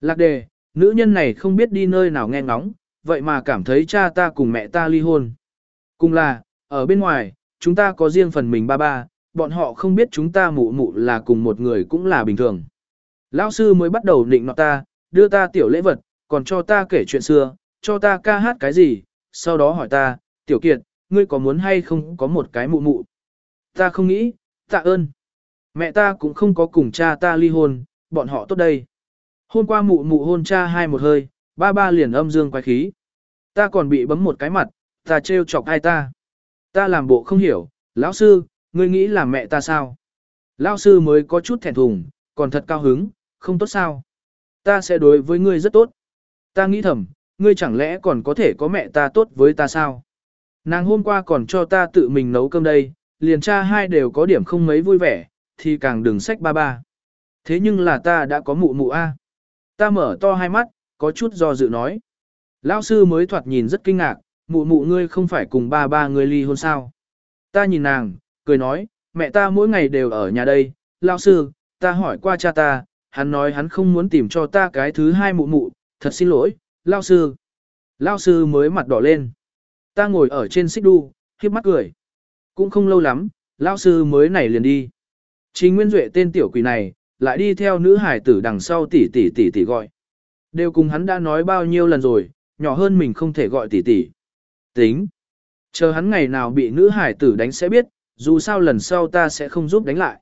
Lạc đề, nữ nhân này không biết đi nơi nào nghe ngóng, vậy mà cảm thấy cha ta cùng mẹ ta ly hôn. Cùng là, ở bên ngoài, chúng ta có riêng phần mình ba ba, bọn họ không biết chúng ta mụ mụ là cùng một người cũng là bình thường. Lão sư mới bắt đầu định nọ ta, đưa ta tiểu lễ vật, còn cho ta kể chuyện xưa, cho ta ca hát cái gì, sau đó hỏi ta, tiểu kiệt, ngươi có muốn hay không có một cái mụ mụ. Ta không nghĩ, tạ ơn. Mẹ ta cũng không có cùng cha ta ly hôn, bọn họ tốt đây. Hôm qua mụ mụ hôn cha hai một hơi, ba ba liền âm dương quái khí. Ta còn bị bấm một cái mặt, ta trêu chọc ai ta. Ta làm bộ không hiểu, lão sư, ngươi nghĩ là mẹ ta sao? Lão sư mới có chút thẹn thùng, còn thật cao hứng, không tốt sao? Ta sẽ đối với ngươi rất tốt. Ta nghĩ thầm, ngươi chẳng lẽ còn có thể có mẹ ta tốt với ta sao? Nàng hôm qua còn cho ta tự mình nấu cơm đây, liền cha hai đều có điểm không mấy vui vẻ, thì càng đừng sách ba ba. Thế nhưng là ta đã có mụ mụ a. Ta mở to hai mắt, có chút do dự nói. Lão sư mới thoạt nhìn rất kinh ngạc, mụ mụ ngươi không phải cùng ba ba ngươi ly hôn sao. Ta nhìn nàng, cười nói, mẹ ta mỗi ngày đều ở nhà đây, lão sư, ta hỏi qua cha ta, hắn nói hắn không muốn tìm cho ta cái thứ hai mụ mụ, thật xin lỗi, lão sư. Lão sư mới mặt đỏ lên. Ta ngồi ở trên xích đu, khiếp mắt cười. Cũng không lâu lắm, lão sư mới nảy liền đi. chính Nguyên Duệ tên tiểu quỷ này, lại đi theo nữ hải tử đằng sau tỷ tỷ tỷ tỷ gọi. Đều cùng hắn đã nói bao nhiêu lần rồi, nhỏ hơn mình không thể gọi tỷ tỷ. Tính. Chờ hắn ngày nào bị nữ hải tử đánh sẽ biết, dù sao lần sau ta sẽ không giúp đánh lại.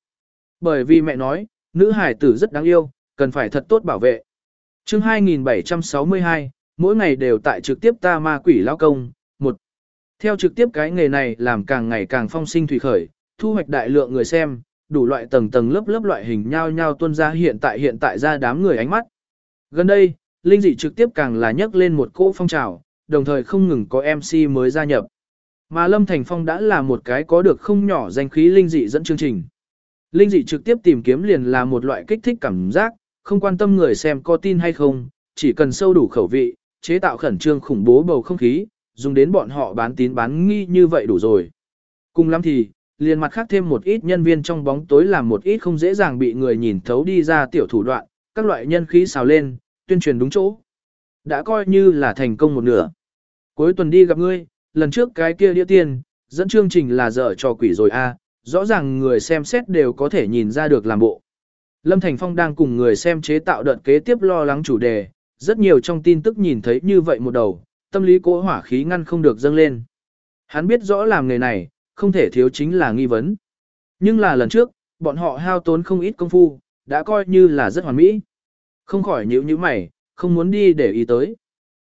Bởi vì mẹ nói, nữ hải tử rất đáng yêu, cần phải thật tốt bảo vệ. chương 2762, mỗi ngày đều tại trực tiếp ta ma quỷ lao công, một Theo trực tiếp cái nghề này làm càng ngày càng phong sinh thủy khởi, thu hoạch đại lượng người xem, đủ loại tầng tầng lớp lớp loại hình nhau nhau tuân ra hiện tại hiện tại ra đám người ánh mắt. Gần đây, linh dị trực tiếp càng là nhấc lên một cỗ phong trào, đồng thời không ngừng có MC mới gia nhập. Mà Lâm Thành Phong đã là một cái có được không nhỏ danh khí linh dị dẫn chương trình. Linh dị trực tiếp tìm kiếm liền là một loại kích thích cảm giác, không quan tâm người xem có tin hay không, chỉ cần sâu đủ khẩu vị, chế tạo khẩn trương khủng bố bầu không khí, dùng đến bọn họ bán tín bán nghi như vậy đủ rồi. Cùng lắm thì, liền mặt khác thêm một ít nhân viên trong bóng tối làm một ít không dễ dàng bị người nhìn thấu đi ra tiểu thủ đoạn, các loại nhân khí xào lên, tuyên truyền đúng chỗ. Đã coi như là thành công một nửa. Cuối tuần đi gặp ngươi, lần trước cái kia đĩa tiền, dẫn chương trình là dở trò quỷ rồi a, rõ ràng người xem xét đều có thể nhìn ra được làm bộ. Lâm Thành Phong đang cùng người xem chế tạo đợt kế tiếp lo lắng chủ đề, rất nhiều trong tin tức nhìn thấy như vậy một đầu, tâm lý cố hỏa khí ngăn không được dâng lên. Hắn biết rõ làm nghề này, không thể thiếu chính là nghi vấn. Nhưng là lần trước, bọn họ hao tốn không ít công phu, đã coi như là rất hoàn mỹ. Không khỏi nhíu như mày, không muốn đi để ý tới.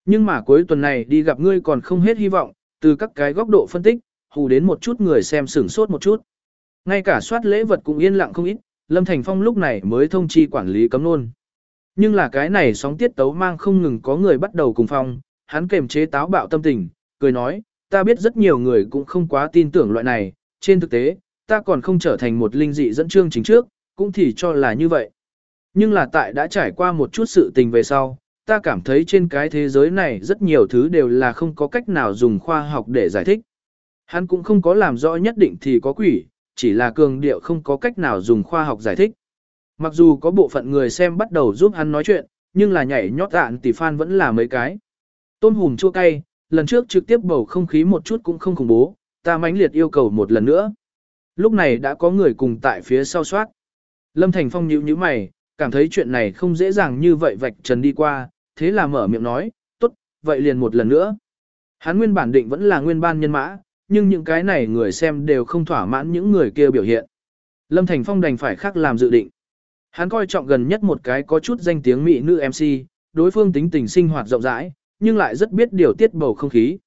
Nhưng mà cuối tuần này đi gặp ngươi còn không hết hy vọng, từ các cái góc độ phân tích, hù đến một chút người xem sửng sốt một chút. Ngay cả soát lễ vật cũng yên lặng không ít, Lâm Thành Phong lúc này mới thông chi quản lý cấm luôn. Nhưng là cái này sóng tiết tấu mang không ngừng có người bắt đầu cùng phong, hắn kềm chế táo bạo tâm tình, cười nói, ta biết rất nhiều người cũng không quá tin tưởng loại này, trên thực tế, ta còn không trở thành một linh dị dẫn chương chính trước, cũng thì cho là như vậy. Nhưng là tại đã trải qua một chút sự tình về sau, ta cảm thấy trên cái thế giới này rất nhiều thứ đều là không có cách nào dùng khoa học để giải thích. Hắn cũng không có làm rõ nhất định thì có quỷ, chỉ là cường điệu không có cách nào dùng khoa học giải thích. Mặc dù có bộ phận người xem bắt đầu giúp hắn nói chuyện, nhưng là nhảy nhót dạn tỷ fan vẫn là mấy cái. Tôm hùm chua cay, lần trước trực tiếp bầu không khí một chút cũng không khủng bố, ta mãnh liệt yêu cầu một lần nữa. Lúc này đã có người cùng tại phía sau soát. Lâm Thành Phong nhíu nhíu mày, cảm thấy chuyện này không dễ dàng như vậy vạch trần đi qua, thế là mở miệng nói, tốt, vậy liền một lần nữa. Hắn nguyên bản định vẫn là nguyên ban nhân mã, nhưng những cái này người xem đều không thỏa mãn những người kia biểu hiện. Lâm Thành Phong đành phải khác làm dự định. Hắn coi trọng gần nhất một cái có chút danh tiếng mỹ nữ MC, đối phương tính tình sinh hoạt rộng rãi, nhưng lại rất biết điều tiết bầu không khí.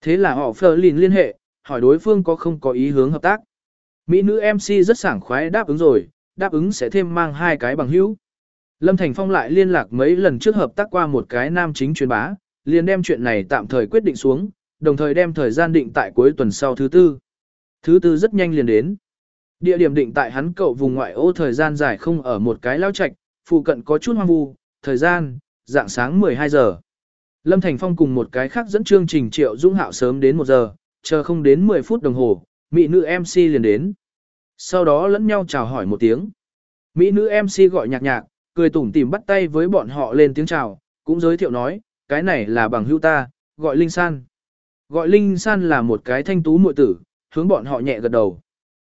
Thế là họ phờ lìn liên hệ, hỏi đối phương có không có ý hướng hợp tác. Mỹ nữ MC rất sảng khoái đáp ứng rồi, đáp ứng sẽ thêm mang hai cái bằng hữu. Lâm Thành Phong lại liên lạc mấy lần trước hợp tác qua một cái nam chính truyền bá, liền đem chuyện này tạm thời quyết định xuống, đồng thời đem thời gian định tại cuối tuần sau thứ tư. Thứ tư rất nhanh liền đến. Địa điểm định tại hắn cậu vùng ngoại ô thời gian dài không ở một cái lao trạch, phụ cận có chút hoang vu, thời gian, dạng sáng 12 giờ. Lâm Thành Phong cùng một cái khác dẫn chương trình Triệu Dung Hạo sớm đến 1 giờ, chờ không đến 10 phút đồng hồ, mỹ nữ MC liền đến. Sau đó lẫn nhau chào hỏi một tiếng. Mỹ nữ MC gọi nhạc nhạc, cười tủm tỉm bắt tay với bọn họ lên tiếng chào, cũng giới thiệu nói, cái này là bằng hữu ta, gọi Linh San. Gọi Linh San là một cái thanh tú muội tử, hướng bọn họ nhẹ gật đầu.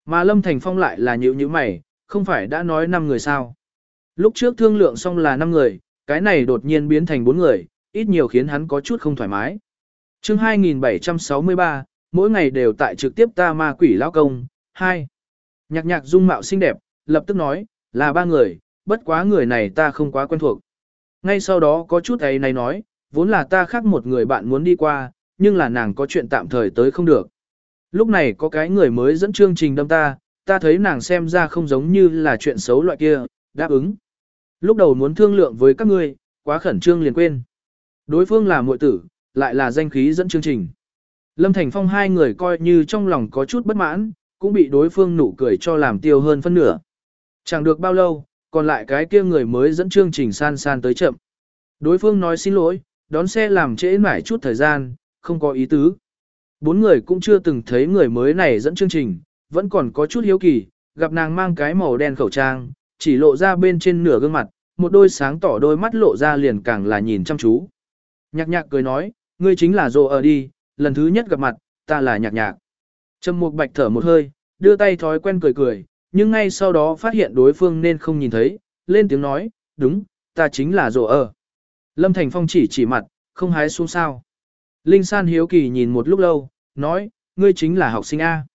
Mà Lâm Thành Phong lại là nhữ như mày, không phải đã nói 5 người sao. Lúc trước thương lượng xong là 5 người, cái này đột nhiên biến thành 4 người, ít nhiều khiến hắn có chút không thoải mái. chương 2763, mỗi ngày đều tại trực tiếp ta ma quỷ lao công, 2. Nhạc nhạc dung mạo xinh đẹp, lập tức nói, là ba người, bất quá người này ta không quá quen thuộc. Ngay sau đó có chút ấy này nói, vốn là ta khác một người bạn muốn đi qua, nhưng là nàng có chuyện tạm thời tới không được. Lúc này có cái người mới dẫn chương trình đâm ta, ta thấy nàng xem ra không giống như là chuyện xấu loại kia, đáp ứng. Lúc đầu muốn thương lượng với các ngươi, quá khẩn trương liền quên. Đối phương là muội tử, lại là danh khí dẫn chương trình. Lâm Thành Phong hai người coi như trong lòng có chút bất mãn, cũng bị đối phương nụ cười cho làm tiêu hơn phân nửa. Chẳng được bao lâu, còn lại cái kia người mới dẫn chương trình san san tới chậm. Đối phương nói xin lỗi, đón xe làm trễ mãi chút thời gian, không có ý tứ. Bốn người cũng chưa từng thấy người mới này dẫn chương trình, vẫn còn có chút hiếu kỳ, gặp nàng mang cái màu đen khẩu trang, chỉ lộ ra bên trên nửa gương mặt, một đôi sáng tỏ đôi mắt lộ ra liền càng là nhìn chăm chú. Nhạc nhạc cười nói, ngươi chính là rồ ở đi, lần thứ nhất gặp mặt, ta là nhạc nhạc. Trầm mục bạch thở một hơi, đưa tay thói quen cười cười, nhưng ngay sau đó phát hiện đối phương nên không nhìn thấy, lên tiếng nói, đúng, ta chính là rồ ở. Lâm Thành Phong chỉ chỉ mặt, không hái xuống sao. Linh San hiếu kỳ nhìn một lúc lâu, nói, ngươi chính là học sinh A.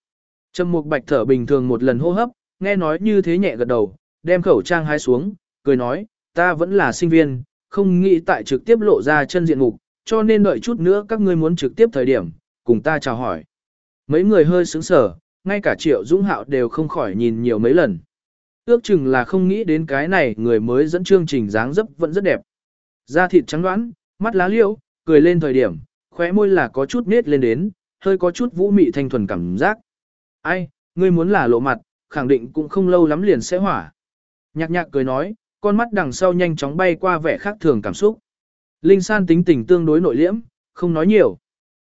Trầm mục bạch thở bình thường một lần hô hấp, nghe nói như thế nhẹ gật đầu, đem khẩu trang hái xuống, cười nói, ta vẫn là sinh viên, không nghĩ tại trực tiếp lộ ra chân diện mục, cho nên đợi chút nữa các ngươi muốn trực tiếp thời điểm, cùng ta chào hỏi. Mấy người hơi sững sờ, ngay cả triệu dũng hạo đều không khỏi nhìn nhiều mấy lần. Ước chừng là không nghĩ đến cái này người mới dẫn chương trình dáng dấp vẫn rất đẹp. Da thịt trắng đoán, mắt lá liễu, cười lên thời điểm, khóe môi là có chút nết lên đến, hơi có chút vũ mị thanh thuần cảm giác. Ai, ngươi muốn là lộ mặt, khẳng định cũng không lâu lắm liền sẽ hỏa. Nhạc nhạc cười nói, con mắt đằng sau nhanh chóng bay qua vẻ khác thường cảm xúc. Linh San tính tình tương đối nội liễm, không nói nhiều.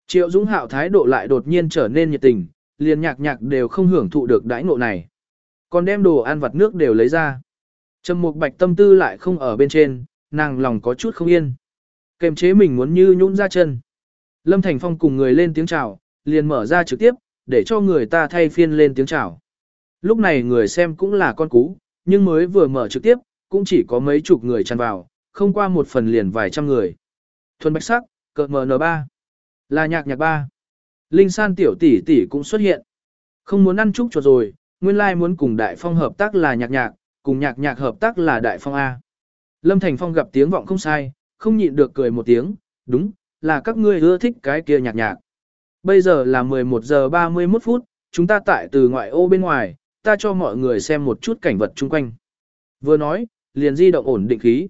Triệu Dũng Hạo thái độ lại đột nhiên trở nên nhiệt tình, liền nhạc nhạc đều không hưởng thụ được đãi ngộ này. Còn đem đồ ăn vặt nước đều lấy ra. Trầm Mục Bạch tâm tư lại không ở bên trên, nàng lòng có chút không yên. Kềm chế mình muốn như nhũn ra chân. Lâm Thành Phong cùng người lên tiếng chào, liền mở ra trực tiếp, để cho người ta thay phiên lên tiếng chào. Lúc này người xem cũng là con cú, nhưng mới vừa mở trực tiếp, cũng chỉ có mấy chục người tràn vào, không qua một phần liền vài trăm người. Thuần bạch sắc, cờ MN3, là nhạc nhạc ba. Linh san tiểu tỷ tỷ cũng xuất hiện. Không muốn ăn chúc cho rồi, nguyên lai like muốn cùng đại phong hợp tác là nhạc nhạc, cùng nhạc nhạc hợp tác là đại phong A. Lâm Thành Phong gặp tiếng vọng không sai, không nhịn được cười một tiếng, đúng, là các ngươi ưa thích cái kia nhạc nhạc. Bây giờ là 11 giờ 31 phút, chúng ta tại từ ngoại ô bên ngoài, ta cho mọi người xem một chút cảnh vật chung quanh. Vừa nói, liền di động ổn định khí.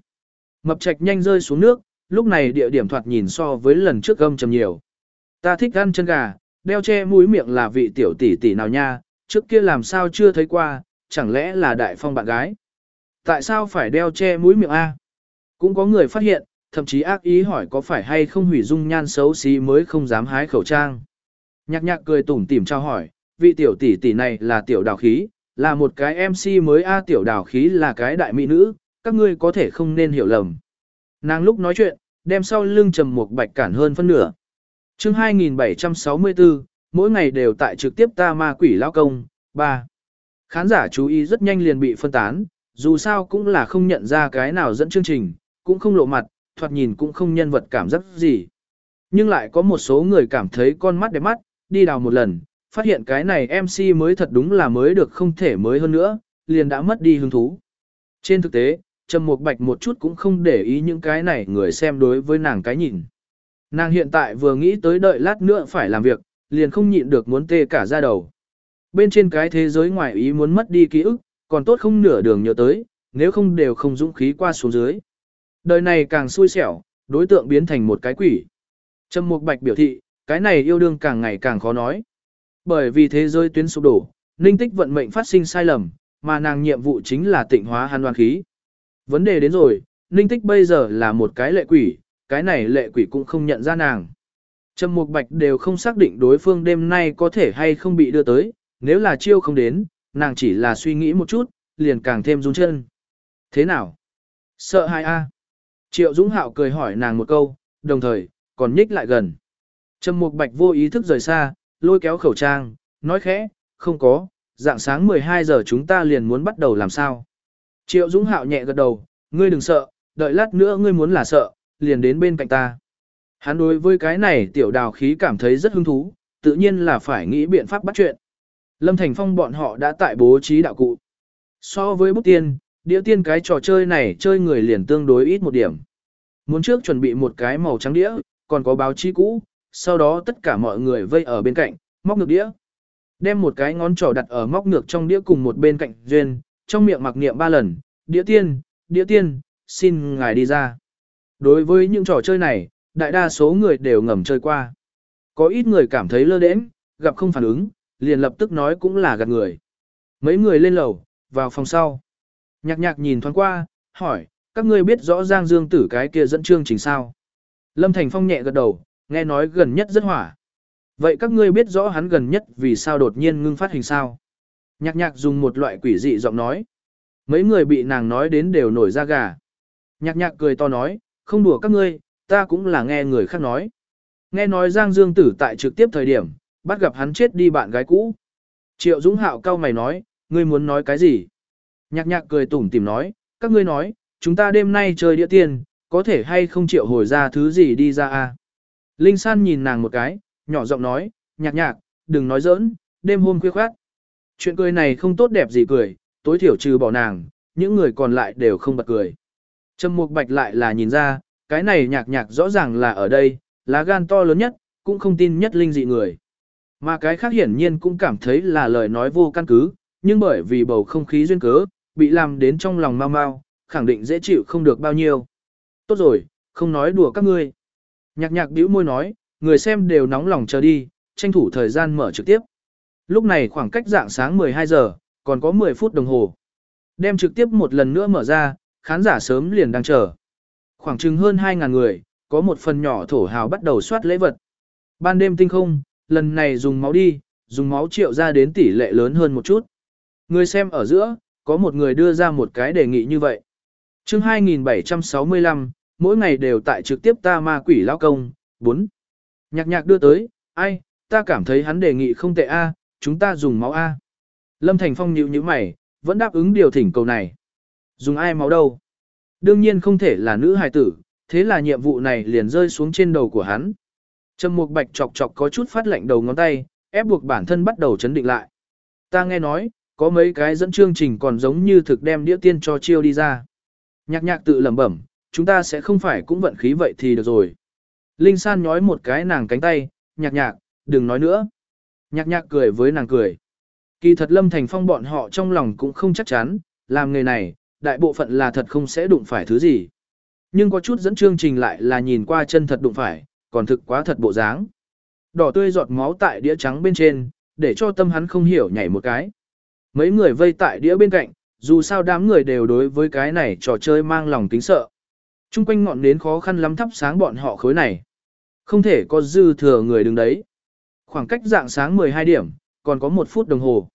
Mập trạch nhanh rơi xuống nước, lúc này địa điểm thoạt nhìn so với lần trước gâm trầm nhiều. Ta thích ăn chân gà, đeo che mũi miệng là vị tiểu tỷ tỷ nào nha, trước kia làm sao chưa thấy qua, chẳng lẽ là đại phong bạn gái. Tại sao phải đeo che mũi miệng A? Cũng có người phát hiện, thậm chí ác ý hỏi có phải hay không hủy dung nhan xấu xí mới không dám hái khẩu trang. Nhạc nhạc cười tủm tỉm trao hỏi, vị tiểu tỷ tỷ này là tiểu đào khí, là một cái MC mới A tiểu đào khí là cái đại mỹ nữ, các ngươi có thể không nên hiểu lầm. Nàng lúc nói chuyện, đem sau lưng trầm một bạch cản hơn phân nửa. chương 2764, mỗi ngày đều tại trực tiếp ta ma quỷ lao công, 3. Khán giả chú ý rất nhanh liền bị phân tán, dù sao cũng là không nhận ra cái nào dẫn chương trình, cũng không lộ mặt, thoạt nhìn cũng không nhân vật cảm giác gì. Nhưng lại có một số người cảm thấy con mắt đẹp mắt, đi đào một lần, phát hiện cái này MC mới thật đúng là mới được không thể mới hơn nữa, liền đã mất đi hứng thú. Trên thực tế, Trầm Mục Bạch một chút cũng không để ý những cái này người xem đối với nàng cái nhìn. Nàng hiện tại vừa nghĩ tới đợi lát nữa phải làm việc, liền không nhịn được muốn tê cả ra đầu. Bên trên cái thế giới ngoài ý muốn mất đi ký ức, còn tốt không nửa đường nhớ tới, nếu không đều không dũng khí qua xuống dưới. Đời này càng xui xẻo, đối tượng biến thành một cái quỷ. Trầm Mục Bạch biểu thị, cái này yêu đương càng ngày càng khó nói. Bởi vì thế giới tuyến sụp đổ, ninh tích vận mệnh phát sinh sai lầm, mà nàng nhiệm vụ chính là tịnh hóa hàn đoan khí. Vấn đề đến rồi, ninh tích bây giờ là một cái lệ quỷ, cái này lệ quỷ cũng không nhận ra nàng. Trầm Mục Bạch đều không xác định đối phương đêm nay có thể hay không bị đưa tới, nếu là chiêu không đến, nàng chỉ là suy nghĩ một chút, liền càng thêm run chân. Thế nào? Sợ hai a. Triệu Dũng Hạo cười hỏi nàng một câu, đồng thời, còn nhích lại gần. Trầm Mục Bạch vô ý thức rời xa, lôi kéo khẩu trang, nói khẽ, không có, dạng sáng 12 giờ chúng ta liền muốn bắt đầu làm sao. Triệu Dũng Hạo nhẹ gật đầu, ngươi đừng sợ, đợi lát nữa ngươi muốn là sợ, liền đến bên cạnh ta. Hắn đối với cái này tiểu đào khí cảm thấy rất hứng thú, tự nhiên là phải nghĩ biện pháp bắt chuyện. Lâm Thành Phong bọn họ đã tại bố trí đạo cụ. So với bút tiên, đĩa tiên cái trò chơi này chơi người liền tương đối ít một điểm. Muốn trước chuẩn bị một cái màu trắng đĩa, còn có báo chí cũ, sau đó tất cả mọi người vây ở bên cạnh, móc ngược đĩa. Đem một cái ngón trỏ đặt ở móc ngược trong đĩa cùng một bên cạnh duyên, trong miệng mặc niệm ba lần, đĩa tiên, đĩa tiên, xin ngài đi ra. Đối với những trò chơi này, đại đa số người đều ngầm chơi qua. Có ít người cảm thấy lơ đễnh, gặp không phản ứng, liền lập tức nói cũng là gạt người. Mấy người lên lầu, vào phòng sau. Nhạc nhạc nhìn thoáng qua, hỏi, các ngươi biết rõ Giang Dương tử cái kia dẫn chương trình sao? Lâm Thành Phong nhẹ gật đầu, nghe nói gần nhất rất hỏa. Vậy các ngươi biết rõ hắn gần nhất vì sao đột nhiên ngưng phát hình sao? Nhạc nhạc dùng một loại quỷ dị giọng nói. Mấy người bị nàng nói đến đều nổi da gà. Nhạc nhạc cười to nói, không đùa các ngươi, ta cũng là nghe người khác nói. Nghe nói Giang Dương Tử tại trực tiếp thời điểm, bắt gặp hắn chết đi bạn gái cũ. Triệu Dũng Hạo cao mày nói, ngươi muốn nói cái gì? Nhạc nhạc cười tủm tìm nói, các ngươi nói, chúng ta đêm nay chơi đĩa tiền, có thể hay không triệu hồi ra thứ gì đi ra à? Linh San nhìn nàng một cái, nhỏ giọng nói, nhạc nhạc, đừng nói giỡn, đêm hôm khuya khoát. Chuyện cười này không tốt đẹp gì cười, tối thiểu trừ bỏ nàng, những người còn lại đều không bật cười. Trầm Mục Bạch lại là nhìn ra, cái này nhạc nhạc rõ ràng là ở đây, lá gan to lớn nhất, cũng không tin nhất linh dị người. Mà cái khác hiển nhiên cũng cảm thấy là lời nói vô căn cứ, nhưng bởi vì bầu không khí duyên cớ, bị làm đến trong lòng mau mau, khẳng định dễ chịu không được bao nhiêu. Tốt rồi, không nói đùa các ngươi. Nhạc nhạc bĩu môi nói, người xem đều nóng lòng chờ đi, tranh thủ thời gian mở trực tiếp. Lúc này khoảng cách dạng sáng 12 giờ, còn có 10 phút đồng hồ. Đem trực tiếp một lần nữa mở ra, khán giả sớm liền đang chờ. Khoảng chừng hơn 2.000 người, có một phần nhỏ thổ hào bắt đầu soát lễ vật. Ban đêm tinh không, lần này dùng máu đi, dùng máu triệu ra đến tỷ lệ lớn hơn một chút. Người xem ở giữa, có một người đưa ra một cái đề nghị như vậy. chương 2765, mỗi ngày đều tại trực tiếp ta ma quỷ lao công, 4. Nhạc nhạc đưa tới, ai, ta cảm thấy hắn đề nghị không tệ a, chúng ta dùng máu a. Lâm Thành Phong nhíu nhíu mày, vẫn đáp ứng điều thỉnh cầu này. Dùng ai máu đâu? Đương nhiên không thể là nữ hài tử, thế là nhiệm vụ này liền rơi xuống trên đầu của hắn. Trầm Mục Bạch chọc chọc có chút phát lạnh đầu ngón tay, ép buộc bản thân bắt đầu chấn định lại. Ta nghe nói, có mấy cái dẫn chương trình còn giống như thực đem đĩa tiên cho chiêu đi ra. Nhạc nhạc tự lẩm bẩm, chúng ta sẽ không phải cũng vận khí vậy thì được rồi. Linh San nhói một cái nàng cánh tay, nhạc nhạc, đừng nói nữa. Nhạc nhạc cười với nàng cười. Kỳ thật Lâm Thành Phong bọn họ trong lòng cũng không chắc chắn, làm nghề này, đại bộ phận là thật không sẽ đụng phải thứ gì. Nhưng có chút dẫn chương trình lại là nhìn qua chân thật đụng phải, còn thực quá thật bộ dáng. Đỏ tươi giọt máu tại đĩa trắng bên trên, để cho tâm hắn không hiểu nhảy một cái. Mấy người vây tại đĩa bên cạnh, dù sao đám người đều đối với cái này trò chơi mang lòng kính sợ. Trung quanh ngọn nến khó khăn lắm thắp sáng bọn họ khối này. Không thể có dư thừa người đứng đấy. Khoảng cách dạng sáng 12 điểm, còn có một phút đồng hồ.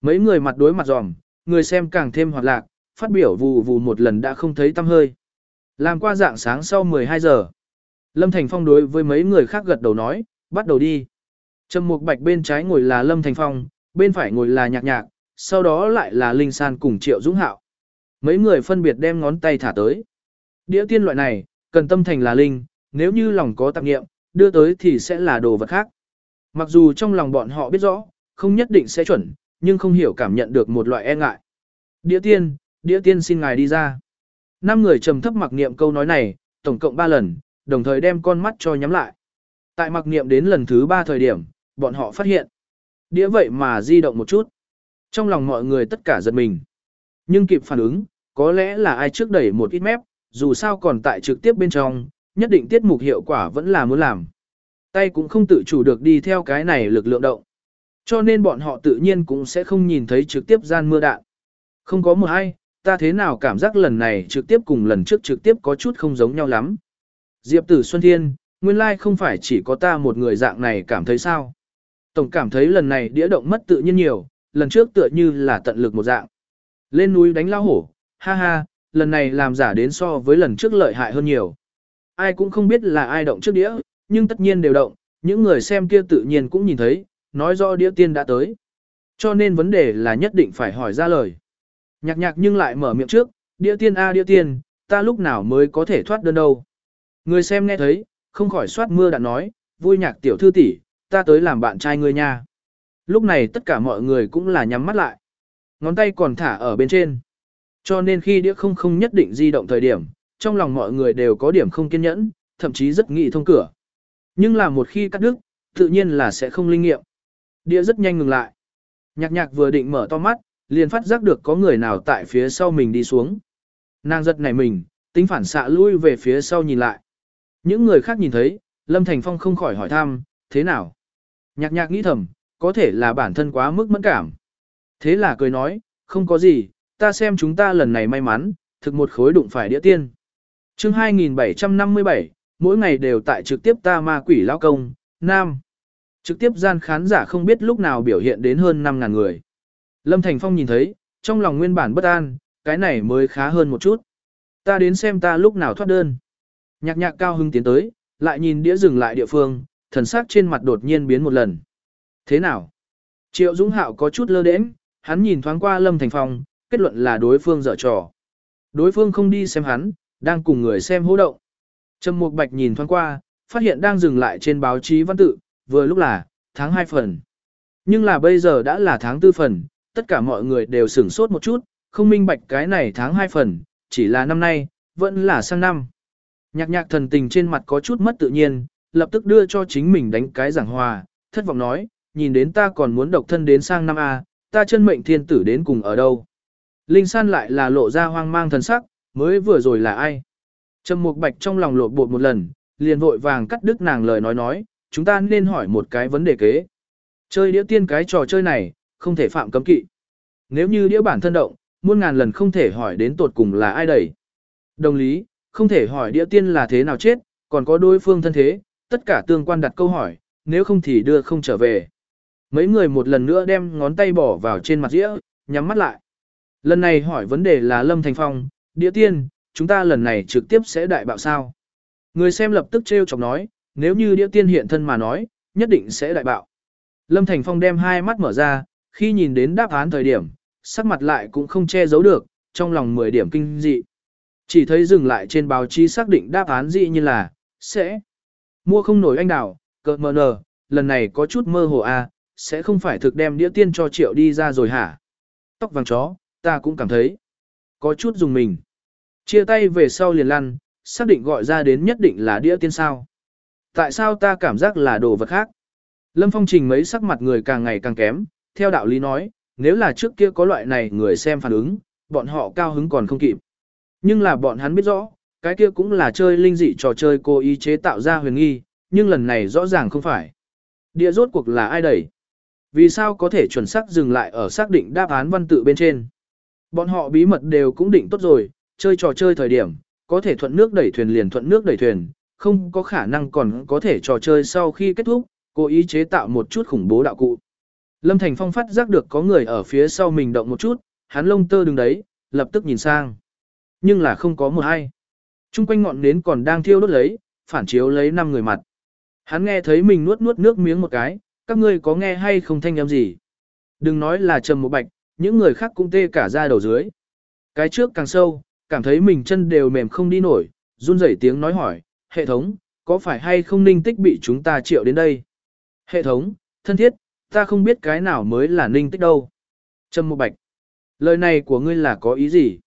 Mấy người mặt đối mặt dòm, người xem càng thêm hoạt lạc, phát biểu vù vù một lần đã không thấy tâm hơi. Làm qua dạng sáng sau 12 giờ. Lâm Thành Phong đối với mấy người khác gật đầu nói, bắt đầu đi. Trầm Mục Bạch bên trái ngồi là Lâm Thành Phong, bên phải ngồi là Nhạc Nhạc, sau đó lại là Linh San cùng Triệu Dũng Hạo. Mấy người phân biệt đem ngón tay thả tới. Đĩa tiên loại này, cần tâm thành là linh, nếu như lòng có tạp nghiệm, đưa tới thì sẽ là đồ vật khác. Mặc dù trong lòng bọn họ biết rõ, không nhất định sẽ chuẩn, nhưng không hiểu cảm nhận được một loại e ngại. Đĩa tiên, đĩa tiên xin ngài đi ra. Năm người trầm thấp mặc niệm câu nói này, tổng cộng ba lần, đồng thời đem con mắt cho nhắm lại. Tại mặc niệm đến lần thứ ba thời điểm, bọn họ phát hiện. Đĩa vậy mà di động một chút. Trong lòng mọi người tất cả giật mình. Nhưng kịp phản ứng, có lẽ là ai trước đẩy một ít mép, dù sao còn tại trực tiếp bên trong, nhất định tiết mục hiệu quả vẫn là muốn làm. Tay cũng không tự chủ được đi theo cái này lực lượng động. Cho nên bọn họ tự nhiên cũng sẽ không nhìn thấy trực tiếp gian mưa đạn. Không có một ai, ta thế nào cảm giác lần này trực tiếp cùng lần trước trực tiếp có chút không giống nhau lắm. Diệp tử Xuân Thiên, nguyên lai like không phải chỉ có ta một người dạng này cảm thấy sao. Tổng cảm thấy lần này đĩa động mất tự nhiên nhiều, lần trước tựa như là tận lực một dạng. Lên núi đánh lao hổ, ha ha, lần này làm giả đến so với lần trước lợi hại hơn nhiều. Ai cũng không biết là ai động trước đĩa, nhưng tất nhiên đều động, những người xem kia tự nhiên cũng nhìn thấy, nói rõ đĩa tiên đã tới. Cho nên vấn đề là nhất định phải hỏi ra lời. Nhạc nhạc nhưng lại mở miệng trước, đĩa tiên a đĩa tiên, ta lúc nào mới có thể thoát đơn đâu. Người xem nghe thấy, không khỏi soát mưa đã nói, vui nhạc tiểu thư tỷ, ta tới làm bạn trai ngươi nha. Lúc này tất cả mọi người cũng là nhắm mắt lại. Ngón tay còn thả ở bên trên. Cho nên khi đĩa không không nhất định di động thời điểm, trong lòng mọi người đều có điểm không kiên nhẫn, thậm chí rất nghị thông cửa. Nhưng là một khi cắt đứt, tự nhiên là sẽ không linh nghiệm. Đĩa rất nhanh ngừng lại. Nhạc nhạc vừa định mở to mắt, liền phát giác được có người nào tại phía sau mình đi xuống. Nàng giật nảy mình, tính phản xạ lui về phía sau nhìn lại. Những người khác nhìn thấy, Lâm Thành Phong không khỏi hỏi thăm, thế nào? Nhạc nhạc nghĩ thầm, có thể là bản thân quá mức mẫn cảm. Thế là cười nói, không có gì, ta xem chúng ta lần này may mắn, thực một khối đụng phải đĩa tiên. chương 2757, mỗi ngày đều tại trực tiếp ta ma quỷ lao công, nam. Trực tiếp gian khán giả không biết lúc nào biểu hiện đến hơn 5.000 người. Lâm Thành Phong nhìn thấy, trong lòng nguyên bản bất an, cái này mới khá hơn một chút. Ta đến xem ta lúc nào thoát đơn. Nhạc nhạc cao hưng tiến tới, lại nhìn đĩa dừng lại địa phương, thần sắc trên mặt đột nhiên biến một lần. Thế nào? Triệu Dũng Hạo có chút lơ đễnh, hắn nhìn thoáng qua Lâm Thành Phong, kết luận là đối phương dở trò. Đối phương không đi xem hắn, đang cùng người xem hô động. Trầm Mục Bạch nhìn thoáng qua, phát hiện đang dừng lại trên báo chí văn tự, vừa lúc là tháng 2 phần. Nhưng là bây giờ đã là tháng 4 phần, tất cả mọi người đều sửng sốt một chút, không minh bạch cái này tháng 2 phần, chỉ là năm nay, vẫn là sang năm. Nhạc nhạc thần tình trên mặt có chút mất tự nhiên, lập tức đưa cho chính mình đánh cái giảng hòa, thất vọng nói, nhìn đến ta còn muốn độc thân đến sang năm A, ta chân mệnh thiên tử đến cùng ở đâu. Linh san lại là lộ ra hoang mang thần sắc, mới vừa rồi là ai. Trầm mục bạch trong lòng lộ bột một lần, liền vội vàng cắt đứt nàng lời nói nói, chúng ta nên hỏi một cái vấn đề kế. Chơi đĩa tiên cái trò chơi này, không thể phạm cấm kỵ. Nếu như đĩa bản thân động, muôn ngàn lần không thể hỏi đến tột cùng là ai đẩy. Đồng lý, không thể hỏi đĩa tiên là thế nào chết, còn có đối phương thân thế, tất cả tương quan đặt câu hỏi, nếu không thì đưa không trở về. Mấy người một lần nữa đem ngón tay bỏ vào trên mặt đĩa, nhắm mắt lại. Lần này hỏi vấn đề là Lâm Thành Phong, địa tiên, chúng ta lần này trực tiếp sẽ đại bạo sao. Người xem lập tức trêu chọc nói, nếu như địa tiên hiện thân mà nói, nhất định sẽ đại bạo. Lâm Thành Phong đem hai mắt mở ra, khi nhìn đến đáp án thời điểm, sắc mặt lại cũng không che giấu được, trong lòng 10 điểm kinh dị. Chỉ thấy dừng lại trên báo chí xác định đáp án dị như là, sẽ mua không nổi anh đào, cợt mờ nờ, lần này có chút mơ hồ a, sẽ không phải thực đem đĩa tiên cho triệu đi ra rồi hả? Tóc vàng chó, ta cũng cảm thấy có chút dùng mình. Chia tay về sau liền lăn, xác định gọi ra đến nhất định là đĩa tiên sao. Tại sao ta cảm giác là đồ vật khác? Lâm Phong trình mấy sắc mặt người càng ngày càng kém, theo đạo lý nói, nếu là trước kia có loại này người xem phản ứng, bọn họ cao hứng còn không kịp. Nhưng là bọn hắn biết rõ, cái kia cũng là chơi linh dị trò chơi cố ý chế tạo ra huyền nghi, nhưng lần này rõ ràng không phải. Địa rốt cuộc là ai đẩy? Vì sao có thể chuẩn xác dừng lại ở xác định đáp án văn tự bên trên? Bọn họ bí mật đều cũng định tốt rồi, chơi trò chơi thời điểm, có thể thuận nước đẩy thuyền liền thuận nước đẩy thuyền, không có khả năng còn có thể trò chơi sau khi kết thúc, cố ý chế tạo một chút khủng bố đạo cụ. Lâm Thành Phong phát giác được có người ở phía sau mình động một chút, hắn lông tơ đứng đấy, lập tức nhìn sang. Nhưng là không có một ai. Trung quanh ngọn nến còn đang thiêu đốt lấy, phản chiếu lấy năm người mặt. Hắn nghe thấy mình nuốt nuốt nước miếng một cái, các ngươi có nghe hay không thanh âm gì. Đừng nói là trầm một bạch, những người khác cũng tê cả ra đầu dưới. Cái trước càng sâu, cảm thấy mình chân đều mềm không đi nổi, run rẩy tiếng nói hỏi, hệ thống, có phải hay không ninh tích bị chúng ta triệu đến đây? Hệ thống, thân thiết, ta không biết cái nào mới là ninh tích đâu. Trâm Mộ bạch, lời này của ngươi là có ý gì?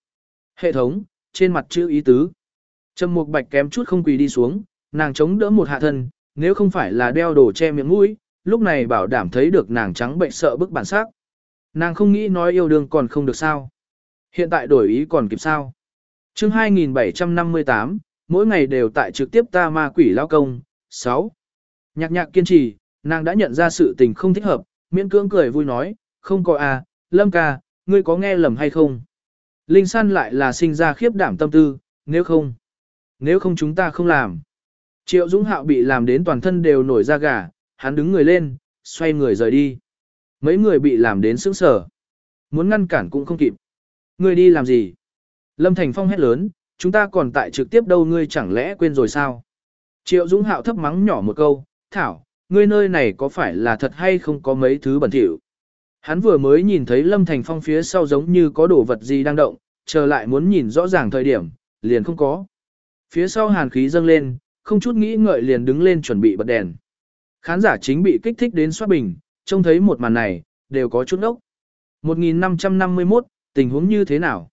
Hệ thống, trên mặt chữ ý tứ. Trâm Mục Bạch kém chút không quỳ đi xuống, nàng chống đỡ một hạ thân, nếu không phải là đeo đồ che miệng mũi, lúc này bảo đảm thấy được nàng trắng bệnh sợ bức bản sắc. Nàng không nghĩ nói yêu đương còn không được sao. Hiện tại đổi ý còn kịp sao. chương 2758, mỗi ngày đều tại trực tiếp ta ma quỷ lao công. 6. Nhạc nhạc kiên trì, nàng đã nhận ra sự tình không thích hợp, miễn cưỡng cười vui nói, không có à, Lâm ca, ngươi có nghe lầm hay không? Linh San lại là sinh ra khiếp đảm tâm tư, nếu không, nếu không chúng ta không làm. Triệu Dũng Hạo bị làm đến toàn thân đều nổi da gà, hắn đứng người lên, xoay người rời đi. Mấy người bị làm đến sững sở. Muốn ngăn cản cũng không kịp. Ngươi đi làm gì? Lâm Thành Phong hét lớn, chúng ta còn tại trực tiếp đâu ngươi chẳng lẽ quên rồi sao? Triệu Dũng Hạo thấp mắng nhỏ một câu, Thảo, ngươi nơi này có phải là thật hay không có mấy thứ bẩn thỉu? Hắn vừa mới nhìn thấy Lâm Thành Phong phía sau giống như có đồ vật gì đang động, chờ lại muốn nhìn rõ ràng thời điểm, liền không có. Phía sau hàn khí dâng lên, không chút nghĩ ngợi liền đứng lên chuẩn bị bật đèn. Khán giả chính bị kích thích đến xoát bình, trông thấy một màn này, đều có chút ốc. 1551, tình huống như thế nào?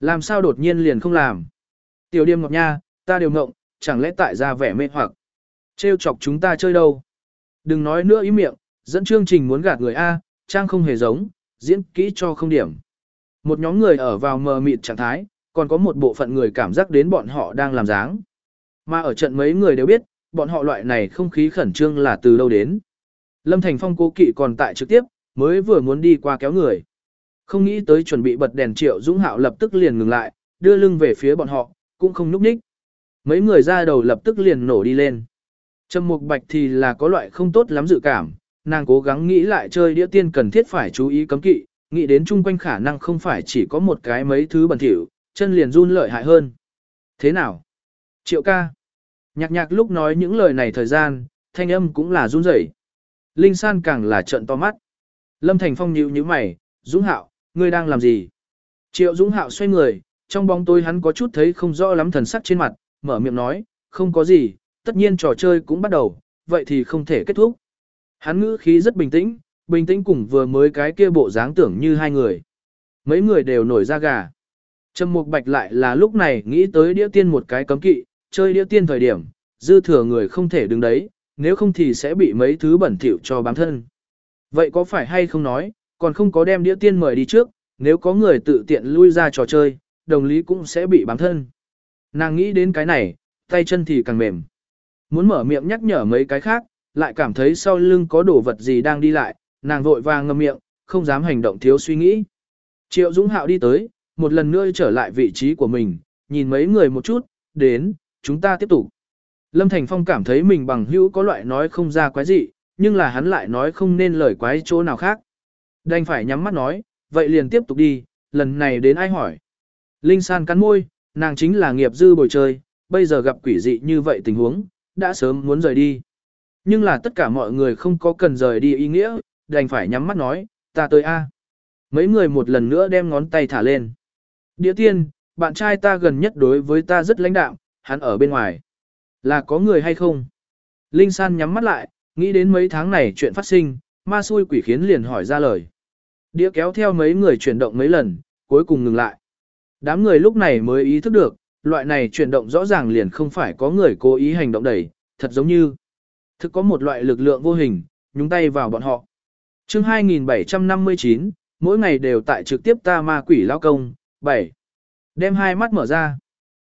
Làm sao đột nhiên liền không làm? Tiểu điềm ngọc nha, ta đều ngộng, chẳng lẽ tại ra vẻ mê hoặc. Trêu chọc chúng ta chơi đâu? Đừng nói nữa ý miệng, dẫn chương trình muốn gạt người A, trang không hề giống, diễn kỹ cho không điểm. Một nhóm người ở vào mờ mịt trạng thái, còn có một bộ phận người cảm giác đến bọn họ đang làm dáng. Mà ở trận mấy người đều biết, bọn họ loại này không khí khẩn trương là từ đâu đến. Lâm Thành Phong cố kỵ còn tại trực tiếp, mới vừa muốn đi qua kéo người. Không nghĩ tới chuẩn bị bật đèn triệu Dũng Hạo lập tức liền ngừng lại, đưa lưng về phía bọn họ, cũng không núp ních. Mấy người ra đầu lập tức liền nổ đi lên. Trầm Mục Bạch thì là có loại không tốt lắm dự cảm, nàng cố gắng nghĩ lại chơi đĩa tiên cần thiết phải chú ý cấm kỵ, nghĩ đến chung quanh khả năng không phải chỉ có một cái mấy thứ bẩn thỉu, chân liền run lợi hại hơn. Thế nào? Triệu ca. Nhạc nhạc lúc nói những lời này thời gian, thanh âm cũng là run rẩy. Linh San càng là trợn to mắt. Lâm Thành Phong nhíu nhíu mày, Dũng Hạo, ngươi đang làm gì? Triệu Dũng Hạo xoay người, trong bóng tối hắn có chút thấy không rõ lắm thần sắc trên mặt, mở miệng nói, không có gì, tất nhiên trò chơi cũng bắt đầu, vậy thì không thể kết thúc. Hắn ngữ khí rất bình tĩnh, bình tĩnh cùng vừa mới cái kia bộ dáng tưởng như hai người. Mấy người đều nổi da gà. Trầm Mục Bạch lại là lúc này nghĩ tới đĩa tiên một cái cấm kỵ, chơi đĩa tiên thời điểm, dư thừa người không thể đứng đấy, nếu không thì sẽ bị mấy thứ bẩn thỉu cho bám thân. Vậy có phải hay không nói, còn không có đem đĩa tiên mời đi trước, nếu có người tự tiện lui ra trò chơi, đồng lý cũng sẽ bị bám thân. Nàng nghĩ đến cái này, tay chân thì càng mềm. Muốn mở miệng nhắc nhở mấy cái khác, lại cảm thấy sau lưng có đồ vật gì đang đi lại, nàng vội vàng ngậm miệng, không dám hành động thiếu suy nghĩ. Triệu Dũng Hạo đi tới, một lần nữa trở lại vị trí của mình, nhìn mấy người một chút, đến, chúng ta tiếp tục. Lâm Thành Phong cảm thấy mình bằng hữu có loại nói không ra quái gì, nhưng là hắn lại nói không nên lời quái chỗ nào khác. Đành phải nhắm mắt nói, vậy liền tiếp tục đi, lần này đến ai hỏi. Linh San cắn môi, nàng chính là nghiệp dư bồi chơi, bây giờ gặp quỷ dị như vậy tình huống, đã sớm muốn rời đi. Nhưng là tất cả mọi người không có cần rời đi ý nghĩa, đành phải nhắm mắt nói, ta tới A. Mấy người một lần nữa đem ngón tay thả lên. Địa tiên, bạn trai ta gần nhất đối với ta rất lãnh đạm, hắn ở bên ngoài. Là có người hay không? Linh San nhắm mắt lại, nghĩ đến mấy tháng này chuyện phát sinh, ma xui quỷ khiến liền hỏi ra lời. Đĩa kéo theo mấy người chuyển động mấy lần, cuối cùng ngừng lại. Đám người lúc này mới ý thức được, loại này chuyển động rõ ràng liền không phải có người cố ý hành động đẩy, thật giống như thực có một loại lực lượng vô hình, nhúng tay vào bọn họ. chương 2759, mỗi ngày đều tại trực tiếp ta ma quỷ lao công, 7. Đem hai mắt mở ra.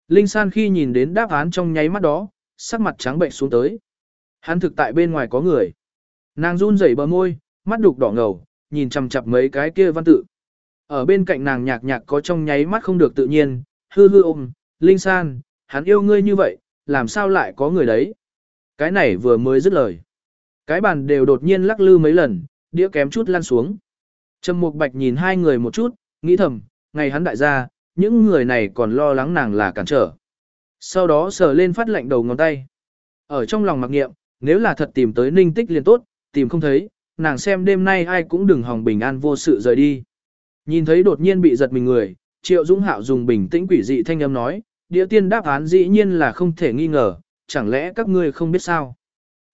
Linh San khi nhìn đến đáp án trong nháy mắt đó, sắc mặt trắng bệnh xuống tới. Hắn thực tại bên ngoài có người. Nàng run rẩy bờ môi, mắt đục đỏ ngầu, nhìn chằm chằm mấy cái kia văn tự. Ở bên cạnh nàng nhạc nhạc có trong nháy mắt không được tự nhiên, hư hư ôm, Linh San, hắn yêu ngươi như vậy, làm sao lại có người đấy? Cái này vừa mới dứt lời. Cái bàn đều đột nhiên lắc lư mấy lần, đĩa kém chút lăn xuống. Trầm Mục Bạch nhìn hai người một chút, nghĩ thầm, ngày hắn đại gia, những người này còn lo lắng nàng là cản trở. Sau đó sờ lên phát lệnh đầu ngón tay. Ở trong lòng mặc nghiệm, nếu là thật tìm tới ninh tích liền tốt, tìm không thấy, nàng xem đêm nay ai cũng đừng hòng bình an vô sự rời đi. Nhìn thấy đột nhiên bị giật mình người, Triệu Dũng Hạo dùng bình tĩnh quỷ dị thanh âm nói, địa tiên đáp án dĩ nhiên là không thể nghi ngờ, chẳng lẽ các ngươi không biết sao?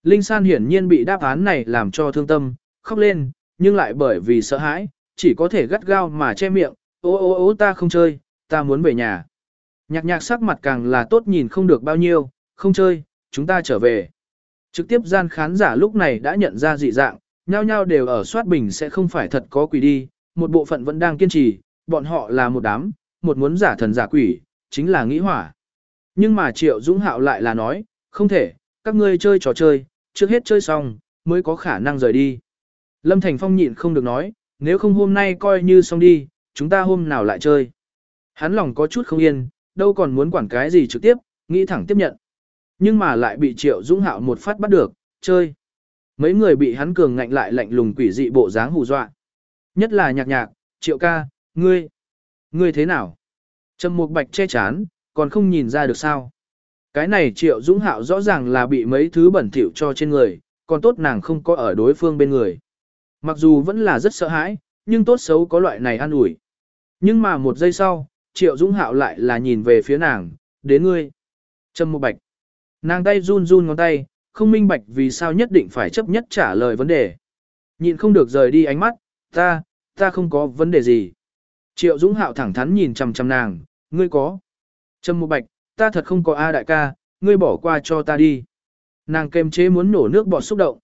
Linh San hiển nhiên bị đáp án này làm cho thương tâm, khóc lên, nhưng lại bởi vì sợ hãi, chỉ có thể gắt gao mà che miệng, ô ô ô ta không chơi, ta muốn về nhà. Nhạc nhạc sắc mặt càng là tốt nhìn không được bao nhiêu, không chơi, chúng ta trở về. Trực tiếp gian khán giả lúc này đã nhận ra dị dạng, nhao nhao đều ở soát bình sẽ không phải thật có quỷ đi, một bộ phận vẫn đang kiên trì, bọn họ là một đám, một muốn giả thần giả quỷ, chính là nghĩ hỏa. Nhưng mà Triệu Dũng Hạo lại là nói, không thể, các ngươi chơi trò chơi, trước hết chơi xong, mới có khả năng rời đi. Lâm Thành Phong nhịn không được nói, nếu không hôm nay coi như xong đi, chúng ta hôm nào lại chơi. Hắn lòng có chút không yên, đâu còn muốn quản cái gì trực tiếp, nghĩ thẳng tiếp nhận. Nhưng mà lại bị Triệu Dũng Hạo một phát bắt được, chơi. Mấy người bị hắn cường ngạnh lại lạnh lùng quỷ dị bộ dáng hù dọa. Nhất là nhạc nhạc, Triệu ca, ngươi, ngươi thế nào? Trầm Mục Bạch che chán, còn không nhìn ra được sao. Cái này Triệu Dũng Hạo rõ ràng là bị mấy thứ bẩn thỉu cho trên người, còn tốt nàng không có ở đối phương bên người. Mặc dù vẫn là rất sợ hãi, nhưng tốt xấu có loại này an ủi. Nhưng mà một giây sau, Triệu Dũng Hạo lại là nhìn về phía nàng, đến ngươi. Trâm Mục Bạch. Nàng tay run run ngón tay, không minh bạch vì sao nhất định phải chấp nhất trả lời vấn đề. Nhịn không được rời đi ánh mắt, ta, ta không có vấn đề gì. Triệu Dũng Hạo thẳng thắn nhìn chằm chằm nàng, ngươi có. Trâm Mục Bạch, ta thật không có A đại ca, ngươi bỏ qua cho ta đi. Nàng kềm chế muốn nổ nước bọt xúc động.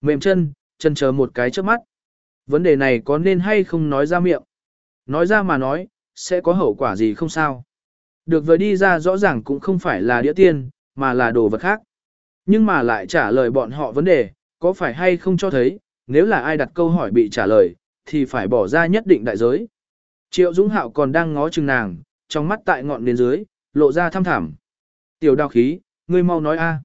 Mềm chân, chân chờ một cái trước mắt. Vấn đề này có nên hay không nói ra miệng. Nói ra mà nói, sẽ có hậu quả gì không sao. Được với đi ra rõ ràng cũng không phải là đĩa tiên, mà là đồ vật khác. Nhưng mà lại trả lời bọn họ vấn đề, có phải hay không cho thấy, nếu là ai đặt câu hỏi bị trả lời, thì phải bỏ ra nhất định đại giới. Triệu Dũng Hạo còn đang ngó chừng nàng, trong mắt tại ngọn đến dưới, lộ ra thăm thẳm. Tiểu đào khí, ngươi mau nói a.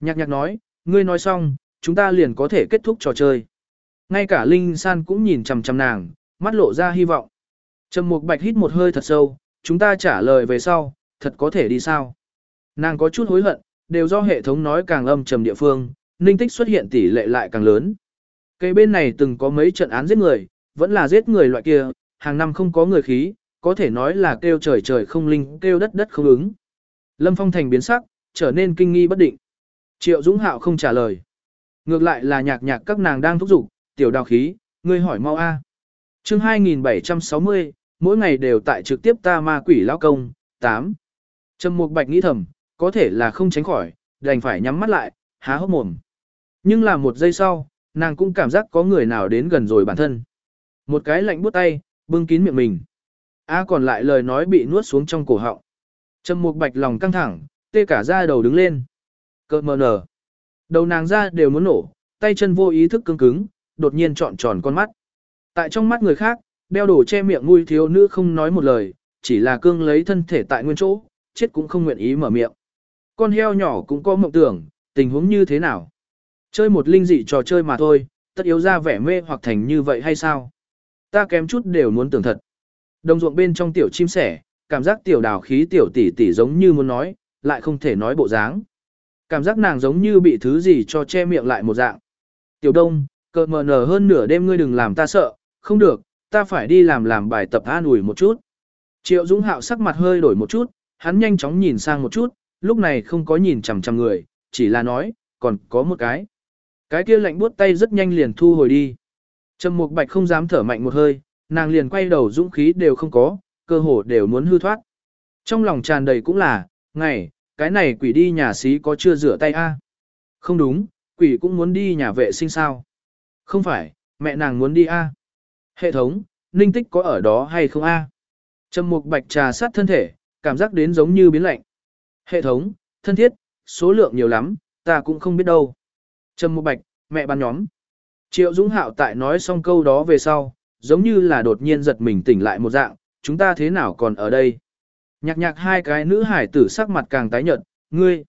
Nhạc nhạc nói, ngươi nói xong, chúng ta liền có thể kết thúc trò chơi. Ngay cả Linh San cũng nhìn chằm chằm nàng, mắt lộ ra hy vọng. Trầm Mục Bạch hít một hơi thật sâu, chúng ta trả lời về sau, thật có thể đi sao? Nàng có chút hối hận, đều do hệ thống nói càng âm trầm địa phương, ninh tích xuất hiện tỷ lệ lại càng lớn. Cây bên này từng có mấy trận án giết người, vẫn là giết người loại kia, hàng năm không có người khí, có thể nói là kêu trời trời không linh, kêu đất đất không ứng. Lâm Phong Thành biến sắc, trở nên kinh nghi bất định. Triệu Dũng Hạo không trả lời. Ngược lại là nhạc nhạc các nàng đang thúc giục, tiểu đào khí, ngươi hỏi mau a. À. Chương 2760, mỗi ngày đều tại trực tiếp ta ma quỷ lão công, 8. Trầm Mục Bạch nghĩ thầm, có thể là không tránh khỏi, đành phải nhắm mắt lại, há hốc mồm. Nhưng là một giây sau, nàng cũng cảm giác có người nào đến gần rồi bản thân. Một cái lạnh buốt tay, bưng kín miệng mình. A còn lại lời nói bị nuốt xuống trong cổ họng. Trầm Mục Bạch lòng căng thẳng, tê cả da đầu đứng lên. Cơ mờ nở. Đầu nàng ra đều muốn nổ, tay chân vô ý thức cứng cứng, đột nhiên trọn tròn con mắt. Tại trong mắt người khác, đeo đồ che miệng nuôi thiếu nữ không nói một lời, chỉ là cương lấy thân thể tại nguyên chỗ, chết cũng không nguyện ý mở miệng. Con heo nhỏ cũng có mộng tưởng, tình huống như thế nào? Chơi một linh dị trò chơi mà thôi, tất yếu ra vẻ mê hoặc thành như vậy hay sao? Ta kém chút đều muốn tưởng thật. Đồng ruộng bên trong tiểu chim sẻ, cảm giác tiểu đào khí tiểu tỷ tỷ giống như muốn nói, lại không thể nói bộ dáng. Cảm giác nàng giống như bị thứ gì cho che miệng lại một dạng. Tiểu đông, cợt mờ nở hơn nửa đêm ngươi đừng làm ta sợ, không được, ta phải đi làm làm bài tập an ủi một chút. Triệu Dũng Hạo sắc mặt hơi đổi một chút, hắn nhanh chóng nhìn sang một chút, lúc này không có nhìn chằm chằm người, chỉ là nói, còn có một cái. Cái kia lạnh buốt tay rất nhanh liền thu hồi đi. Trầm Mục Bạch không dám thở mạnh một hơi, nàng liền quay đầu dũng khí đều không có, cơ hồ đều muốn hư thoát. Trong lòng tràn đầy cũng là, ngày, cái này quỷ đi nhà xí có chưa rửa tay a? Không đúng, quỷ cũng muốn đi nhà vệ sinh sao? Không phải, mẹ nàng muốn đi a. Hệ thống, ninh tích có ở đó hay không a? Trầm Mục Bạch trà sát thân thể, cảm giác đến giống như biến lạnh. Hệ thống, thân thiết, số lượng nhiều lắm, ta cũng không biết đâu. Trầm Mục Bạch, mẹ ban nhóm. Triệu Dũng Hạo tại nói xong câu đó về sau, giống như là đột nhiên giật mình tỉnh lại một dạng, chúng ta thế nào còn ở đây? Nhạc nhạc hai cái nữ hải tử sắc mặt càng tái nhợt, ngươi,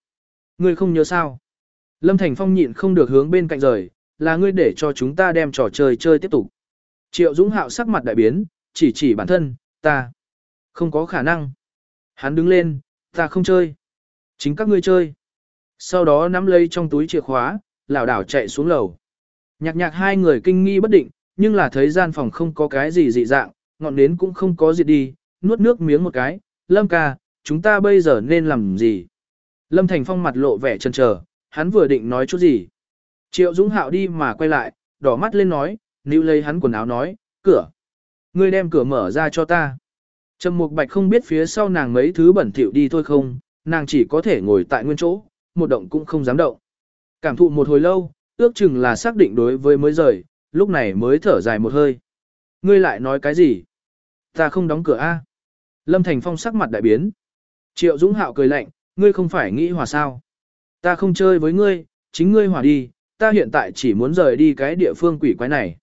ngươi không nhớ sao? Lâm Thành Phong nhịn không được hướng bên cạnh rời, là ngươi để cho chúng ta đem trò chơi chơi tiếp tục. Triệu Dũng Hạo sắc mặt đại biến, chỉ chỉ bản thân, ta, không có khả năng. Hắn đứng lên, ta không chơi. Chính các ngươi chơi. Sau đó nắm lấy trong túi chìa khóa, lảo đảo chạy xuống lầu. Nhạc nhạc hai người kinh nghi bất định, nhưng là thấy gian phòng không có cái gì dị dạng, ngọn nến cũng không có diệt đi, nuốt nước miếng một cái, Lâm ca, chúng ta bây giờ nên làm gì? Lâm Thành Phong mặt lộ vẻ chần chờ, hắn vừa định nói chút gì. Triệu Dũng Hạo đi mà quay lại, đỏ mắt lên nói, níu lấy hắn quần áo nói, cửa. Ngươi đem cửa mở ra cho ta. Trầm Mục Bạch không biết phía sau nàng mấy thứ bẩn thỉu đi thôi không, nàng chỉ có thể ngồi tại nguyên chỗ, một động cũng không dám động. Cảm thụ một hồi lâu, ước chừng là xác định đối với mới rời, lúc này mới thở dài một hơi. Ngươi lại nói cái gì? Ta không đóng cửa a. Lâm Thành Phong sắc mặt đại biến. Triệu Dũng Hạo cười lạnh, ngươi không phải nghĩ hòa sao? Ta không chơi với ngươi, chính ngươi hòa đi, ta hiện tại chỉ muốn rời đi cái địa phương quỷ quái này.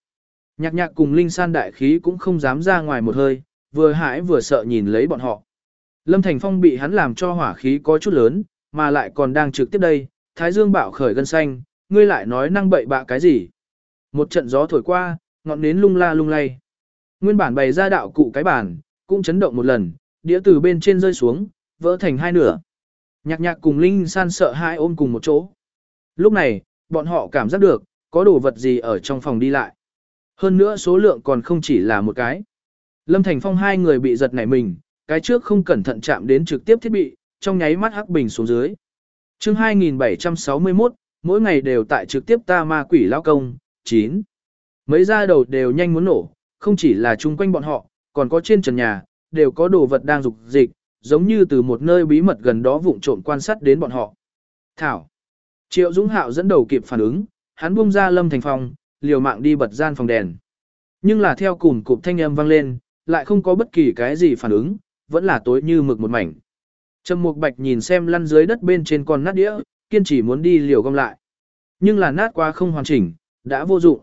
Nhạc nhạc cùng Linh San đại khí cũng không dám ra ngoài một hơi, vừa hãi vừa sợ nhìn lấy bọn họ. Lâm Thành Phong bị hắn làm cho hỏa khí có chút lớn, mà lại còn đang trực tiếp đây, Thái Dương bạo khởi gân xanh, ngươi lại nói năng bậy bạ cái gì. Một trận gió thổi qua, ngọn nến lung la lung lay. Nguyên bản bày ra đạo cụ cái bản, cũng chấn động một lần, đĩa từ bên trên rơi xuống, vỡ thành hai nửa. Nhạc nhạc cùng Linh San sợ hãi ôm cùng một chỗ. Lúc này, bọn họ cảm giác được, có đồ vật gì ở trong phòng đi lại. Hơn nữa số lượng còn không chỉ là một cái. Lâm Thành Phong hai người bị giật nảy mình, cái trước không cẩn thận chạm đến trực tiếp thiết bị, trong nháy mắt hắc bình xuống dưới. chương 2761, mỗi ngày đều tại trực tiếp ta ma quỷ lao công, 9. Mấy ra đầu đều nhanh muốn nổ, không chỉ là chung quanh bọn họ, còn có trên trần nhà, đều có đồ vật đang dục dịch, giống như từ một nơi bí mật gần đó vụng trộm quan sát đến bọn họ. Thảo. Triệu Dũng Hạo dẫn đầu kịp phản ứng, hắn buông ra Lâm Thành Phong, liều mạng đi bật gian phòng đèn. Nhưng là theo cùn cụm thanh âm vang lên, lại không có bất kỳ cái gì phản ứng, vẫn là tối như mực một mảnh. Trầm Mục Bạch nhìn xem lăn dưới đất bên trên con nát đĩa, kiên trì muốn đi liều gom lại. Nhưng là nát quá không hoàn chỉnh, đã vô dụng.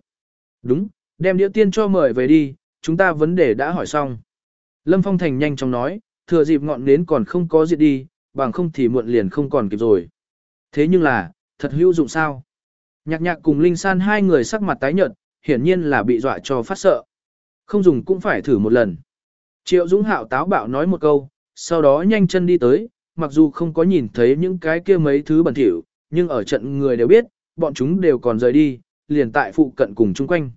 Đúng, đem đĩa tiên cho mời về đi, chúng ta vấn đề đã hỏi xong. Lâm Phong Thành nhanh chóng nói, thừa dịp ngọn nến còn không có diệt đi, bằng không thì muộn liền không còn kịp rồi. Thế nhưng là, thật hữu dụng sao? Nhạc nhạc cùng Linh San hai người sắc mặt tái nhợt, hiển nhiên là bị dọa cho phát sợ. Không dùng cũng phải thử một lần. Triệu Dũng Hạo táo bạo nói một câu, sau đó nhanh chân đi tới, mặc dù không có nhìn thấy những cái kia mấy thứ bẩn thỉu, nhưng ở trận người đều biết, bọn chúng đều còn rời đi, liền tại phụ cận cùng chung quanh.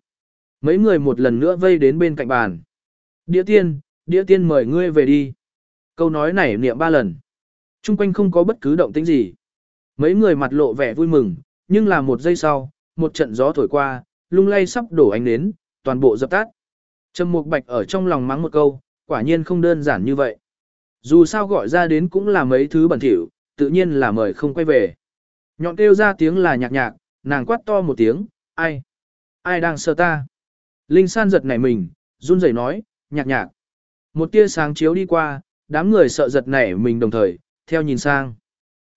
Mấy người một lần nữa vây đến bên cạnh bàn. Đĩa tiên, đĩa tiên mời ngươi về đi. Câu nói này niệm ba lần. Chung quanh không có bất cứ động tĩnh gì. Mấy người mặt lộ vẻ vui mừng, nhưng là một giây sau, một trận gió thổi qua, lung lay sắp đổ ánh nến, toàn bộ dập tắt. Trầm Mục Bạch ở trong lòng mắng một câu, quả nhiên không đơn giản như vậy. Dù sao gọi ra đến cũng là mấy thứ bẩn thỉu, tự nhiên là mời không quay về. Nhọn kêu ra tiếng là nhạc nhạc, nàng quát to một tiếng, ai? Ai đang sợ ta? Linh san giật nảy mình, run rẩy nói, nhạc nhạc. Một tia sáng chiếu đi qua, đám người sợ giật nảy mình đồng thời, theo nhìn sang.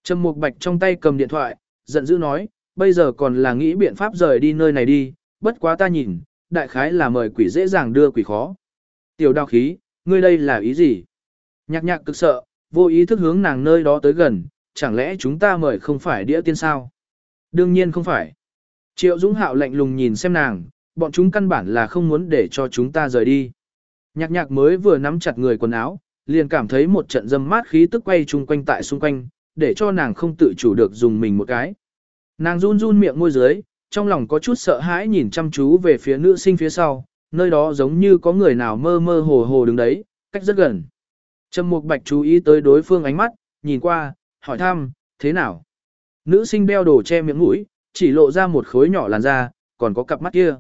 Trầm Mục Bạch trong tay cầm điện thoại, giận dữ nói, bây giờ còn là nghĩ biện pháp rời đi nơi này đi, bất quá ta nhìn, đại khái là mời quỷ dễ dàng đưa quỷ khó. Tiểu đao khí, ngươi đây là ý gì? Nhạc nhạc cực sợ, vô ý thức hướng nàng nơi đó tới gần, chẳng lẽ chúng ta mời không phải đĩa tiên sao? Đương nhiên không phải. Triệu Dũng Hạo lạnh lùng nhìn xem nàng, bọn chúng căn bản là không muốn để cho chúng ta rời đi. Nhạc nhạc mới vừa nắm chặt người quần áo, liền cảm thấy một trận dâm mát khí tức quay chung quanh tại xung quanh, để cho nàng không tự chủ được dùng mình một cái. Nàng run run miệng môi dưới, trong lòng có chút sợ hãi nhìn chăm chú về phía nữ sinh phía sau, nơi đó giống như có người nào mơ mơ hồ hồ đứng đấy, cách rất gần. Trầm Mục Bạch chú ý tới đối phương ánh mắt, nhìn qua, hỏi thăm, thế nào? Nữ sinh đeo đồ che miệng mũi, chỉ lộ ra một khối nhỏ làn da, còn có cặp mắt kia.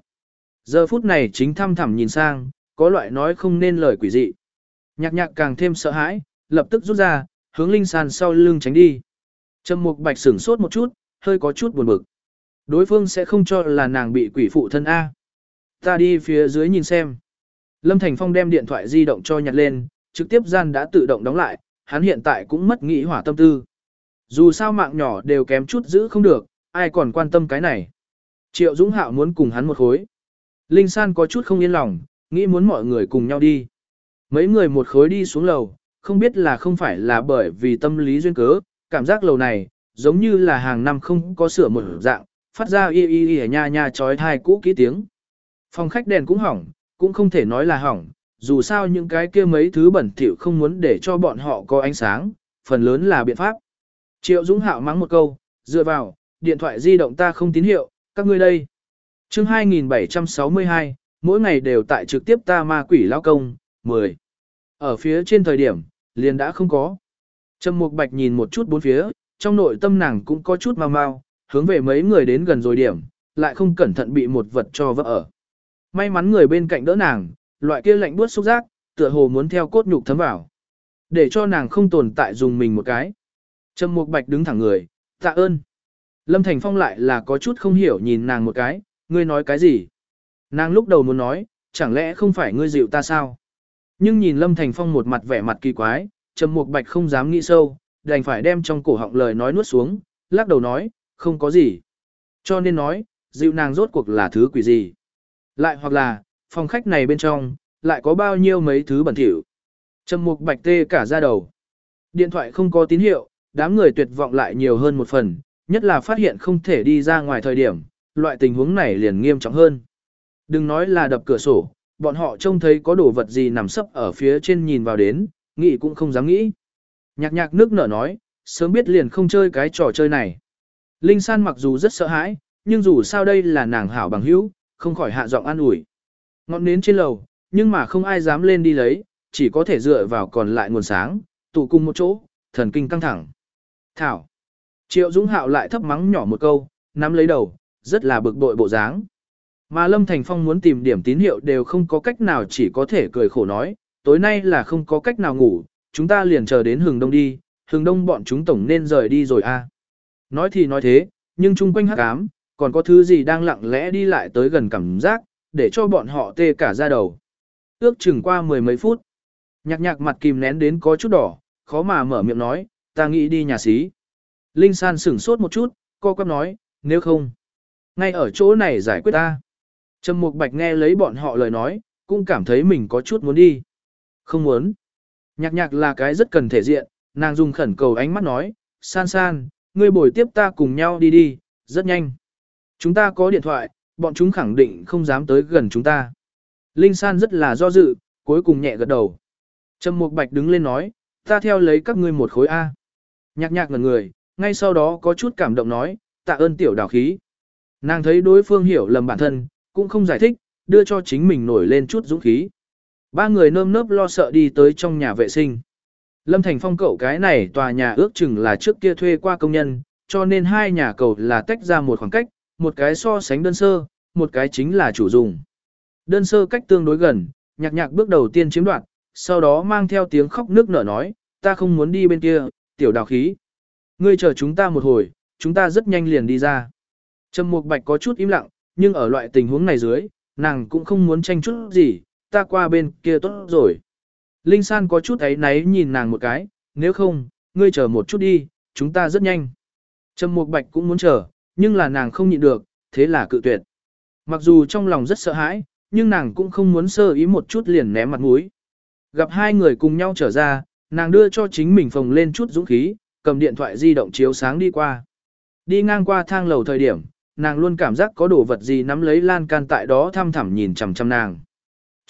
Giờ phút này chính thăm thẳm nhìn sang, có loại nói không nên lời quỷ dị. Nhạc nhạc càng thêm sợ hãi, lập tức rút ra, hướng Linh sàn sau lưng tránh đi. Trầm Mục Bạch sửng sốt một chút, hơi có chút buồn bực. Đối phương sẽ không cho là nàng bị quỷ phụ thân A. Ta đi phía dưới nhìn xem. Lâm Thành Phong đem điện thoại di động cho nhặt lên, trực tiếp gian đã tự động đóng lại, hắn hiện tại cũng mất nghĩ hỏa tâm tư. Dù sao mạng nhỏ đều kém chút giữ không được, ai còn quan tâm cái này. Triệu Dũng Hạo muốn cùng hắn một khối. Linh San có chút không yên lòng, nghĩ muốn mọi người cùng nhau đi. Mấy người một khối đi xuống lầu, không biết là không phải là bởi vì tâm lý duyên cớ, cảm giác lầu này, giống như là hàng năm không có sửa một dạng, phát ra y y y nha nha chói thai cũ kỹ tiếng. Phòng khách đèn cũng hỏng, cũng không thể nói là hỏng, dù sao những cái kia mấy thứ bẩn thỉu không muốn để cho bọn họ có ánh sáng, phần lớn là biện pháp. Triệu Dũng Hạo mắng một câu, dựa vào, điện thoại di động ta không tín hiệu, các ngươi đây. chương 2762, mỗi ngày đều tại trực tiếp ta ma quỷ lao công, 10. Ở phía trên thời điểm, liền đã không có. Trầm Mục Bạch nhìn một chút bốn phía, trong nội tâm nàng cũng có chút mau mau, hướng về mấy người đến gần rồi điểm, lại không cẩn thận bị một vật cho vỡ ở. May mắn người bên cạnh đỡ nàng, loại kia lạnh buốt xúc giác, tựa hồ muốn theo cốt nhục thấm vào. Để cho nàng không tồn tại dùng mình một cái. Trầm Mục Bạch đứng thẳng người, tạ ơn. Lâm Thành Phong lại là có chút không hiểu nhìn nàng một cái, ngươi nói cái gì? Nàng lúc đầu muốn nói, chẳng lẽ không phải ngươi dịu ta sao? Nhưng nhìn Lâm Thành Phong một mặt vẻ mặt kỳ quái, Trầm Mục Bạch không dám nghĩ sâu, đành phải đem trong cổ họng lời nói nuốt xuống, lắc đầu nói, không có gì. Cho nên nói, dịu nàng rốt cuộc là thứ quỷ gì. Lại hoặc là, phòng khách này bên trong, lại có bao nhiêu mấy thứ bẩn thỉu. Trầm Mục Bạch tê cả ra đầu. Điện thoại không có tín hiệu, đám người tuyệt vọng lại nhiều hơn một phần, nhất là phát hiện không thể đi ra ngoài thời điểm, loại tình huống này liền nghiêm trọng hơn. Đừng nói là đập cửa sổ, bọn họ trông thấy có đồ vật gì nằm sấp ở phía trên nhìn vào đến, nghĩ cũng không dám nghĩ. Nhạc nhạc nước nở nói, sớm biết liền không chơi cái trò chơi này. Linh San mặc dù rất sợ hãi, nhưng dù sao đây là nàng hảo bằng hữu, không khỏi hạ giọng an ủi. Ngọn nến trên lầu, nhưng mà không ai dám lên đi lấy, chỉ có thể dựa vào còn lại nguồn sáng, tụ cùng một chỗ, thần kinh căng thẳng. Thảo. Triệu Dũng Hạo lại thấp mắng nhỏ một câu, nắm lấy đầu, rất là bực bội bộ dáng. Mà Lâm Thành Phong muốn tìm điểm tín hiệu đều không có cách nào chỉ có thể cười khổ nói, tối nay là không có cách nào ngủ, chúng ta liền chờ đến hừng đông đi, hừng đông bọn chúng tổng nên rời đi rồi a. À. Nói thì nói thế, nhưng chung quanh hắc ám, còn có thứ gì đang lặng lẽ đi lại tới gần cảm giác, để cho bọn họ tê cả da đầu. Ước chừng qua mười mấy phút. Nhạc nhạc mặt kìm nén đến có chút đỏ, khó mà mở miệng nói, ta nghĩ đi nhà xí. Linh San sửng sốt một chút, co quắp nói, nếu không, ngay ở chỗ này giải quyết ta. Trầm Mục Bạch nghe lấy bọn họ lời nói, cũng cảm thấy mình có chút muốn đi. Không muốn. Nhạc nhạc là cái rất cần thể diện, nàng dùng khẩn cầu ánh mắt nói, san san, ngươi bồi tiếp ta cùng nhau đi đi, rất nhanh. Chúng ta có điện thoại, bọn chúng khẳng định không dám tới gần chúng ta. Linh san rất là do dự, cuối cùng nhẹ gật đầu. Trầm Mục Bạch đứng lên nói, ta theo lấy các ngươi một khối A. Nhạc nhạc ngần người, ngay sau đó có chút cảm động nói, tạ ơn tiểu đào khí. Nàng thấy đối phương hiểu lầm bản thân, cũng không giải thích, đưa cho chính mình nổi lên chút dũng khí. Ba người nơm nớp lo sợ đi tới trong nhà vệ sinh. Lâm Thành Phong cậu cái này tòa nhà ước chừng là trước kia thuê qua công nhân, cho nên hai nhà cầu là tách ra một khoảng cách, một cái so sánh đơn sơ, một cái chính là chủ dùng. Đơn sơ cách tương đối gần, nhạc nhạc bước đầu tiên chiếm đoạt, sau đó mang theo tiếng khóc nước nở nói, ta không muốn đi bên kia, tiểu đào khí. Ngươi chờ chúng ta một hồi, chúng ta rất nhanh liền đi ra. Trầm Mục Bạch có chút im lặng, nhưng ở loại tình huống này dưới, nàng cũng không muốn tranh chút gì, ta qua bên kia tốt rồi. Linh San có chút ấy náy nhìn nàng một cái, nếu không, ngươi chờ một chút đi, chúng ta rất nhanh. Trầm Mục Bạch cũng muốn chờ, nhưng là nàng không nhịn được, thế là cự tuyệt. Mặc dù trong lòng rất sợ hãi, nhưng nàng cũng không muốn sơ ý một chút liền ném mặt mũi. Gặp hai người cùng nhau trở ra, nàng đưa cho chính mình phồng lên chút dũng khí, cầm điện thoại di động chiếu sáng đi qua. Đi ngang qua thang lầu thời điểm, nàng luôn cảm giác có đồ vật gì nắm lấy lan can tại đó thăm thẳm nhìn chằm chằm nàng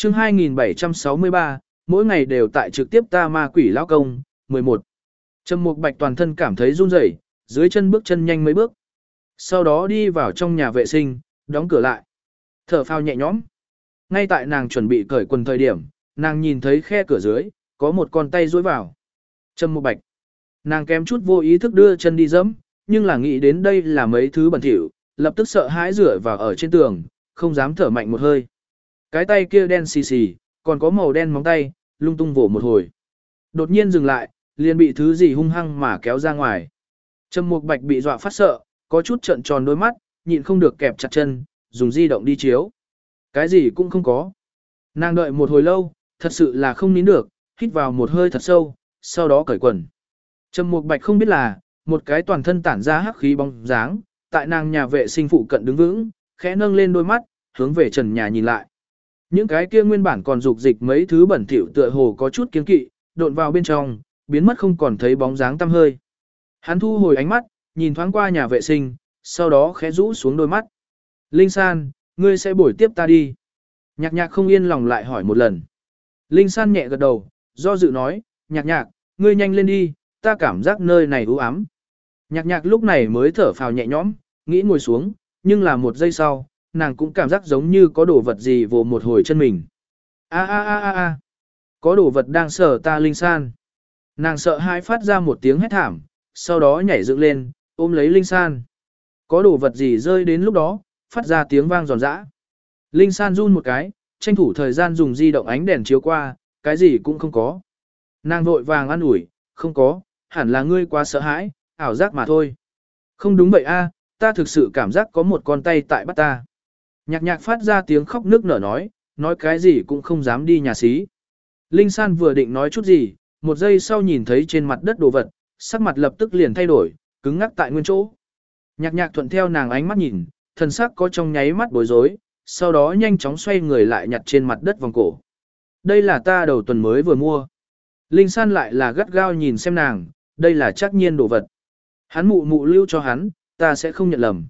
chương 2763, mỗi ngày đều tại trực tiếp ta ma quỷ lão công, 11. Trầm Mục Bạch toàn thân cảm thấy run rẩy, dưới chân bước chân nhanh mấy bước. Sau đó đi vào trong nhà vệ sinh, đóng cửa lại. Thở phao nhẹ nhõm. Ngay tại nàng chuẩn bị cởi quần thời điểm, nàng nhìn thấy khe cửa dưới, có một con tay duỗi vào. Trầm Mục Bạch. Nàng kém chút vô ý thức đưa chân đi dẫm, nhưng là nghĩ đến đây là mấy thứ bẩn thỉu, lập tức sợ hãi rửa vào ở trên tường, không dám thở mạnh một hơi. Cái tay kia đen xì xì, còn có màu đen móng tay, lung tung vỗ một hồi. Đột nhiên dừng lại, liền bị thứ gì hung hăng mà kéo ra ngoài. Trầm Mục Bạch bị dọa phát sợ, có chút trợn tròn đôi mắt, nhịn không được kẹp chặt chân, dùng di động đi chiếu. Cái gì cũng không có. Nàng đợi một hồi lâu, thật sự là không nín được, hít vào một hơi thật sâu, sau đó cởi quần. Trầm Mục Bạch không biết là, một cái toàn thân tản ra hắc khí bóng dáng, tại nàng nhà vệ sinh phụ cận đứng vững, khẽ nâng lên đôi mắt, hướng về trần nhà nhìn lại. Những cái kia nguyên bản còn dục dịch mấy thứ bẩn thỉu tựa hồ có chút kiên kỵ, độn vào bên trong, biến mất không còn thấy bóng dáng tăm hơi. Hắn thu hồi ánh mắt, nhìn thoáng qua nhà vệ sinh, sau đó khẽ rũ xuống đôi mắt. Linh San, ngươi sẽ bổi tiếp ta đi. Nhạc nhạc không yên lòng lại hỏi một lần. Linh San nhẹ gật đầu, do dự nói, nhạc nhạc, ngươi nhanh lên đi, ta cảm giác nơi này u ám. Nhạc nhạc lúc này mới thở phào nhẹ nhõm, nghĩ ngồi xuống, nhưng là một giây sau, nàng cũng cảm giác giống như có đồ vật gì vồ một hồi chân mình. A a a a a, có đồ vật đang sờ ta linh san. Nàng sợ hãi phát ra một tiếng hét thảm, sau đó nhảy dựng lên, ôm lấy linh san. Có đồ vật gì rơi đến lúc đó, phát ra tiếng vang giòn giã. Linh san run một cái, tranh thủ thời gian dùng di động ánh đèn chiếu qua, cái gì cũng không có. Nàng vội vàng ăn ủi, không có, hẳn là ngươi quá sợ hãi, ảo giác mà thôi. Không đúng vậy a, ta thực sự cảm giác có một con tay tại bắt ta. Nhạc nhạc phát ra tiếng khóc nước nở nói, nói cái gì cũng không dám đi nhà xí. Linh San vừa định nói chút gì, một giây sau nhìn thấy trên mặt đất đồ vật, sắc mặt lập tức liền thay đổi, cứng ngắc tại nguyên chỗ. Nhạc nhạc thuận theo nàng ánh mắt nhìn, thần sắc có trong nháy mắt bối rối, sau đó nhanh chóng xoay người lại nhặt trên mặt đất vòng cổ. Đây là ta đầu tuần mới vừa mua. Linh San lại là gắt gao nhìn xem nàng, đây là chắc nhiên đồ vật. Hắn mụ mụ lưu cho hắn, ta sẽ không nhận lầm.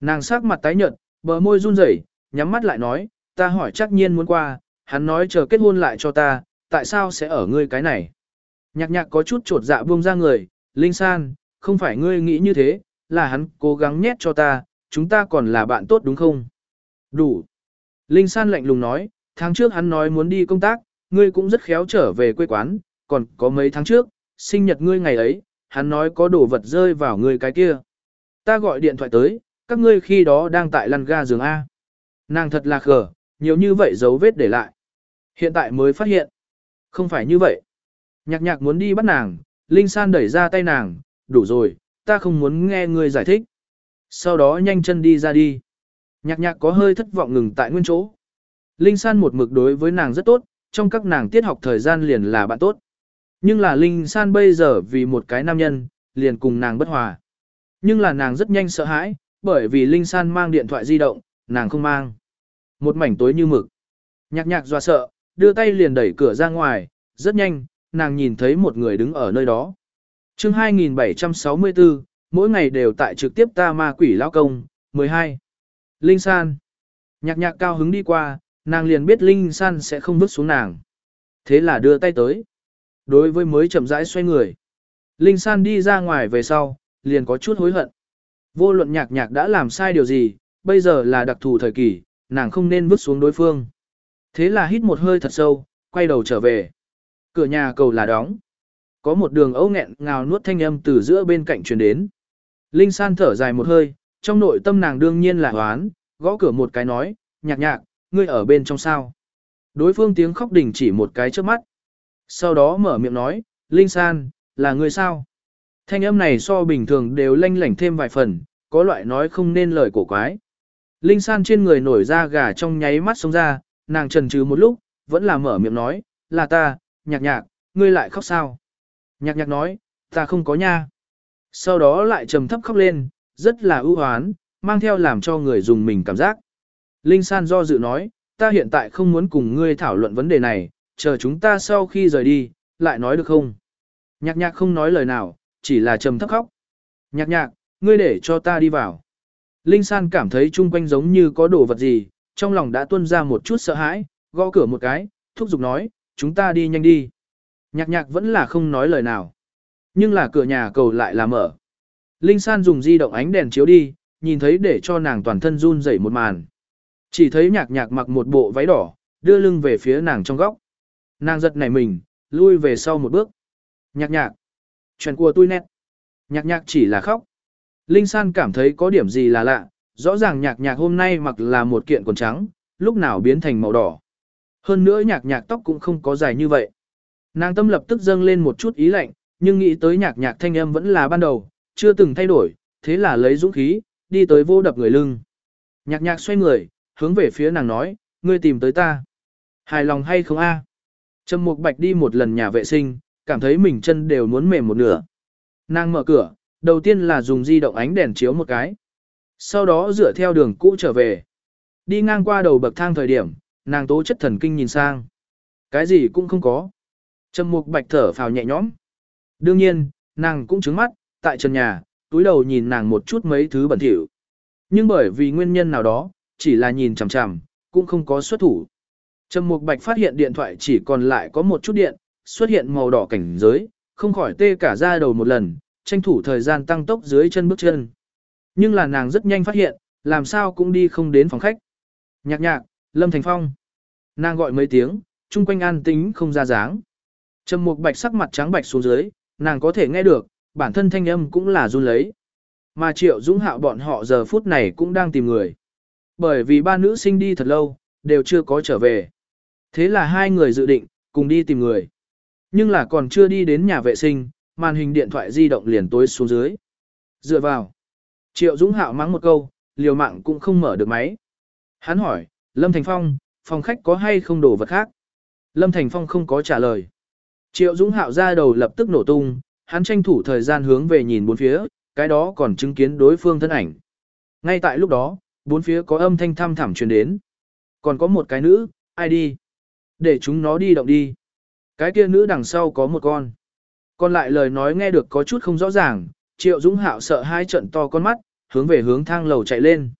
Nàng sắc mặt tái nhợt, bờ môi run rẩy, nhắm mắt lại nói, ta hỏi chắc nhiên muốn qua, hắn nói chờ kết hôn lại cho ta, tại sao sẽ ở ngươi cái này? Nhạc nhạc có chút trột dạ buông ra người, Linh San, không phải ngươi nghĩ như thế, là hắn cố gắng nhét cho ta, chúng ta còn là bạn tốt đúng không? Đủ. Linh San lạnh lùng nói, tháng trước hắn nói muốn đi công tác, ngươi cũng rất khéo trở về quê quán, còn có mấy tháng trước, sinh nhật ngươi ngày ấy, hắn nói có đồ vật rơi vào ngươi cái kia. Ta gọi điện thoại tới, các ngươi khi đó đang tại lăn ga giường A. Nàng thật là khờ, nhiều như vậy dấu vết để lại. Hiện tại mới phát hiện. Không phải như vậy. Nhạc nhạc muốn đi bắt nàng, Linh San đẩy ra tay nàng, đủ rồi, ta không muốn nghe ngươi giải thích. Sau đó nhanh chân đi ra đi. Nhạc nhạc có hơi thất vọng ngừng tại nguyên chỗ. Linh San một mực đối với nàng rất tốt, trong các nàng tiết học thời gian liền là bạn tốt. Nhưng là Linh San bây giờ vì một cái nam nhân, liền cùng nàng bất hòa. Nhưng là nàng rất nhanh sợ hãi, bởi vì Linh San mang điện thoại di động, nàng không mang. Một mảnh tối như mực. Nhạc nhạc do sợ, đưa tay liền đẩy cửa ra ngoài, rất nhanh, nàng nhìn thấy một người đứng ở nơi đó. chương 2764, mỗi ngày đều tại trực tiếp ta ma quỷ lao công, 12. Linh San. Nhạc nhạc cao hứng đi qua, nàng liền biết Linh San sẽ không bước xuống nàng. Thế là đưa tay tới. Đối với mới chậm rãi xoay người. Linh San đi ra ngoài về sau, liền có chút hối hận. Vô luận nhạc nhạc đã làm sai điều gì, bây giờ là đặc thù thời kỳ, nàng không nên vứt xuống đối phương. Thế là hít một hơi thật sâu, quay đầu trở về. Cửa nhà cầu là đóng. Có một đường ấu nghẹn ngào nuốt thanh âm từ giữa bên cạnh truyền đến. Linh San thở dài một hơi, trong nội tâm nàng đương nhiên là hoán, gõ cửa một cái nói, nhạc nhạc, ngươi ở bên trong sao. Đối phương tiếng khóc đình chỉ một cái trước mắt. Sau đó mở miệng nói, Linh San, là ngươi sao? Thanh âm này so bình thường đều lanh lảnh thêm vài phần, có loại nói không nên lời cổ quái. Linh San trên người nổi ra gà trong nháy mắt sống ra, nàng trần trừ một lúc, vẫn là mở miệng nói, là ta, nhạc nhạc, ngươi lại khóc sao? Nhạc nhạc nói, ta không có nha. Sau đó lại trầm thấp khóc lên, rất là ưu hoán, mang theo làm cho người dùng mình cảm giác. Linh San do dự nói, ta hiện tại không muốn cùng ngươi thảo luận vấn đề này, chờ chúng ta sau khi rời đi, lại nói được không? Nhạc nhạc không nói lời nào, chỉ là trầm thấp khóc. Nhạc nhạc, ngươi để cho ta đi vào. Linh San cảm thấy chung quanh giống như có đồ vật gì, trong lòng đã tuôn ra một chút sợ hãi, gõ cửa một cái, thúc giục nói, chúng ta đi nhanh đi. Nhạc nhạc vẫn là không nói lời nào. Nhưng là cửa nhà cầu lại là mở. Linh San dùng di động ánh đèn chiếu đi, nhìn thấy để cho nàng toàn thân run rẩy một màn. Chỉ thấy nhạc nhạc mặc một bộ váy đỏ, đưa lưng về phía nàng trong góc. Nàng giật nảy mình, lui về sau một bước. Nhạc nhạc. Chuyện của tôi nét. Nhạc nhạc chỉ là khóc. Linh San cảm thấy có điểm gì là lạ, rõ ràng nhạc nhạc hôm nay mặc là một kiện quần trắng, lúc nào biến thành màu đỏ. Hơn nữa nhạc nhạc tóc cũng không có dài như vậy. Nàng tâm lập tức dâng lên một chút ý lạnh, nhưng nghĩ tới nhạc nhạc thanh âm vẫn là ban đầu, chưa từng thay đổi, thế là lấy dũng khí, đi tới vô đập người lưng. Nhạc nhạc xoay người, hướng về phía nàng nói, ngươi tìm tới ta. Hài lòng hay không a? Trầm Mục Bạch đi một lần nhà vệ sinh, cảm thấy mình chân đều muốn mềm một nửa. Nàng mở cửa, đầu tiên là dùng di động ánh đèn chiếu một cái. Sau đó dựa theo đường cũ trở về. Đi ngang qua đầu bậc thang thời điểm, nàng tố chất thần kinh nhìn sang. Cái gì cũng không có. Trầm Mục Bạch thở phào nhẹ nhõm. Đương nhiên, nàng cũng trứng mắt, tại trần nhà, túi đầu nhìn nàng một chút mấy thứ bẩn thỉu. Nhưng bởi vì nguyên nhân nào đó, chỉ là nhìn chằm chằm, cũng không có xuất thủ. Trầm Mục Bạch phát hiện điện thoại chỉ còn lại có một chút điện, xuất hiện màu đỏ cảnh giới, không khỏi tê cả da đầu một lần, tranh thủ thời gian tăng tốc dưới chân bước chân. Nhưng là nàng rất nhanh phát hiện, làm sao cũng đi không đến phòng khách. Nhạc nhạc, Lâm Thành Phong. Nàng gọi mấy tiếng, chung quanh an tính không ra dáng. Trầm Mục Bạch sắc mặt trắng bạch xuống dưới, nàng có thể nghe được, bản thân thanh âm cũng là run lấy. Mà Triệu Dũng Hạo bọn họ giờ phút này cũng đang tìm người. Bởi vì ba nữ sinh đi thật lâu, đều chưa có trở về. Thế là hai người dự định, cùng đi tìm người. Nhưng là còn chưa đi đến nhà vệ sinh, màn hình điện thoại di động liền tối xuống dưới. Dựa vào. Triệu Dũng Hạo mắng một câu, liều mạng cũng không mở được máy. Hắn hỏi, Lâm Thành Phong, phòng khách có hay không đồ vật khác? Lâm Thành Phong không có trả lời. Triệu Dũng Hạo ra đầu lập tức nổ tung, hắn tranh thủ thời gian hướng về nhìn bốn phía, cái đó còn chứng kiến đối phương thân ảnh. Ngay tại lúc đó, bốn phía có âm thanh thăm thẳm truyền đến. Còn có một cái nữ, ai đi? Để chúng nó đi động đi. Cái kia nữ đằng sau có một con. Còn lại lời nói nghe được có chút không rõ ràng, Triệu Dũng Hạo sợ hai trận to con mắt, hướng về hướng thang lầu chạy lên.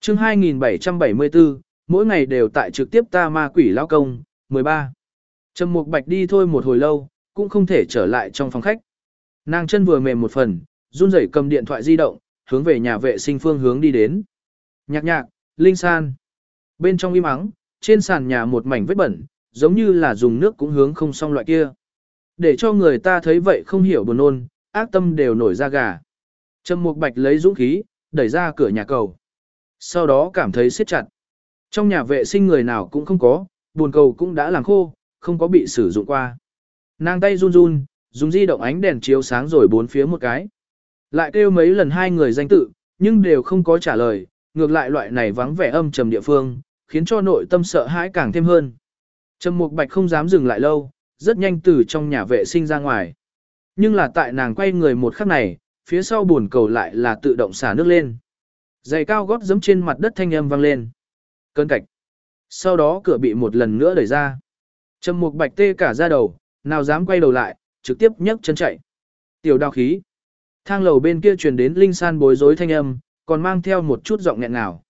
chương 2774, mỗi ngày đều tại trực tiếp ta ma quỷ lao công, 13. Trầm Mục Bạch đi thôi một hồi lâu, cũng không thể trở lại trong phòng khách. Nàng chân vừa mềm một phần, run rẩy cầm điện thoại di động, hướng về nhà vệ sinh phương hướng đi đến. Nhạc nhạc, Linh San. Bên trong im ắng, trên sàn nhà một mảnh vết bẩn, giống như là dùng nước cũng hướng không xong loại kia. Để cho người ta thấy vậy không hiểu buồn nôn, ác tâm đều nổi ra gà. Trầm Mục Bạch lấy dũng khí, đẩy ra cửa nhà cầu. Sau đó cảm thấy siết chặt. Trong nhà vệ sinh người nào cũng không có, buồn cầu cũng đã làm khô, không có bị sử dụng qua. Nàng tay run run, dùng di động ánh đèn chiếu sáng rồi bốn phía một cái. Lại kêu mấy lần hai người danh tự, nhưng đều không có trả lời, ngược lại loại này vắng vẻ âm trầm địa phương, khiến cho nội tâm sợ hãi càng thêm hơn. Trầm Mục Bạch không dám dừng lại lâu, rất nhanh từ trong nhà vệ sinh ra ngoài. Nhưng là tại nàng quay người một khắc này, phía sau buồn cầu lại là tự động xả nước lên. Giày cao gót giẫm trên mặt đất thanh âm vang lên. Cơn cạch. Sau đó cửa bị một lần nữa đẩy ra. Trầm Mục Bạch tê cả da đầu, nào dám quay đầu lại, trực tiếp nhấc chân chạy. Tiểu đao khí. Thang lầu bên kia truyền đến linh san bối rối thanh âm, còn mang theo một chút giọng nghẹn ngào.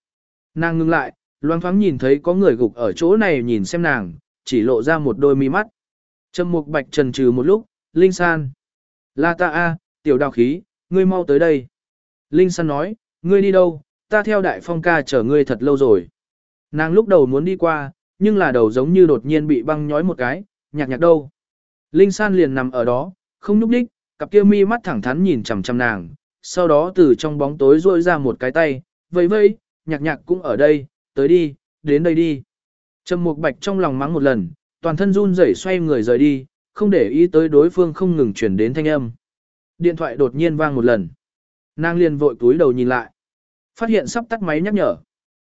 Nàng ngừng lại, loáng thoáng nhìn thấy có người gục ở chỗ này nhìn xem nàng, chỉ lộ ra một đôi mi mắt. Trầm Mục Bạch trần trừ một lúc, Linh San. La ta a, tiểu đào khí, ngươi mau tới đây. Linh San nói, ngươi đi đâu, ta theo đại phong ca chở ngươi thật lâu rồi. Nàng lúc đầu muốn đi qua, nhưng là đầu giống như đột nhiên bị băng nhói một cái, nhạc nhạc đâu. Linh San liền nằm ở đó, không nhúc đích, cặp kia mi mắt thẳng thắn nhìn chằm chằm nàng, sau đó từ trong bóng tối rôi ra một cái tay, vẫy vẫy, nhạc nhạc cũng ở đây, tới đi, đến đây đi. Trầm Mục Bạch trong lòng mắng một lần, toàn thân run rẩy xoay người rời đi, không để ý tới đối phương không ngừng chuyển đến thanh âm. Điện thoại đột nhiên vang một lần. Nàng liền vội túi đầu nhìn lại. Phát hiện sắp tắt máy nhắc nhở.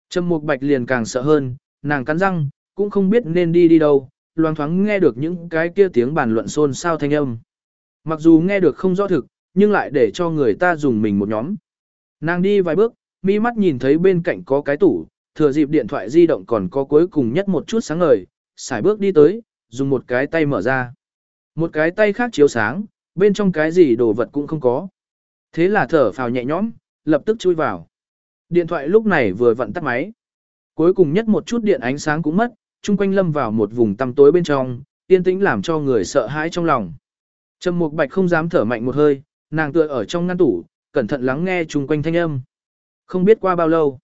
Trầm Mục Bạch liền càng sợ hơn, nàng cắn răng, cũng không biết nên đi đi đâu, loang thoáng nghe được những cái kia tiếng bàn luận xôn xao thanh âm. Mặc dù nghe được không rõ thực, nhưng lại để cho người ta dùng mình một nhóm. Nàng đi vài bước, mi mắt nhìn thấy bên cạnh có cái tủ, thừa dịp điện thoại di động còn có cuối cùng nhất một chút sáng ngời, xài bước đi tới, dùng một cái tay mở ra. Một cái tay khác chiếu sáng, bên trong cái gì đồ vật cũng không có. Thế là thở phào nhẹ nhõm, lập tức chui vào. Điện thoại lúc này vừa vặn tắt máy. Cuối cùng nhất một chút điện ánh sáng cũng mất, chung quanh lâm vào một vùng tăm tối bên trong, yên tĩnh làm cho người sợ hãi trong lòng. Trầm Mục Bạch không dám thở mạnh một hơi, nàng tựa ở trong ngăn tủ, cẩn thận lắng nghe chung quanh thanh âm. Không biết qua bao lâu,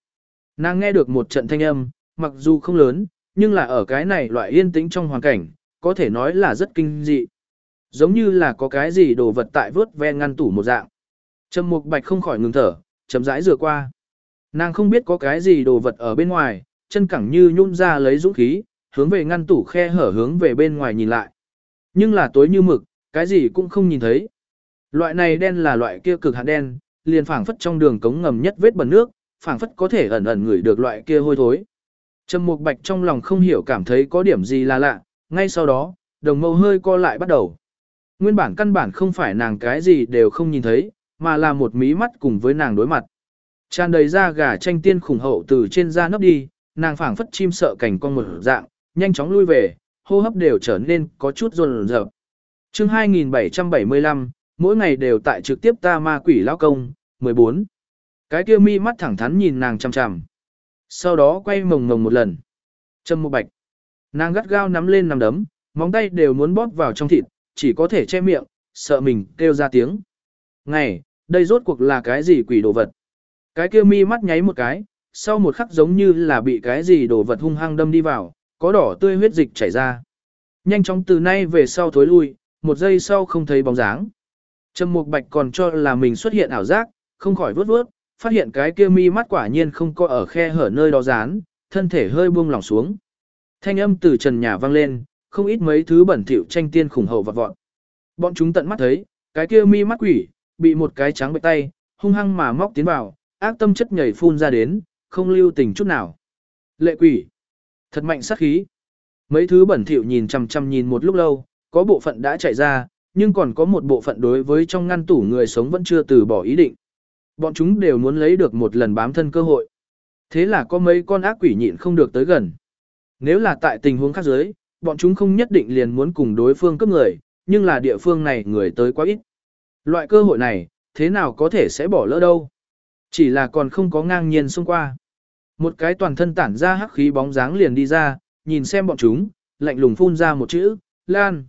nàng nghe được một trận thanh âm, mặc dù không lớn, nhưng là ở cái này loại yên tĩnh trong hoàn cảnh, có thể nói là rất kinh dị. Giống như là có cái gì đồ vật tại vớt ve ngăn tủ một dạng. Trầm Mục Bạch không khỏi ngừng thở, chấm rãi rửa qua. Nàng không biết có cái gì đồ vật ở bên ngoài, chân cẳng như nhún ra lấy dũng khí, hướng về ngăn tủ khe hở hướng về bên ngoài nhìn lại. Nhưng là tối như mực, cái gì cũng không nhìn thấy. Loại này đen là loại kia cực hạn đen, liền phảng phất trong đường cống ngầm nhất vết bẩn nước, phảng phất có thể ẩn ẩn ngửi được loại kia hôi thối. Trầm Mục Bạch trong lòng không hiểu cảm thấy có điểm gì là lạ, ngay sau đó, đồng mâu hơi co lại bắt đầu. Nguyên bản căn bản không phải nàng cái gì đều không nhìn thấy, mà là một mí mắt cùng với nàng đối mặt. Tràn đầy da gà tranh tiên khủng hậu từ trên da nấp đi, nàng phảng phất chim sợ cảnh con một dạng, nhanh chóng lui về, hô hấp đều trở nên có chút run rợn. Chương 2775, mỗi ngày đều tại trực tiếp ta ma quỷ lao công, 14. Cái kia mi mắt thẳng thắn nhìn nàng chằm chằm. Sau đó quay mồng mồng một lần. Trâm một bạch. Nàng gắt gao nắm lên nằm đấm, móng tay đều muốn bóp vào trong thịt, chỉ có thể che miệng, sợ mình kêu ra tiếng. Ngày, đây rốt cuộc là cái gì quỷ đồ vật? Cái kia mi mắt nháy một cái, sau một khắc giống như là bị cái gì đồ vật hung hăng đâm đi vào, có đỏ tươi huyết dịch chảy ra. Nhanh chóng từ nay về sau thối lui, một giây sau không thấy bóng dáng. Trầm Mục Bạch còn cho là mình xuất hiện ảo giác, không khỏi vớt vớt, phát hiện cái kia mi mắt quả nhiên không có ở khe hở nơi đó dán, thân thể hơi buông lỏng xuống. Thanh âm từ trần nhà vang lên, không ít mấy thứ bẩn thỉu tranh tiên khủng hậu vọt vọt. Bọn chúng tận mắt thấy, cái kia mi mắt quỷ, bị một cái trắng bệ tay, hung hăng mà móc tiến vào, ác tâm chất nhảy phun ra đến, không lưu tình chút nào. Lệ quỷ, thật mạnh sát khí. Mấy thứ bẩn thỉu nhìn chằm chằm nhìn một lúc lâu, có bộ phận đã chạy ra, nhưng còn có một bộ phận đối với trong ngăn tủ người sống vẫn chưa từ bỏ ý định. Bọn chúng đều muốn lấy được một lần bám thân cơ hội. Thế là có mấy con ác quỷ nhịn không được tới gần. Nếu là tại tình huống khác giới, bọn chúng không nhất định liền muốn cùng đối phương cấp người, nhưng là địa phương này người tới quá ít. Loại cơ hội này, thế nào có thể sẽ bỏ lỡ đâu. Chỉ là còn không có ngang nhiên xông qua. Một cái toàn thân tản ra hắc khí bóng dáng liền đi ra, nhìn xem bọn chúng, lạnh lùng phun ra một chữ, Lan.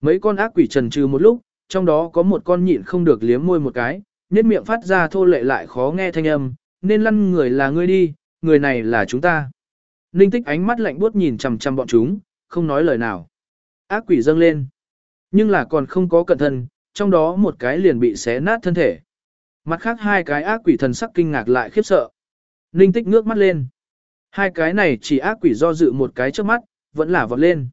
Mấy con ác quỷ trần trừ một lúc, trong đó có một con nhịn không được liếm môi một cái, nét miệng phát ra thô lệ lại khó nghe thanh âm, nên lăn người là ngươi đi, người này là chúng ta. Ninh tích ánh mắt lạnh buốt nhìn chằm chằm bọn chúng, không nói lời nào. Ác quỷ dâng lên. Nhưng là còn không có cẩn thận, trong đó một cái liền bị xé nát thân thể. Mặt khác hai cái ác quỷ thần sắc kinh ngạc lại khiếp sợ. Ninh tích ngước mắt lên. Hai cái này chỉ ác quỷ do dự một cái trước mắt, vẫn là vọt lên.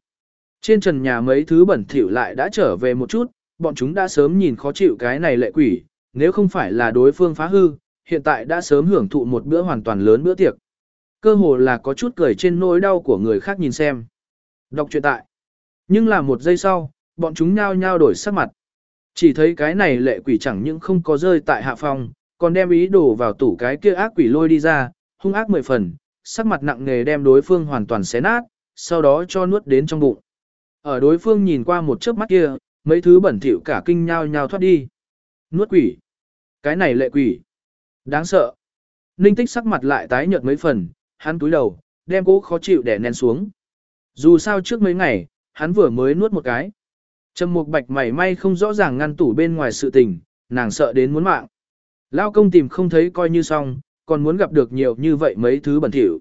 Trên trần nhà mấy thứ bẩn thỉu lại đã trở về một chút, bọn chúng đã sớm nhìn khó chịu cái này lệ quỷ, nếu không phải là đối phương phá hư, hiện tại đã sớm hưởng thụ một bữa hoàn toàn lớn bữa tiệc. Cơ hồ là có chút cười trên nỗi đau của người khác nhìn xem. Đọc truyện tại. Nhưng là một giây sau, bọn chúng nhao nhao đổi sắc mặt. Chỉ thấy cái này lệ quỷ chẳng những không có rơi tại hạ phòng, còn đem ý đồ vào tủ cái kia ác quỷ lôi đi ra, hung ác mười phần, sắc mặt nặng nề đem đối phương hoàn toàn xé nát, sau đó cho nuốt đến trong bụng. Ở đối phương nhìn qua một chớp mắt kia, mấy thứ bẩn thỉu cả kinh nhao nhao thoát đi. Nuốt quỷ. Cái này lệ quỷ. Đáng sợ. Ninh tích sắc mặt lại tái nhợt mấy phần, hắn túi đầu, đem cố khó chịu để nén xuống. Dù sao trước mấy ngày, hắn vừa mới nuốt một cái. Trầm mục bạch mảy may không rõ ràng ngăn tủ bên ngoài sự tình, nàng sợ đến muốn mạng. Lao công tìm không thấy coi như xong, còn muốn gặp được nhiều như vậy mấy thứ bẩn thỉu.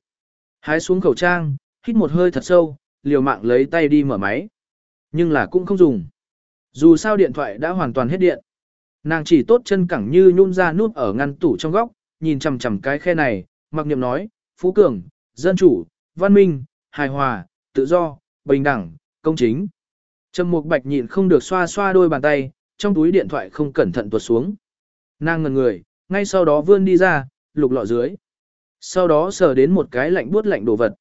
Hái xuống khẩu trang, hít một hơi thật sâu, liều mạng lấy tay đi mở máy. Nhưng là cũng không dùng. Dù sao điện thoại đã hoàn toàn hết điện. Nàng chỉ tốt chân cẳng như nhun ra nút ở ngăn tủ trong góc, nhìn chằm chằm cái khe này, mặc niệm nói, phú cường, dân chủ, văn minh, hài hòa, tự do, bình đẳng, công chính. Trầm Mục Bạch nhịn không được xoa xoa đôi bàn tay, trong túi điện thoại không cẩn thận tuột xuống. Nàng ngần người, ngay sau đó vươn đi ra, lục lọ dưới. Sau đó sờ đến một cái lạnh buốt lạnh đồ vật.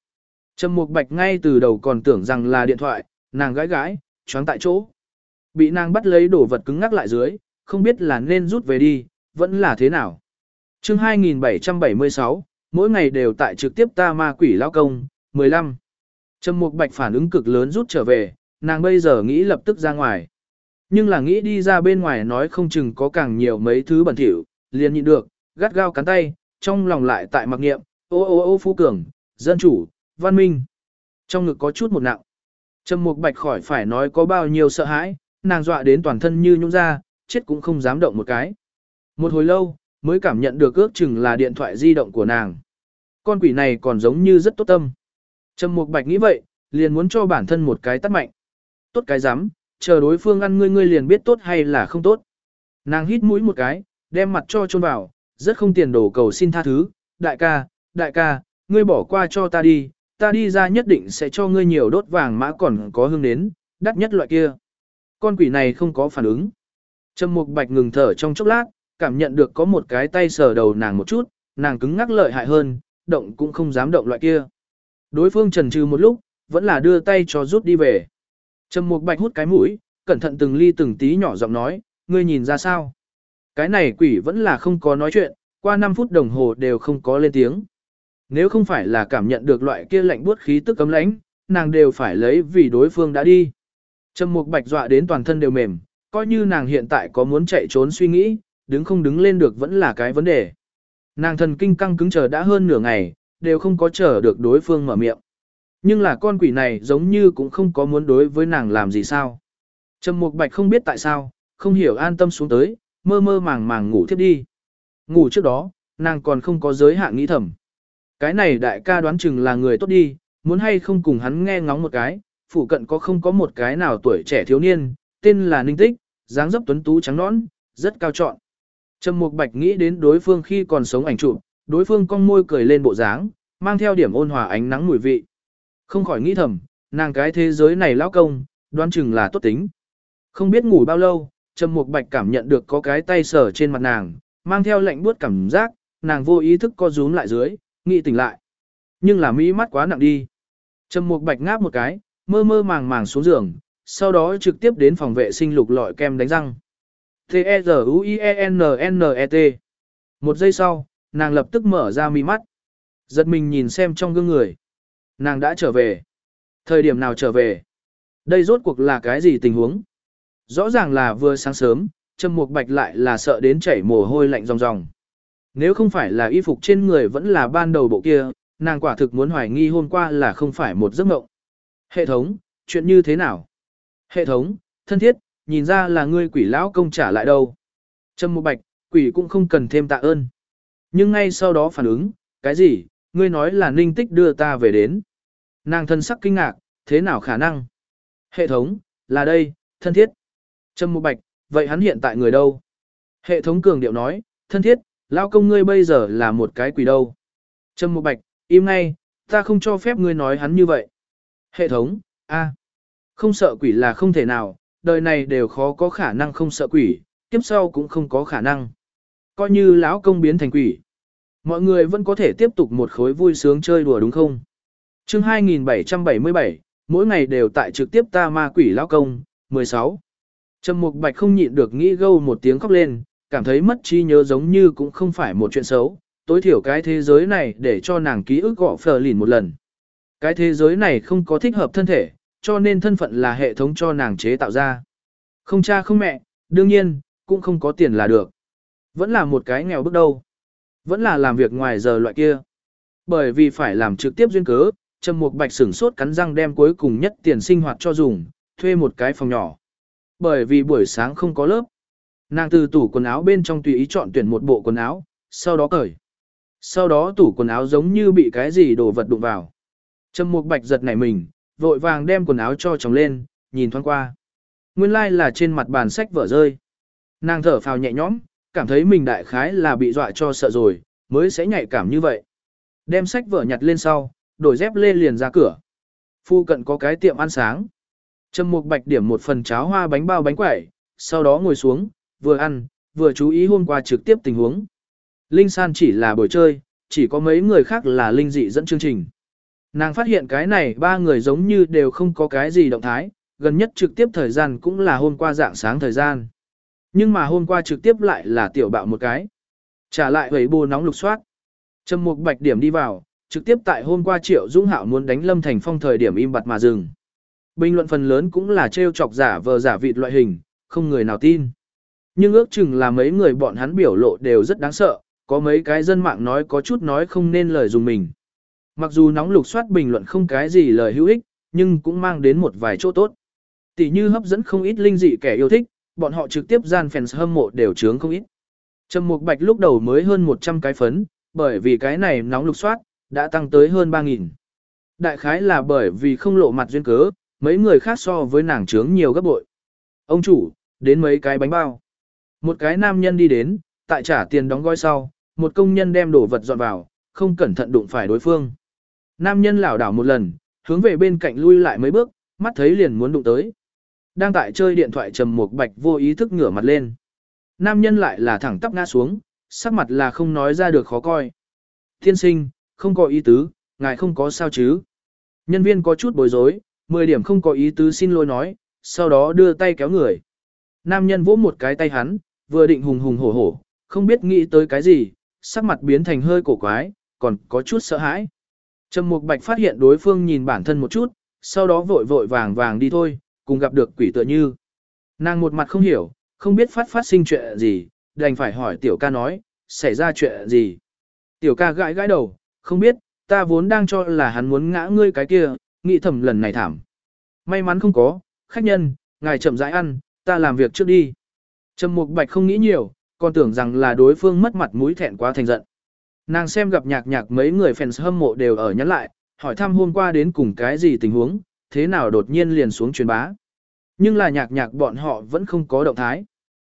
Trầm Mục Bạch ngay từ đầu còn tưởng rằng là điện thoại, nàng gãi gãi, choáng tại chỗ. Bị nàng bắt lấy đồ vật cứng ngắc lại dưới, không biết là nên rút về đi, vẫn là thế nào. Chương 2776, mỗi ngày đều tại trực tiếp ta ma quỷ lao công, 15. Trầm Mục Bạch phản ứng cực lớn rút trở về, nàng bây giờ nghĩ lập tức ra ngoài. Nhưng là nghĩ đi ra bên ngoài nói không chừng có càng nhiều mấy thứ bẩn thỉu, liền nhịn được, gắt gao cắn tay, trong lòng lại tại mặc nghiệm, ô ô ô phú cường, dân chủ, văn minh. Trong ngực có chút một nặng. Trầm Mục Bạch khỏi phải nói có bao nhiêu sợ hãi, nàng dọa đến toàn thân như nhũn ra, chết cũng không dám động một cái. Một hồi lâu, mới cảm nhận được ước chừng là điện thoại di động của nàng. Con quỷ này còn giống như rất tốt tâm. Trầm Mục Bạch nghĩ vậy, liền muốn cho bản thân một cái tắt mạnh. Tốt cái dám, chờ đối phương ăn ngươi ngươi liền biết tốt hay là không tốt. Nàng hít mũi một cái, đem mặt cho chôn vào, rất không tiền đổ cầu xin tha thứ. Đại ca, đại ca, ngươi bỏ qua cho ta đi, ta đi ra nhất định sẽ cho ngươi nhiều đốt vàng mã còn có hương nến, đắt nhất loại kia. Con quỷ này không có phản ứng. Trầm Mục Bạch ngừng thở trong chốc lát, cảm nhận được có một cái tay sờ đầu nàng một chút, nàng cứng ngắc lợi hại hơn, động cũng không dám động loại kia. Đối phương trần trừ một lúc, vẫn là đưa tay cho rút đi về. Trầm Mục Bạch hút cái mũi, cẩn thận từng ly từng tí nhỏ giọng nói, ngươi nhìn ra sao? Cái này quỷ vẫn là không có nói chuyện, qua 5 phút đồng hồ đều không có lên tiếng. Nếu không phải là cảm nhận được loại kia lạnh buốt khí tức cấm lãnh, nàng đều phải lấy vì đối phương đã đi. Trầm Mục Bạch dọa đến toàn thân đều mềm, coi như nàng hiện tại có muốn chạy trốn suy nghĩ, đứng không đứng lên được vẫn là cái vấn đề. Nàng thần kinh căng cứng chờ đã hơn nửa ngày, đều không có chờ được đối phương mở miệng. Nhưng là con quỷ này giống như cũng không có muốn đối với nàng làm gì sao. Trầm Mục Bạch không biết tại sao, không hiểu an tâm xuống tới, mơ mơ màng màng ngủ thiếp đi. Ngủ trước đó, nàng còn không có giới hạn nghĩ thầm. Cái này đại ca đoán chừng là người tốt đi, muốn hay không cùng hắn nghe ngóng một cái, phụ cận có không có một cái nào tuổi trẻ thiếu niên, tên là Ninh Tích, dáng dấp tuấn tú trắng nõn, rất cao trọn. Trầm Mục Bạch nghĩ đến đối phương khi còn sống ảnh chụp, đối phương cong môi cười lên bộ dáng, mang theo điểm ôn hòa ánh nắng mùi vị. Không khỏi nghĩ thầm, nàng cái thế giới này lão công, đoán chừng là tốt tính. Không biết ngủ bao lâu, Trầm Mục Bạch cảm nhận được có cái tay sờ trên mặt nàng, mang theo lạnh buốt cảm giác, nàng vô ý thức co rúm lại dưới, nghĩ tỉnh lại. Nhưng là mỹ mắt quá nặng đi. Trầm Mục Bạch ngáp một cái, mơ mơ màng màng xuống giường, sau đó trực tiếp đến phòng vệ sinh lục lọi kem đánh răng. T-E-Z-U-I-E-N-N-E-T Một giây sau, nàng lập tức mở ra mi mắt. Giật mình nhìn xem trong gương người. Nàng đã trở về. Thời điểm nào trở về? Đây rốt cuộc là cái gì tình huống? Rõ ràng là vừa sáng sớm, Trầm Mục Bạch lại là sợ đến chảy mồ hôi lạnh ròng ròng. Nếu không phải là y phục trên người vẫn là ban đầu bộ kia, nàng quả thực muốn hoài nghi hôm qua là không phải một giấc mộng. Hệ thống, chuyện như thế nào? Hệ thống, Thân thiết, nhìn ra là ngươi quỷ lão công trả lại đâu. Trâm Mục Bạch, quỷ cũng không cần thêm tạ ơn. Nhưng ngay sau đó phản ứng, cái gì, ngươi nói là ninh tích đưa ta về đến. Nàng thân sắc kinh ngạc, thế nào khả năng? Hệ thống, là đây, thân thiết. Trâm Mục Bạch, vậy hắn hiện tại người đâu? Hệ thống cường điệu nói, thân thiết, lão công ngươi bây giờ là một cái quỷ đâu. Trâm Mục Bạch, im ngay, ta không cho phép ngươi nói hắn như vậy. Hệ thống, a, không sợ quỷ là không thể nào, đời này đều khó có khả năng không sợ quỷ, kiếp sau cũng không có khả năng. Coi như lão công biến thành quỷ. Mọi người vẫn có thể tiếp tục một khối vui sướng chơi đùa đúng không? chương 2777, mỗi ngày đều tại trực tiếp ta ma quỷ lão công, 16. Trầm Mục Bạch không nhịn được nghĩ gâu một tiếng khóc lên, cảm thấy mất trí nhớ giống như cũng không phải một chuyện xấu, tối thiểu cái thế giới này để cho nàng ký ức gọ phờ lìn một lần. Cái thế giới này không có thích hợp thân thể, cho nên thân phận là hệ thống cho nàng chế tạo ra. Không cha không mẹ, đương nhiên, cũng không có tiền là được. Vẫn là một cái nghèo bước đầu. Vẫn là làm việc ngoài giờ loại kia. Bởi vì phải làm trực tiếp duyên cớ, Trầm Mục Bạch sửng sốt cắn răng đem cuối cùng nhất tiền sinh hoạt cho dùng, thuê một cái phòng nhỏ. Bởi vì buổi sáng không có lớp. Nàng từ tủ quần áo bên trong tùy ý chọn tuyển một bộ quần áo, sau đó cởi. Sau đó tủ quần áo giống như bị cái gì đồ vật đụng vào. Trầm Mục Bạch giật nảy mình, vội vàng đem quần áo cho chồng lên, nhìn thoáng qua. Nguyên lai like là trên mặt bàn sách vở rơi. Nàng thở phào nhẹ nhõm, cảm thấy mình đại khái là bị dọa cho sợ rồi, mới sẽ nhạy cảm như vậy. Đem sách vở nhặt lên sau, đổi dép lê liền ra cửa. Phu cận có cái tiệm ăn sáng. Trầm Mục Bạch điểm một phần cháo hoa bánh bao bánh quẩy, sau đó ngồi xuống, vừa ăn, vừa chú ý hôm qua trực tiếp tình huống. Linh San chỉ là buổi chơi, chỉ có mấy người khác là linh dị dẫn chương trình. Nàng phát hiện cái này ba người giống như đều không có cái gì động thái, gần nhất trực tiếp thời gian cũng là hôm qua dạng sáng thời gian. Nhưng mà hôm qua trực tiếp lại là tiểu bạo một cái. Trả lại hủy bù nóng lục soát. Trầm Mục Bạch điểm đi vào, trực tiếp tại hôm qua Triệu Dũng Hạo muốn đánh Lâm Thành Phong thời điểm im bặt mà dừng. Bình luận phần lớn cũng là trêu chọc giả vờ giả vịt loại hình, không người nào tin. Nhưng ước chừng là mấy người bọn hắn biểu lộ đều rất đáng sợ, có mấy cái dân mạng nói có chút nói không nên lời dùng mình. Mặc dù nóng lục soát bình luận không cái gì lời hữu ích, nhưng cũng mang đến một vài chỗ tốt. Tỷ như hấp dẫn không ít linh dị kẻ yêu thích, bọn họ trực tiếp gian fans hâm mộ đều chướng không ít. Trầm Mục Bạch lúc đầu mới hơn 100 cái phấn, bởi vì cái này nóng lục soát, đã tăng tới hơn 3.000. Đại khái là bởi vì không lộ mặt duyên cớ, mấy người khác so với nàng trướng nhiều gấp bội. Ông chủ, đến mấy cái bánh bao. Một cái nam nhân đi đến, tại trả tiền đóng gói sau, một công nhân đem đồ vật dọn vào, không cẩn thận đụng phải đối phương. Nam nhân lảo đảo một lần, hướng về bên cạnh lui lại mấy bước, mắt thấy liền muốn đụng tới. Đang tại chơi điện thoại trầm một bạch vô ý thức ngửa mặt lên. Nam nhân lại là thẳng tắp ngã xuống, sắc mặt là không nói ra được khó coi. Thiên sinh, không có ý tứ, ngài không có sao chứ. Nhân viên có chút bối rối, 10 điểm không có ý tứ xin lỗi nói, sau đó đưa tay kéo người. Nam nhân vỗ một cái tay hắn, vừa định hùng hùng hổ hổ, không biết nghĩ tới cái gì, sắc mặt biến thành hơi cổ quái, còn có chút sợ hãi. Trầm Mục Bạch phát hiện đối phương nhìn bản thân một chút, sau đó vội vội vàng vàng đi thôi, cùng gặp được quỷ tựa như. Nàng một mặt không hiểu, không biết phát phát sinh chuyện gì, đành phải hỏi tiểu ca nói, xảy ra chuyện gì. Tiểu ca gãi gãi đầu, không biết, ta vốn đang cho là hắn muốn ngã ngươi cái kia, nghĩ thầm lần này thảm. May mắn không có, khách nhân, ngài chậm rãi ăn, ta làm việc trước đi. Trầm Mục Bạch không nghĩ nhiều, còn tưởng rằng là đối phương mất mặt mũi thẹn quá thành giận. Nàng xem gặp nhạc nhạc mấy người fans hâm mộ đều ở nhắn lại, hỏi thăm hôm qua đến cùng cái gì tình huống, thế nào đột nhiên liền xuống truyền bá. Nhưng là nhạc nhạc bọn họ vẫn không có động thái.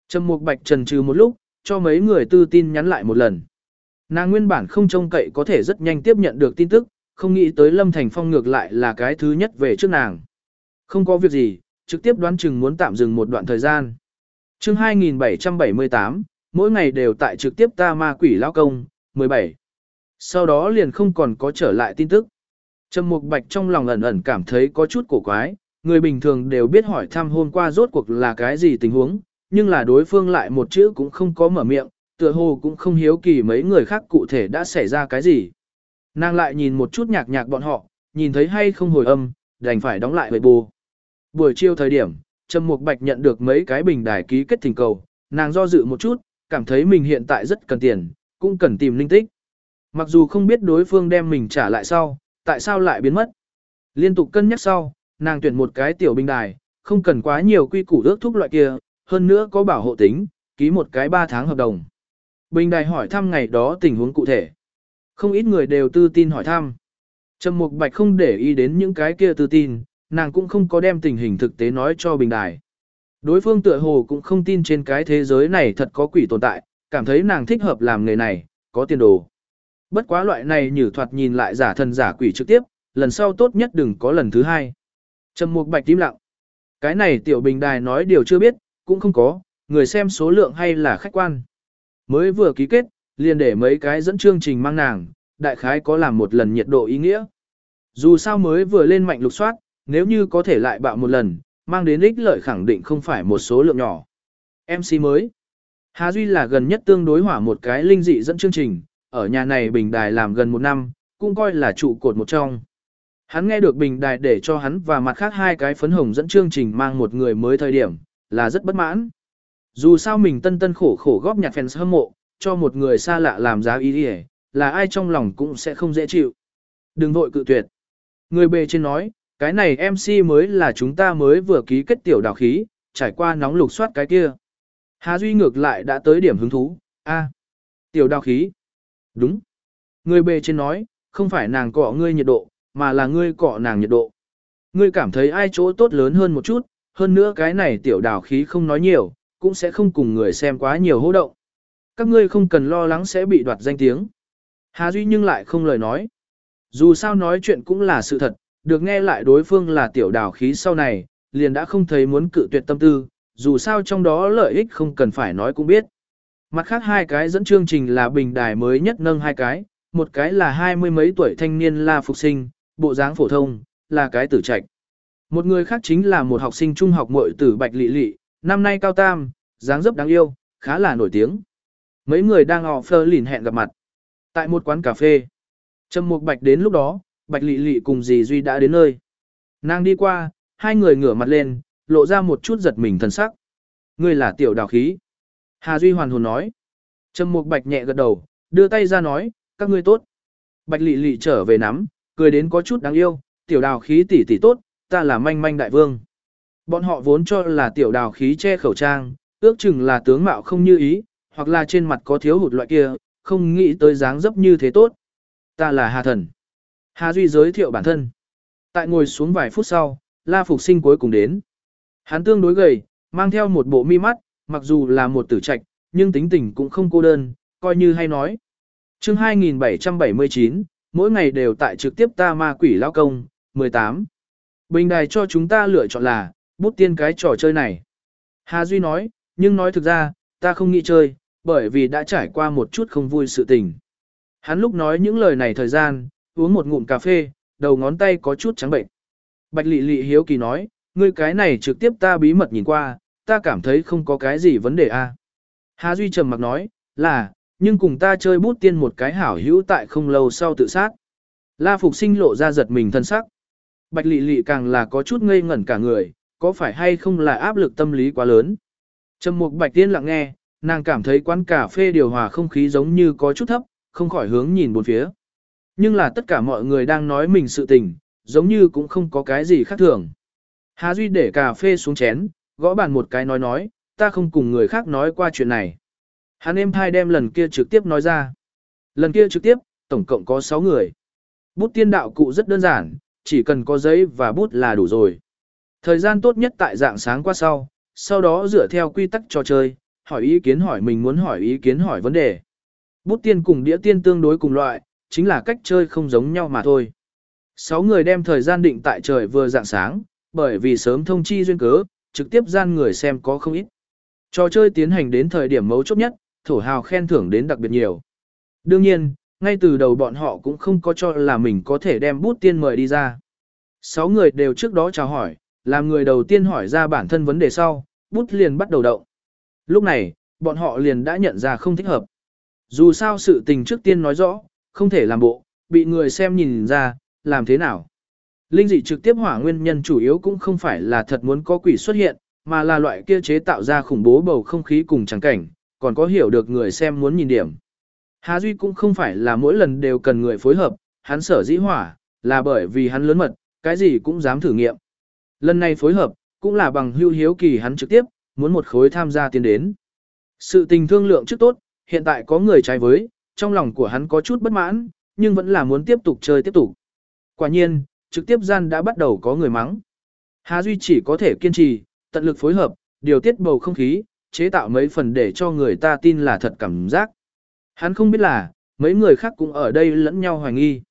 Trầm Mục Bạch trần trừ một lúc, cho mấy người tư tin nhắn lại một lần. Nàng nguyên bản không trông cậy có thể rất nhanh tiếp nhận được tin tức, không nghĩ tới Lâm Thành Phong ngược lại là cái thứ nhất về trước nàng. Không có việc gì, trực tiếp đoán chừng muốn tạm dừng một đoạn thời gian. chương 2778, mỗi ngày đều tại trực tiếp ta ma quỷ lao công, 17. Sau đó liền không còn có trở lại tin tức. Trầm Mục Bạch trong lòng ẩn ẩn cảm thấy có chút cổ quái, người bình thường đều biết hỏi thăm hôm qua rốt cuộc là cái gì tình huống, nhưng là đối phương lại một chữ cũng không có mở miệng, tựa hồ cũng không hiếu kỳ mấy người khác cụ thể đã xảy ra cái gì. Nàng lại nhìn một chút nhạc nhạc bọn họ, nhìn thấy hay không hồi âm, đành phải đóng lại với bù. Buổi chiều thời điểm, Trầm Mục Bạch nhận được mấy cái bình đài ký kết thỉnh cầu, nàng do dự một chút, cảm thấy mình hiện tại rất cần tiền, cũng cần tìm linh tích. Mặc dù không biết đối phương đem mình trả lại sau, tại sao lại biến mất. Liên tục cân nhắc sau, nàng tuyển một cái tiểu bình đài, không cần quá nhiều quy củ ước thúc loại kia, hơn nữa có bảo hộ tính, ký một cái 3 tháng hợp đồng. Bình đài hỏi thăm ngày đó tình huống cụ thể. Không ít người đều tư tin hỏi thăm. Trầm Mục Bạch không để ý đến những cái kia tư tin, nàng cũng không có đem tình hình thực tế nói cho bình đài. Đối phương tựa hồ cũng không tin trên cái thế giới này thật có quỷ tồn tại, cảm thấy nàng thích hợp làm nghề này, có tiền đồ. Bất quá loại này nhử thoạt nhìn lại giả thần giả quỷ trực tiếp, lần sau tốt nhất đừng có lần thứ hai. Trầm Mục Bạch tím lặng. Cái này tiểu bình đài nói điều chưa biết, cũng không có, người xem số lượng hay là khách quan. Mới vừa ký kết, liền để mấy cái dẫn chương trình mang nàng, đại khái có làm một lần nhiệt độ ý nghĩa. Dù sao mới vừa lên mạnh lục soát, nếu như có thể lại bạo một lần, mang đến ích lợi khẳng định không phải một số lượng nhỏ. MC mới. Hà Duy là gần nhất tương đối hỏa một cái linh dị dẫn chương trình, ở nhà này bình đài làm gần một năm, cũng coi là trụ cột một trong. Hắn nghe được bình đài để cho hắn và mặt khác hai cái phấn hồng dẫn chương trình mang một người mới thời điểm, là rất bất mãn. Dù sao mình tân tân khổ khổ góp nhặt fans hâm mộ, cho một người xa lạ làm giá ý đi là ai trong lòng cũng sẽ không dễ chịu. Đừng vội cự tuyệt. Người bề trên nói, cái này MC mới là chúng ta mới vừa ký kết tiểu đào khí, trải qua nóng lục soát cái kia. Hà Duy ngược lại đã tới điểm hứng thú, a tiểu đào khí. Đúng. Người bề trên nói, không phải nàng cọ ngươi nhiệt độ, mà là ngươi cọ nàng nhiệt độ. Ngươi cảm thấy ai chỗ tốt lớn hơn một chút, hơn nữa cái này tiểu đào khí không nói nhiều, cũng sẽ không cùng người xem quá nhiều hô động. Các ngươi không cần lo lắng sẽ bị đoạt danh tiếng. Hà Duy nhưng lại không lời nói. Dù sao nói chuyện cũng là sự thật, được nghe lại đối phương là tiểu đào khí sau này, liền đã không thấy muốn cự tuyệt tâm tư, dù sao trong đó lợi ích không cần phải nói cũng biết. Mặt khác hai cái dẫn chương trình là bình đài mới nhất nâng hai cái, một cái là hai mươi mấy tuổi thanh niên là Phục Sinh, bộ dáng phổ thông, là cái tử trạch. Một người khác chính là một học sinh trung học muội tử Bạch Lị Lị, năm nay cao tam, dáng dấp đáng yêu, khá là nổi tiếng. Mấy người đang họ phơ lìn hẹn gặp mặt. Tại một quán cà phê. Trầm Mục Bạch đến lúc đó, Bạch Lị Lị cùng dì Duy đã đến nơi. Nàng đi qua, hai người ngửa mặt lên, lộ ra một chút giật mình thần sắc. Ngươi là tiểu đào khí. Hà Duy hoàn hồn nói. Trầm Mục Bạch nhẹ gật đầu, đưa tay ra nói, các ngươi tốt. Bạch Lị Lị trở về nắm, cười đến có chút đáng yêu, tiểu đào khí tỷ tỷ tốt, ta là manh manh đại vương. Bọn họ vốn cho là tiểu đào khí che khẩu trang, ước chừng là tướng mạo không như ý, hoặc là trên mặt có thiếu hụt loại kia, không nghĩ tới dáng dấp như thế tốt. Ta là Hà Thần. Hà Duy giới thiệu bản thân. Tại ngồi xuống vài phút sau, La Phục Sinh cuối cùng đến. Hắn tương đối gầy, mang theo một bộ mi mắt, mặc dù là một tử trạch, nhưng tính tình cũng không cô đơn, coi như hay nói. chương 2779, mỗi ngày đều tại trực tiếp ta ma quỷ lao công, 18. Bình đài cho chúng ta lựa chọn là, bút tiên cái trò chơi này. Hà Duy nói, nhưng nói thực ra, ta không nghĩ chơi, bởi vì đã trải qua một chút không vui sự tình. Hắn lúc nói những lời này thời gian, uống một ngụm cà phê, đầu ngón tay có chút trắng bệnh. Bạch Lị Lị hiếu kỳ nói, ngươi cái này trực tiếp ta bí mật nhìn qua, ta cảm thấy không có cái gì vấn đề a. À. Hà Duy trầm mặc nói, là, nhưng cùng ta chơi bút tiên một cái hảo hữu tại không lâu sau tự sát. La Phục Sinh lộ ra giật mình thân sắc. Bạch Lị Lị càng là có chút ngây ngẩn cả người, có phải hay không là áp lực tâm lý quá lớn. Trầm Mục Bạch Tiên lặng nghe, nàng cảm thấy quán cà phê điều hòa không khí giống như có chút thấp, không khỏi hướng nhìn bốn phía. Nhưng là tất cả mọi người đang nói mình sự tình, giống như cũng không có cái gì khác thường. Hà Duy để cà phê xuống chén, gõ bàn một cái nói nói, ta không cùng người khác nói qua chuyện này. Hắn em hai đem lần kia trực tiếp nói ra. Lần kia trực tiếp, tổng cộng có 6 người. Bút tiên đạo cụ rất đơn giản, chỉ cần có giấy và bút là đủ rồi. Thời gian tốt nhất tại dạng sáng qua sau, sau đó dựa theo quy tắc trò chơi, hỏi ý kiến hỏi mình muốn hỏi ý kiến hỏi vấn đề. Bút tiên cùng đĩa tiên tương đối cùng loại, chính là cách chơi không giống nhau mà thôi. Sáu người đem thời gian định tại trời vừa dạng sáng, bởi vì sớm thông chi duyên cớ, trực tiếp gian người xem có không ít. Trò chơi tiến hành đến thời điểm mấu chốt nhất, thổ hào khen thưởng đến đặc biệt nhiều. Đương nhiên, ngay từ đầu bọn họ cũng không có cho là mình có thể đem bút tiên mời đi ra. Sáu người đều trước đó chào hỏi, làm người đầu tiên hỏi ra bản thân vấn đề sau, bút liền bắt đầu động. Lúc này, bọn họ liền đã nhận ra không thích hợp. Dù sao sự tình trước tiên nói rõ, không thể làm bộ, bị người xem nhìn ra, làm thế nào. Linh dị trực tiếp hỏa nguyên nhân chủ yếu cũng không phải là thật muốn có quỷ xuất hiện, mà là loại kia chế tạo ra khủng bố bầu không khí cùng trắng cảnh, còn có hiểu được người xem muốn nhìn điểm. Hà Duy cũng không phải là mỗi lần đều cần người phối hợp, hắn sở dĩ hỏa, là bởi vì hắn lớn mật, cái gì cũng dám thử nghiệm. Lần này phối hợp, cũng là bằng hưu hiếu kỳ hắn trực tiếp, muốn một khối tham gia tiến đến. Sự tình thương lượng trước tốt, hiện tại có người trái với, trong lòng của hắn có chút bất mãn, nhưng vẫn là muốn tiếp tục chơi tiếp tục. Quả nhiên, trực tiếp gian đã bắt đầu có người mắng. Hà Duy chỉ có thể kiên trì, tận lực phối hợp, điều tiết bầu không khí, chế tạo mấy phần để cho người ta tin là thật cảm giác. Hắn không biết là, mấy người khác cũng ở đây lẫn nhau hoài nghi.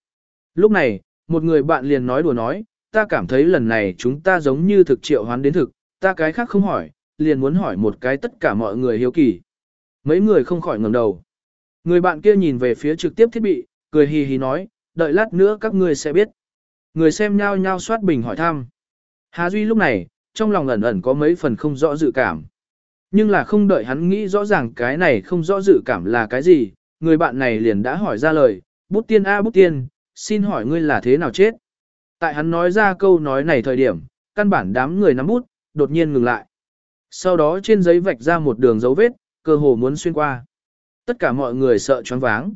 Lúc này, một người bạn liền nói đùa nói, ta cảm thấy lần này chúng ta giống như thực triệu hoán đến thực, ta cái khác không hỏi, liền muốn hỏi một cái tất cả mọi người hiếu kỳ. Mấy người không khỏi ngẩng đầu. Người bạn kia nhìn về phía trực tiếp thiết bị, cười hì hì nói, đợi lát nữa các ngươi sẽ biết. Người xem nhao nhao soát bình hỏi thăm. Hà Duy lúc này, trong lòng ẩn ẩn có mấy phần không rõ dự cảm. Nhưng là không đợi hắn nghĩ rõ ràng cái này không rõ dự cảm là cái gì, người bạn này liền đã hỏi ra lời, bút tiên a bút tiên, xin hỏi ngươi là thế nào chết? Tại hắn nói ra câu nói này thời điểm, căn bản đám người nắm bút, đột nhiên ngừng lại. Sau đó trên giấy vạch ra một đường dấu vết, cơ hồ muốn xuyên qua. Tất cả mọi người sợ choáng váng.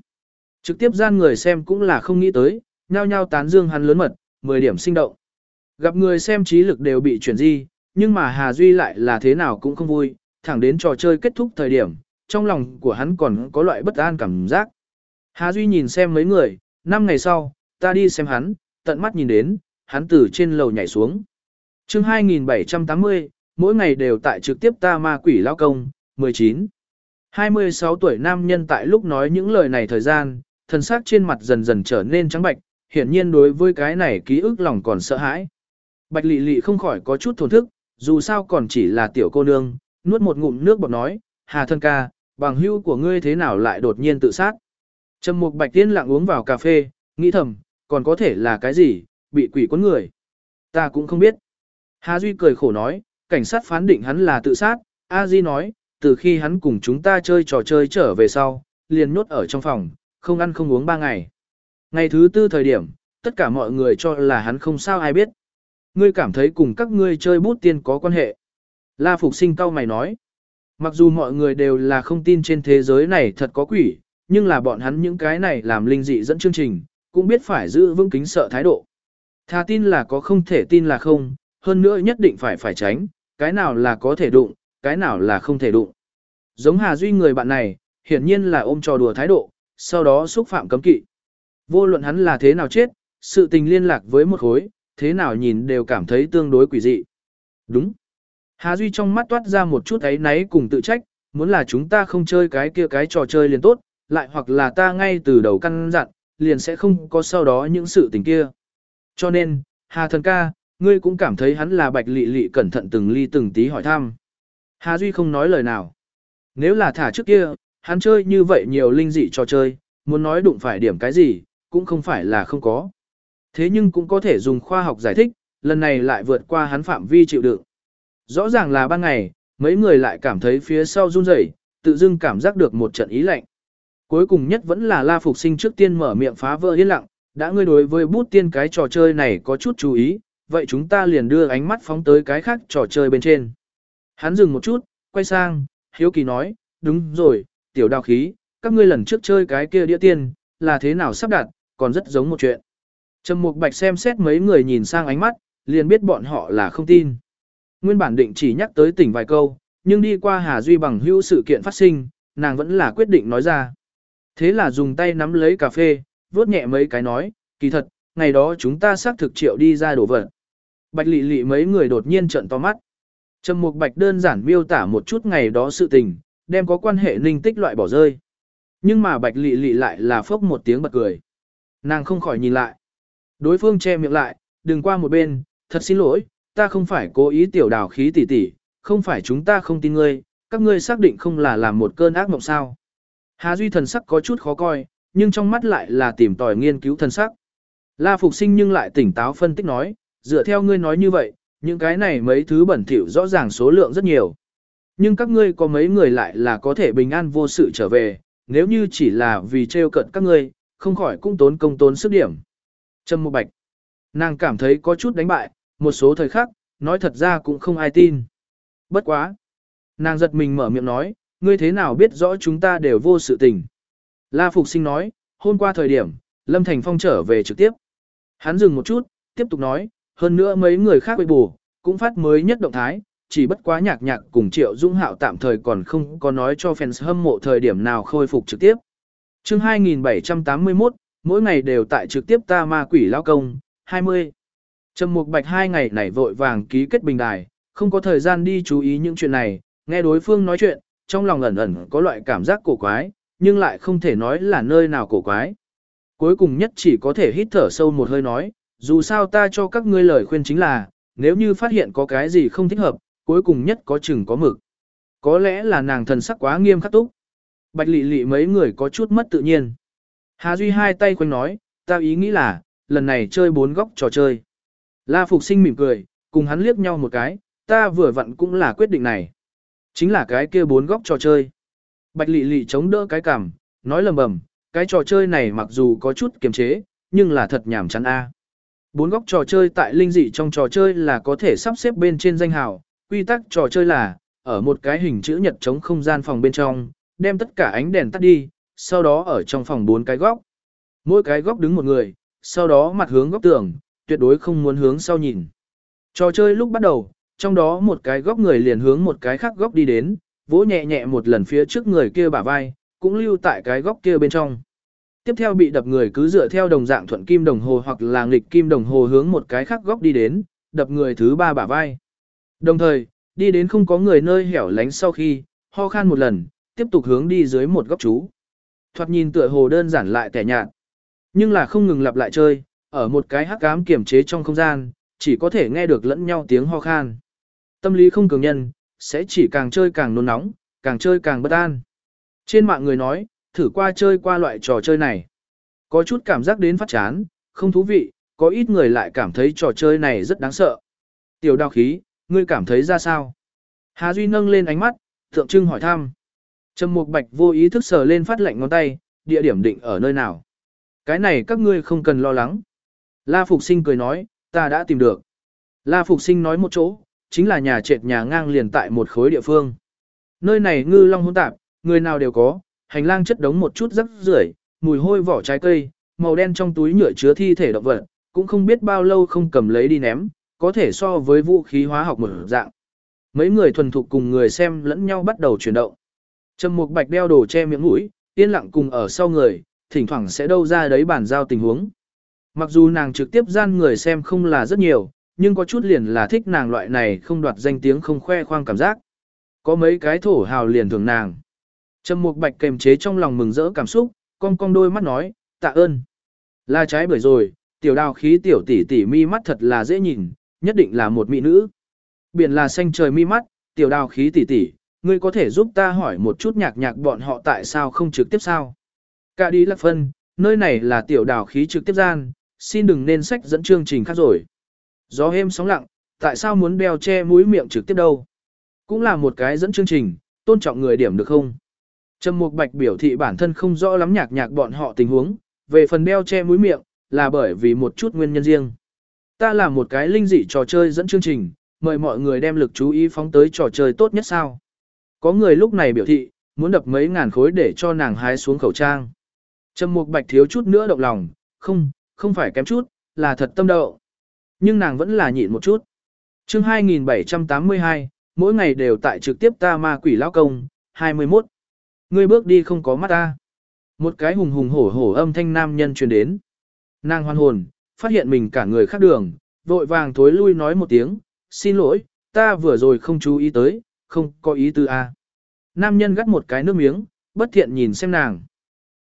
Trực tiếp gian người xem cũng là không nghĩ tới, nhao nhao tán dương hắn lớn mật, 10 điểm sinh động. Gặp người xem trí lực đều bị chuyển di, nhưng mà Hà Duy lại là thế nào cũng không vui, thẳng đến trò chơi kết thúc thời điểm, trong lòng của hắn còn có loại bất an cảm giác. Hà Duy nhìn xem mấy người, năm ngày sau, ta đi xem hắn, tận mắt nhìn đến, hắn từ trên lầu nhảy xuống. chương 2780, mỗi ngày đều tại trực tiếp ta ma quỷ lao công, 19. 26 tuổi nam nhân tại lúc nói những lời này thời gian, thần sắc trên mặt dần dần trở nên trắng bạch, hiển nhiên đối với cái này ký ức lòng còn sợ hãi. Bạch lị lị không khỏi có chút thổn thức, dù sao còn chỉ là tiểu cô nương, nuốt một ngụm nước bọt nói, hà thân ca, bằng hữu của ngươi thế nào lại đột nhiên tự sát. Trầm mục bạch tiên lặng uống vào cà phê, nghĩ thầm, còn có thể là cái gì, bị quỷ cuốn người. Ta cũng không biết. Hà Duy cười khổ nói, cảnh sát phán định hắn là tự sát, A Di nói, từ khi hắn cùng chúng ta chơi trò chơi trở về sau, liền nhốt ở trong phòng, không ăn không uống ba ngày. Ngày thứ tư thời điểm, tất cả mọi người cho là hắn không sao ai biết. Ngươi cảm thấy cùng các ngươi chơi bút tiên có quan hệ. La Phục sinh cao mày nói. Mặc dù mọi người đều là không tin trên thế giới này thật có quỷ, nhưng là bọn hắn những cái này làm linh dị dẫn chương trình, cũng biết phải giữ vững kính sợ thái độ. Thà tin là có không thể tin là không, hơn nữa nhất định phải phải tránh, cái nào là có thể đụng, cái nào là không thể đụng. Giống Hà Duy người bạn này, hiển nhiên là ôm trò đùa thái độ, sau đó xúc phạm cấm kỵ. Vô luận hắn là thế nào chết, sự tình liên lạc với một khối, thế nào nhìn đều cảm thấy tương đối quỷ dị. Đúng. Hà Duy trong mắt toát ra một chút ấy náy cùng tự trách, muốn là chúng ta không chơi cái kia cái trò chơi liền tốt, lại hoặc là ta ngay từ đầu căn dặn, liền sẽ không có sau đó những sự tình kia. Cho nên, Hà thần ca, ngươi cũng cảm thấy hắn là bạch lị lị cẩn thận từng ly từng tí hỏi thăm. Hà Duy không nói lời nào. Nếu là thả trước kia, hắn chơi như vậy nhiều linh dị trò chơi, muốn nói đụng phải điểm cái gì, cũng không phải là không có. Thế nhưng cũng có thể dùng khoa học giải thích, lần này lại vượt qua hắn phạm vi chịu đựng. Rõ ràng là ban ngày, mấy người lại cảm thấy phía sau run rẩy, tự dưng cảm giác được một trận ý lạnh. Cuối cùng nhất vẫn là La Phục Sinh trước tiên mở miệng phá vỡ yên lặng, đã ngươi đối với bút tiên cái trò chơi này có chút chú ý, vậy chúng ta liền đưa ánh mắt phóng tới cái khác trò chơi bên trên. Hắn dừng một chút, quay sang, hiếu kỳ nói, đúng rồi, tiểu đào khí, các ngươi lần trước chơi cái kia đĩa tiên, là thế nào sắp đặt, còn rất giống một chuyện. Trầm Mục Bạch xem xét mấy người nhìn sang ánh mắt, liền biết bọn họ là không tin. Nguyên bản định chỉ nhắc tới tỉnh vài câu, nhưng đi qua Hà Duy bằng hữu sự kiện phát sinh, nàng vẫn là quyết định nói ra. Thế là dùng tay nắm lấy cà phê, vuốt nhẹ mấy cái nói, kỳ thật, ngày đó chúng ta xác thực triệu đi ra đổ vật. Bạch lị lị mấy người đột nhiên trợn to mắt. Trầm Mục Bạch đơn giản miêu tả một chút ngày đó sự tình, đem có quan hệ ninh tích loại bỏ rơi. Nhưng mà Bạch lị lị lại là phốc một tiếng bật cười. Nàng không khỏi nhìn lại. Đối phương che miệng lại, đừng qua một bên, thật xin lỗi, ta không phải cố ý tiểu đào khí tỉ tỉ, không phải chúng ta không tin ngươi, các ngươi xác định không là làm một cơn ác mộng sao. Hà Duy thần sắc có chút khó coi, nhưng trong mắt lại là tìm tòi nghiên cứu thần sắc. La Phục Sinh nhưng lại tỉnh táo phân tích nói, dựa theo ngươi nói như vậy, những cái này mấy thứ bẩn thỉu rõ ràng số lượng rất nhiều. Nhưng các ngươi có mấy người lại là có thể bình an vô sự trở về, nếu như chỉ là vì trêu cận các ngươi, không khỏi cũng tốn công tốn sức điểm. Trâm Mục Bạch. Nàng cảm thấy có chút đánh bại, một số thời khắc, nói thật ra cũng không ai tin. Bất quá. Nàng giật mình mở miệng nói, ngươi thế nào biết rõ chúng ta đều vô sự tình. La Phục Sinh nói, hôm qua thời điểm, Lâm Thành Phong trở về trực tiếp. Hắn dừng một chút, tiếp tục nói, hơn nữa mấy người khác bị bù, cũng phát mới nhất động thái, chỉ bất quá nhạc nhạc cùng Triệu Dung Hạo tạm thời còn không có nói cho fans hâm mộ thời điểm nào khôi phục trực tiếp chương 2781, mỗi ngày đều tại trực tiếp ta ma quỷ lao công, 20. Trầm Mục Bạch hai ngày này vội vàng ký kết bình đài, không có thời gian đi chú ý những chuyện này, nghe đối phương nói chuyện, trong lòng ẩn ẩn có loại cảm giác cổ quái, nhưng lại không thể nói là nơi nào cổ quái. Cuối cùng nhất chỉ có thể hít thở sâu một hơi nói, dù sao ta cho các ngươi lời khuyên chính là, nếu như phát hiện có cái gì không thích hợp, cuối cùng nhất có chừng có mực. Có lẽ là nàng thần sắc quá nghiêm khắc túc. Bạch lị lị mấy người có chút mất tự nhiên. Hà Duy hai tay quanh nói, ta ý nghĩ là, lần này chơi bốn góc trò chơi. La Phục sinh mỉm cười, cùng hắn liếc nhau một cái, ta vừa vặn cũng là quyết định này. Chính là cái kia bốn góc trò chơi. Bạch lị lị chống đỡ cái cằm, nói lầm bầm, cái trò chơi này mặc dù có chút kiềm chế, nhưng là thật nhảm chán a. Bốn góc trò chơi tại linh dị trong trò chơi là có thể sắp xếp bên trên danh hào, quy tắc trò chơi là, ở một cái hình chữ nhật chống không gian phòng bên trong, đem tất cả ánh đèn tắt đi, sau đó ở trong phòng bốn cái góc. Mỗi cái góc đứng một người, sau đó mặt hướng góc tường, tuyệt đối không muốn hướng sau nhìn. Trò chơi lúc bắt đầu, trong đó một cái góc người liền hướng một cái khác góc đi đến, vỗ nhẹ nhẹ một lần phía trước người kia bả vai, cũng lưu tại cái góc kia bên trong. Tiếp theo bị đập người cứ dựa theo đồng dạng thuận kim đồng hồ hoặc là nghịch kim đồng hồ hướng một cái khác góc đi đến, đập người thứ ba bả vai. Đồng thời, đi đến không có người nơi hẻo lánh sau khi, ho khan một lần, tiếp tục hướng đi dưới một góc chú. Thoạt nhìn tựa hồ đơn giản lại tẻ nhạt. Nhưng là không ngừng lặp lại chơi, ở một cái hắc ám kiểm chế trong không gian, chỉ có thể nghe được lẫn nhau tiếng ho khan. Tâm lý không cường nhân, sẽ chỉ càng chơi càng nôn nóng, càng chơi càng bất an. Trên mạng người nói, thử qua chơi qua loại trò chơi này. Có chút cảm giác đến phát chán, không thú vị, có ít người lại cảm thấy trò chơi này rất đáng sợ. Tiểu đào khí, ngươi cảm thấy ra sao? Hà Duy nâng lên ánh mắt, thượng trưng hỏi thăm. Trầm Mục Bạch vô ý thức sờ lên phát lệnh ngón tay, địa điểm định ở nơi nào? Cái này các ngươi không cần lo lắng. La Phục Sinh cười nói, ta đã tìm được. La Phục Sinh nói một chỗ, chính là nhà trệt nhà ngang liền tại một khối địa phương. Nơi này ngư long hỗn tạp, người nào đều có, hành lang chất đống một chút rắc rưởi, mùi hôi vỏ trái cây, màu đen trong túi nhựa chứa thi thể động vật, cũng không biết bao lâu không cầm lấy đi ném, có thể so với vũ khí hóa học một dạng. Mấy người thuần thục cùng người xem lẫn nhau bắt đầu chuyển động. Trầm Mục Bạch đeo đồ che miệng mũi, yên lặng cùng ở sau người, thỉnh thoảng sẽ đâu ra đấy bản giao tình huống. Mặc dù nàng trực tiếp gian người xem không là rất nhiều, nhưng có chút liền là thích nàng loại này không đoạt danh tiếng không khoe khoang cảm giác. Có mấy cái thổ hào liền thường nàng. Trầm Mục Bạch kềm chế trong lòng mừng rỡ cảm xúc, cong cong đôi mắt nói, tạ ơn. Là trái bởi rồi, tiểu đào khí tiểu tỷ tỷ mi mắt thật là dễ nhìn, nhất định là một mỹ nữ. Biển là xanh trời mi mắt, tiểu đào khí tỷ tỷ, ngươi có thể giúp ta hỏi một chút nhạc nhạc bọn họ tại sao không trực tiếp sao? Cả đi lạc phân, nơi này là tiểu đào khí trực tiếp gian, xin đừng nên sách dẫn chương trình khác rồi. Gió êm sóng lặng, tại sao muốn đeo che mũi miệng trực tiếp đâu? Cũng là một cái dẫn chương trình, tôn trọng người điểm được không? Trầm Mục Bạch biểu thị bản thân không rõ lắm nhạc nhạc bọn họ tình huống, về phần đeo che mũi miệng, là bởi vì một chút nguyên nhân riêng. Ta là một cái linh dị trò chơi dẫn chương trình, mời mọi người đem lực chú ý phóng tới trò chơi tốt nhất sao. Có người lúc này biểu thị, muốn đập mấy ngàn khối để cho nàng hái xuống khẩu trang. Trầm Mục Bạch thiếu chút nữa động lòng, không, không phải kém chút, là thật tâm đậu. Nhưng nàng vẫn là nhịn một chút. chương 2782, mỗi ngày đều tại trực tiếp ta ma quỷ lão công, 21. Ngươi bước đi không có mắt ta. Một cái hùng hùng hổ hổ âm thanh nam nhân truyền đến. Nàng hoan hồn, phát hiện mình cả người khác đường, vội vàng thối lui nói một tiếng, xin lỗi, ta vừa rồi không chú ý tới, không có ý tư a. Nam nhân gắt một cái nước miếng, bất thiện nhìn xem nàng.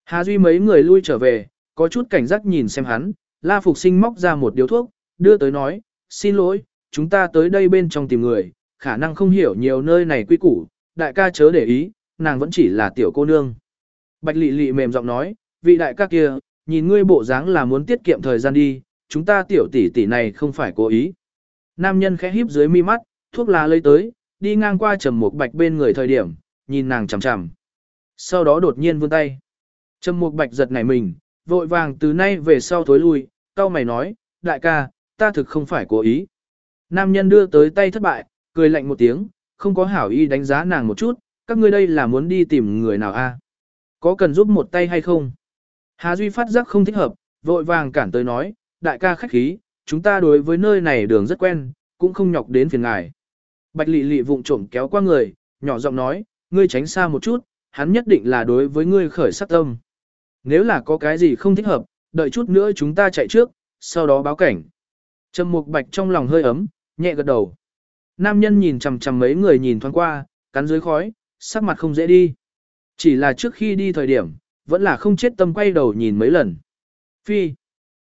Hà Duy mấy người lui trở về, có chút cảnh giác nhìn xem hắn, La Phục Sinh móc ra một điếu thuốc, đưa tới nói, xin lỗi, chúng ta tới đây bên trong tìm người, khả năng không hiểu nhiều nơi này quy củ, đại ca chớ để ý, nàng vẫn chỉ là tiểu cô nương. Bạch lị lị mềm giọng nói, vị đại ca kia, nhìn ngươi bộ dáng là muốn tiết kiệm thời gian đi, chúng ta tiểu tỷ tỷ này không phải cố ý. Nam nhân khẽ híp dưới mi mắt, thuốc lá lấy tới, đi ngang qua trầm mục bạch bên người thời điểm, nhìn nàng chằm chằm. Sau đó đột nhiên vươn tay. Trầm mục bạch giật nảy mình, vội vàng từ nay về sau thối lui, cao mày nói, đại ca, ta thực không phải cố ý. Nam nhân đưa tới tay thất bại, cười lạnh một tiếng, không có hảo ý đánh giá nàng một chút, các ngươi đây là muốn đi tìm người nào a? Có cần giúp một tay hay không? Hà Duy phát giác không thích hợp, vội vàng cản tới nói, đại ca khách khí, chúng ta đối với nơi này đường rất quen, cũng không nhọc đến phiền ngài. Bạch Lệ Lệ vụng trộm kéo qua người, nhỏ giọng nói, ngươi tránh xa một chút, hắn nhất định là đối với ngươi khởi sắc tâm. Nếu là có cái gì không thích hợp, đợi chút nữa chúng ta chạy trước, sau đó báo cảnh. Trầm Mục Bạch trong lòng hơi ấm, nhẹ gật đầu. Nam nhân nhìn chằm chằm mấy người nhìn thoáng qua, cắn dưới khói, sắc mặt không dễ đi. Chỉ là trước khi đi thời điểm, vẫn là không chết tâm quay đầu nhìn mấy lần. Phi.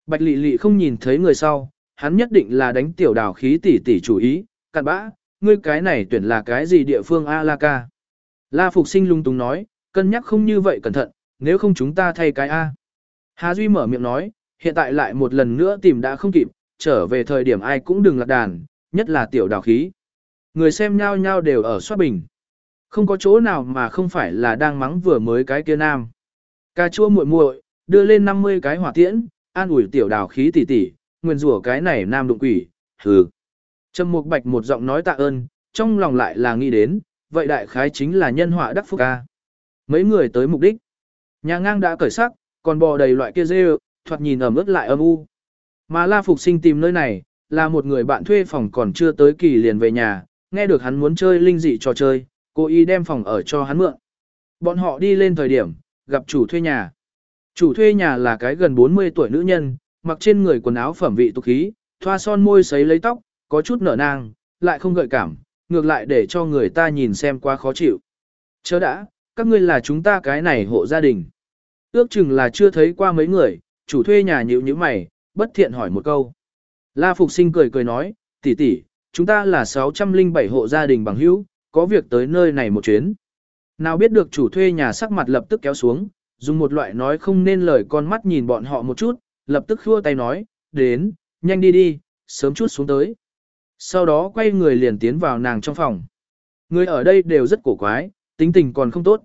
Bạch Lệ Lệ không nhìn thấy người sau, hắn nhất định là đánh tiểu đào khí tỷ tỷ chủ ý, cặn bã, ngươi cái này tuyển là cái gì địa phương A La Ca. La Phục Sinh lung tung nói, cân nhắc không như vậy cẩn thận, nếu không chúng ta thay cái A. Hà Duy mở miệng nói, hiện tại lại một lần nữa tìm đã không kịp, trở về thời điểm ai cũng đừng lạc đàn, nhất là tiểu đào khí. Người xem nhau nhau đều ở soát bình. Không có chỗ nào mà không phải là đang mắng vừa mới cái kia nam. Cà chua muội muội, đưa lên 50 cái hỏa tiễn, an ủi tiểu đào khí tỷ tỷ, nguyên rủa cái này nam đụng quỷ, hừ. Trầm Mục Bạch một giọng nói tạ ơn, trong lòng lại là nghĩ đến, vậy đại khái chính là nhân họa đắc phúc ca. Mấy người tới mục đích. Nhà ngang đã cởi sắc, còn bò đầy loại kia dê, thoạt nhìn ẩm ướt lại âm u. Mà La Phục Sinh tìm nơi này, là một người bạn thuê phòng còn chưa tới kỳ liền về nhà, nghe được hắn muốn chơi linh dị trò chơi, cô y đem phòng ở cho hắn mượn. Bọn họ đi lên thời điểm, gặp chủ thuê nhà. Chủ thuê nhà là cái gần 40 tuổi nữ nhân, mặc trên người quần áo phẩm vị tục khí, thoa son môi sấy lấy tóc, có chút nở nang, lại không gợi cảm, ngược lại để cho người ta nhìn xem quá khó chịu. Chớ đã, các ngươi là chúng ta cái này hộ gia đình. Ước chừng là chưa thấy qua mấy người, chủ thuê nhà nhịu như mày, bất thiện hỏi một câu. La Phục Sinh cười cười nói, tỷ tỷ, chúng ta là 607 hộ gia đình bằng hữu, có việc tới nơi này một chuyến. Nào biết được chủ thuê nhà sắc mặt lập tức kéo xuống, dùng một loại nói không nên lời con mắt nhìn bọn họ một chút, lập tức khua tay nói, đến, nhanh đi đi, sớm chút xuống tới. Sau đó quay người liền tiến vào nàng trong phòng. Người ở đây đều rất cổ quái, tính tình còn không tốt.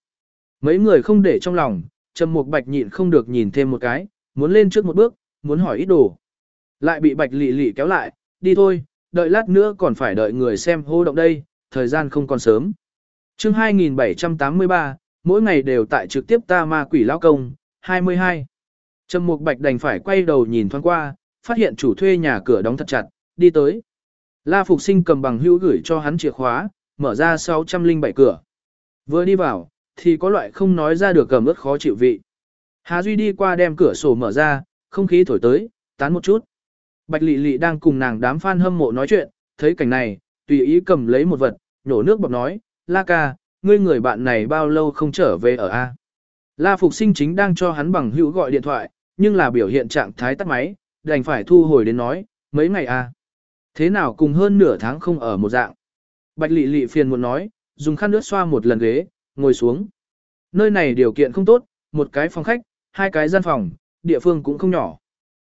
Mấy người không để trong lòng, Trầm Mục Bạch nhịn không được nhìn thêm một cái, muốn lên trước một bước, muốn hỏi ít đồ. Lại bị Bạch Lệ Lệ kéo lại, đi thôi, đợi lát nữa còn phải đợi người xem hô động đây, thời gian không còn sớm. Chương 2783, mỗi ngày đều tại trực tiếp ta ma quỷ lao công, 22. Trầm Mục Bạch đành phải quay đầu nhìn thoáng qua, phát hiện chủ thuê nhà cửa đóng thật chặt, đi tới. La Phục Sinh cầm bằng hữu gửi cho hắn chìa khóa, mở ra 607 cửa. Vừa đi vào, thì có loại không nói ra được cầm ướt khó chịu vị. Hà Duy đi qua đem cửa sổ mở ra, không khí thổi tới, tán một chút. Bạch Lệ Lệ đang cùng nàng đám fan hâm mộ nói chuyện, thấy cảnh này, tùy ý cầm lấy một vật, nhổ nước bọt nói, La ca, ngươi người bạn này bao lâu không trở về ở A. La Phục Sinh chính đang cho hắn bằng hữu gọi điện thoại, nhưng là biểu hiện trạng thái tắt máy, đành phải thu hồi đến nói, mấy ngày A. Thế nào cùng hơn nửa tháng không ở một dạng. Bạch lị lị phiền muốn nói, dùng khăn nước xoa một lần ghế, ngồi xuống. Nơi này điều kiện không tốt, một cái phòng khách, hai cái gian phòng, địa phương cũng không nhỏ.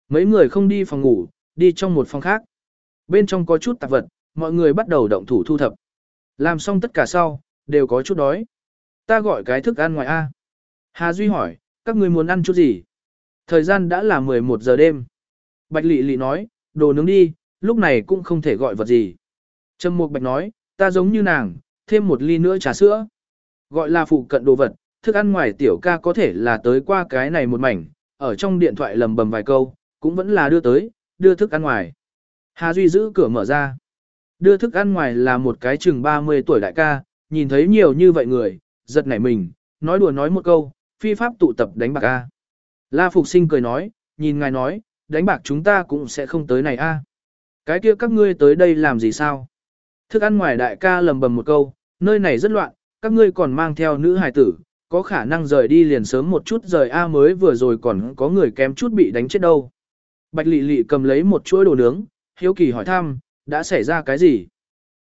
Mấy người không đi phòng ngủ, đi trong một phòng khác. Bên trong có chút tạp vật, mọi người bắt đầu động thủ thu thập. Làm xong tất cả sau, đều có chút đói. Ta gọi cái thức ăn ngoài A. Hà Duy hỏi, các người muốn ăn chút gì? Thời gian đã là 11 giờ đêm. Bạch Lị Lị nói, đồ nướng đi, lúc này cũng không thể gọi vật gì. Trâm Mục Bạch nói, ta giống như nàng, thêm một ly nữa trà sữa. Gọi là phụ cận đồ vật, thức ăn ngoài tiểu ca có thể là tới qua cái này một mảnh, ở trong điện thoại lầm bầm vài câu, cũng vẫn là đưa tới, đưa thức ăn ngoài. Hà Duy giữ cửa mở ra. Đưa thức ăn ngoài là một cái chừng 30 tuổi đại ca, nhìn thấy nhiều như vậy người, giật nảy mình, nói đùa nói một câu, phi pháp tụ tập đánh bạc A. La Phục Sinh cười nói, nhìn ngài nói, đánh bạc chúng ta cũng sẽ không tới này A. Cái kia các ngươi tới đây làm gì sao? Thức ăn ngoài đại ca lầm bầm một câu, nơi này rất loạn, các ngươi còn mang theo nữ hài tử, có khả năng rời đi liền sớm một chút rời A mới vừa rồi còn có người kém chút bị đánh chết đâu. Bạch Lị Lị cầm lấy một chuỗi đồ nướng, hiếu kỳ hỏi thăm, đã xảy ra cái gì?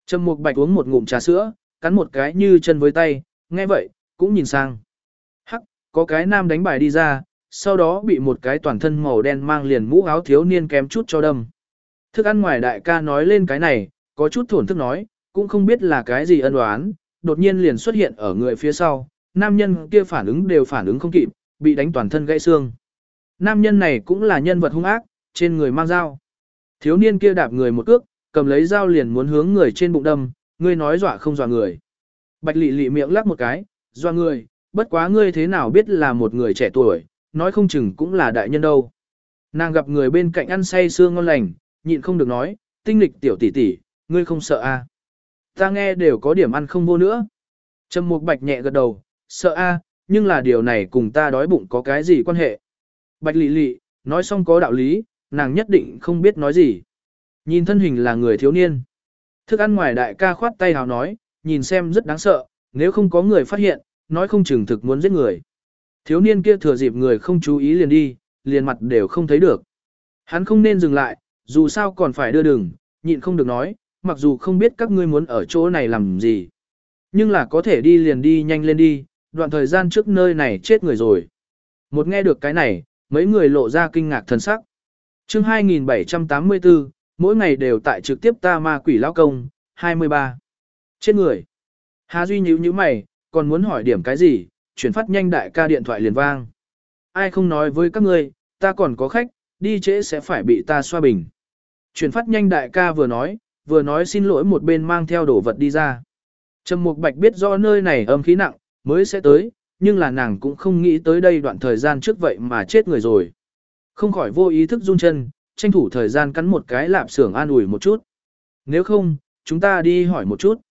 Trầm Mục Bạch uống một ngụm trà sữa, cắn một cái như chân với tay, nghe vậy, cũng nhìn sang. Hắc, có cái nam đánh bài đi ra, sau đó bị một cái toàn thân màu đen mang liền mũ áo thiếu niên kém chút cho đâm. Thức ăn ngoài đại ca nói lên cái này, có chút thổn thức nói, cũng không biết là cái gì ân oán, đột nhiên liền xuất hiện ở người phía sau, nam nhân kia phản ứng đều phản ứng không kịp, bị đánh toàn thân gãy xương. Nam nhân này cũng là nhân vật hung ác, trên người mang dao. Thiếu niên kia đạp người một cước, cầm lấy dao liền muốn hướng người trên bụng đâm, ngươi nói dọa không dọa người. Bạch lị lị miệng lắc một cái, dọa người, bất quá ngươi thế nào biết là một người trẻ tuổi, nói không chừng cũng là đại nhân đâu. Nàng gặp người bên cạnh ăn say xương ngon lành, nhịn không được nói, tinh lịch tiểu tỷ tỷ, ngươi không sợ à? Ta nghe đều có điểm ăn không vô nữa. Trầm Mục Bạch nhẹ gật đầu, sợ a, à, nhưng là điều này cùng ta đói bụng có cái gì quan hệ. Bạch Lệ Lệ nói xong có đạo lý, nàng nhất định không biết nói gì. Nhìn thân hình là người thiếu niên. Thức ăn ngoài đại ca khoát tay hào nói, nhìn xem rất đáng sợ, nếu không có người phát hiện, nói không chừng thực muốn giết người. Thiếu niên kia thừa dịp người không chú ý liền đi, liền mặt đều không thấy được. Hắn không nên dừng lại, dù sao còn phải đưa đường, nhịn không được nói, mặc dù không biết các ngươi muốn ở chỗ này làm gì. Nhưng là có thể đi liền đi nhanh lên đi, đoạn thời gian trước nơi này chết người rồi. Một nghe được cái này, mấy người lộ ra kinh ngạc thần sắc. chương 2784, mỗi ngày đều tại trực tiếp ta ma quỷ lao công, 23. Chết người. Hà Duy nhíu như mày, còn muốn hỏi điểm cái gì, chuyển phát nhanh đại ca điện thoại liền vang. Ai không nói với các ngươi, ta còn có khách, đi trễ sẽ phải bị ta xoa bình. Chuyển phát nhanh đại ca vừa nói, vừa nói xin lỗi một bên mang theo đồ vật đi ra. Trầm Mục Bạch biết rõ nơi này âm khí nặng, mới sẽ tới, nhưng là nàng cũng không nghĩ tới đây đoạn thời gian trước vậy mà chết người rồi. Không khỏi vô ý thức run chân, tranh thủ thời gian cắn một cái lạp xưởng an ủi một chút. Nếu không, chúng ta đi hỏi một chút.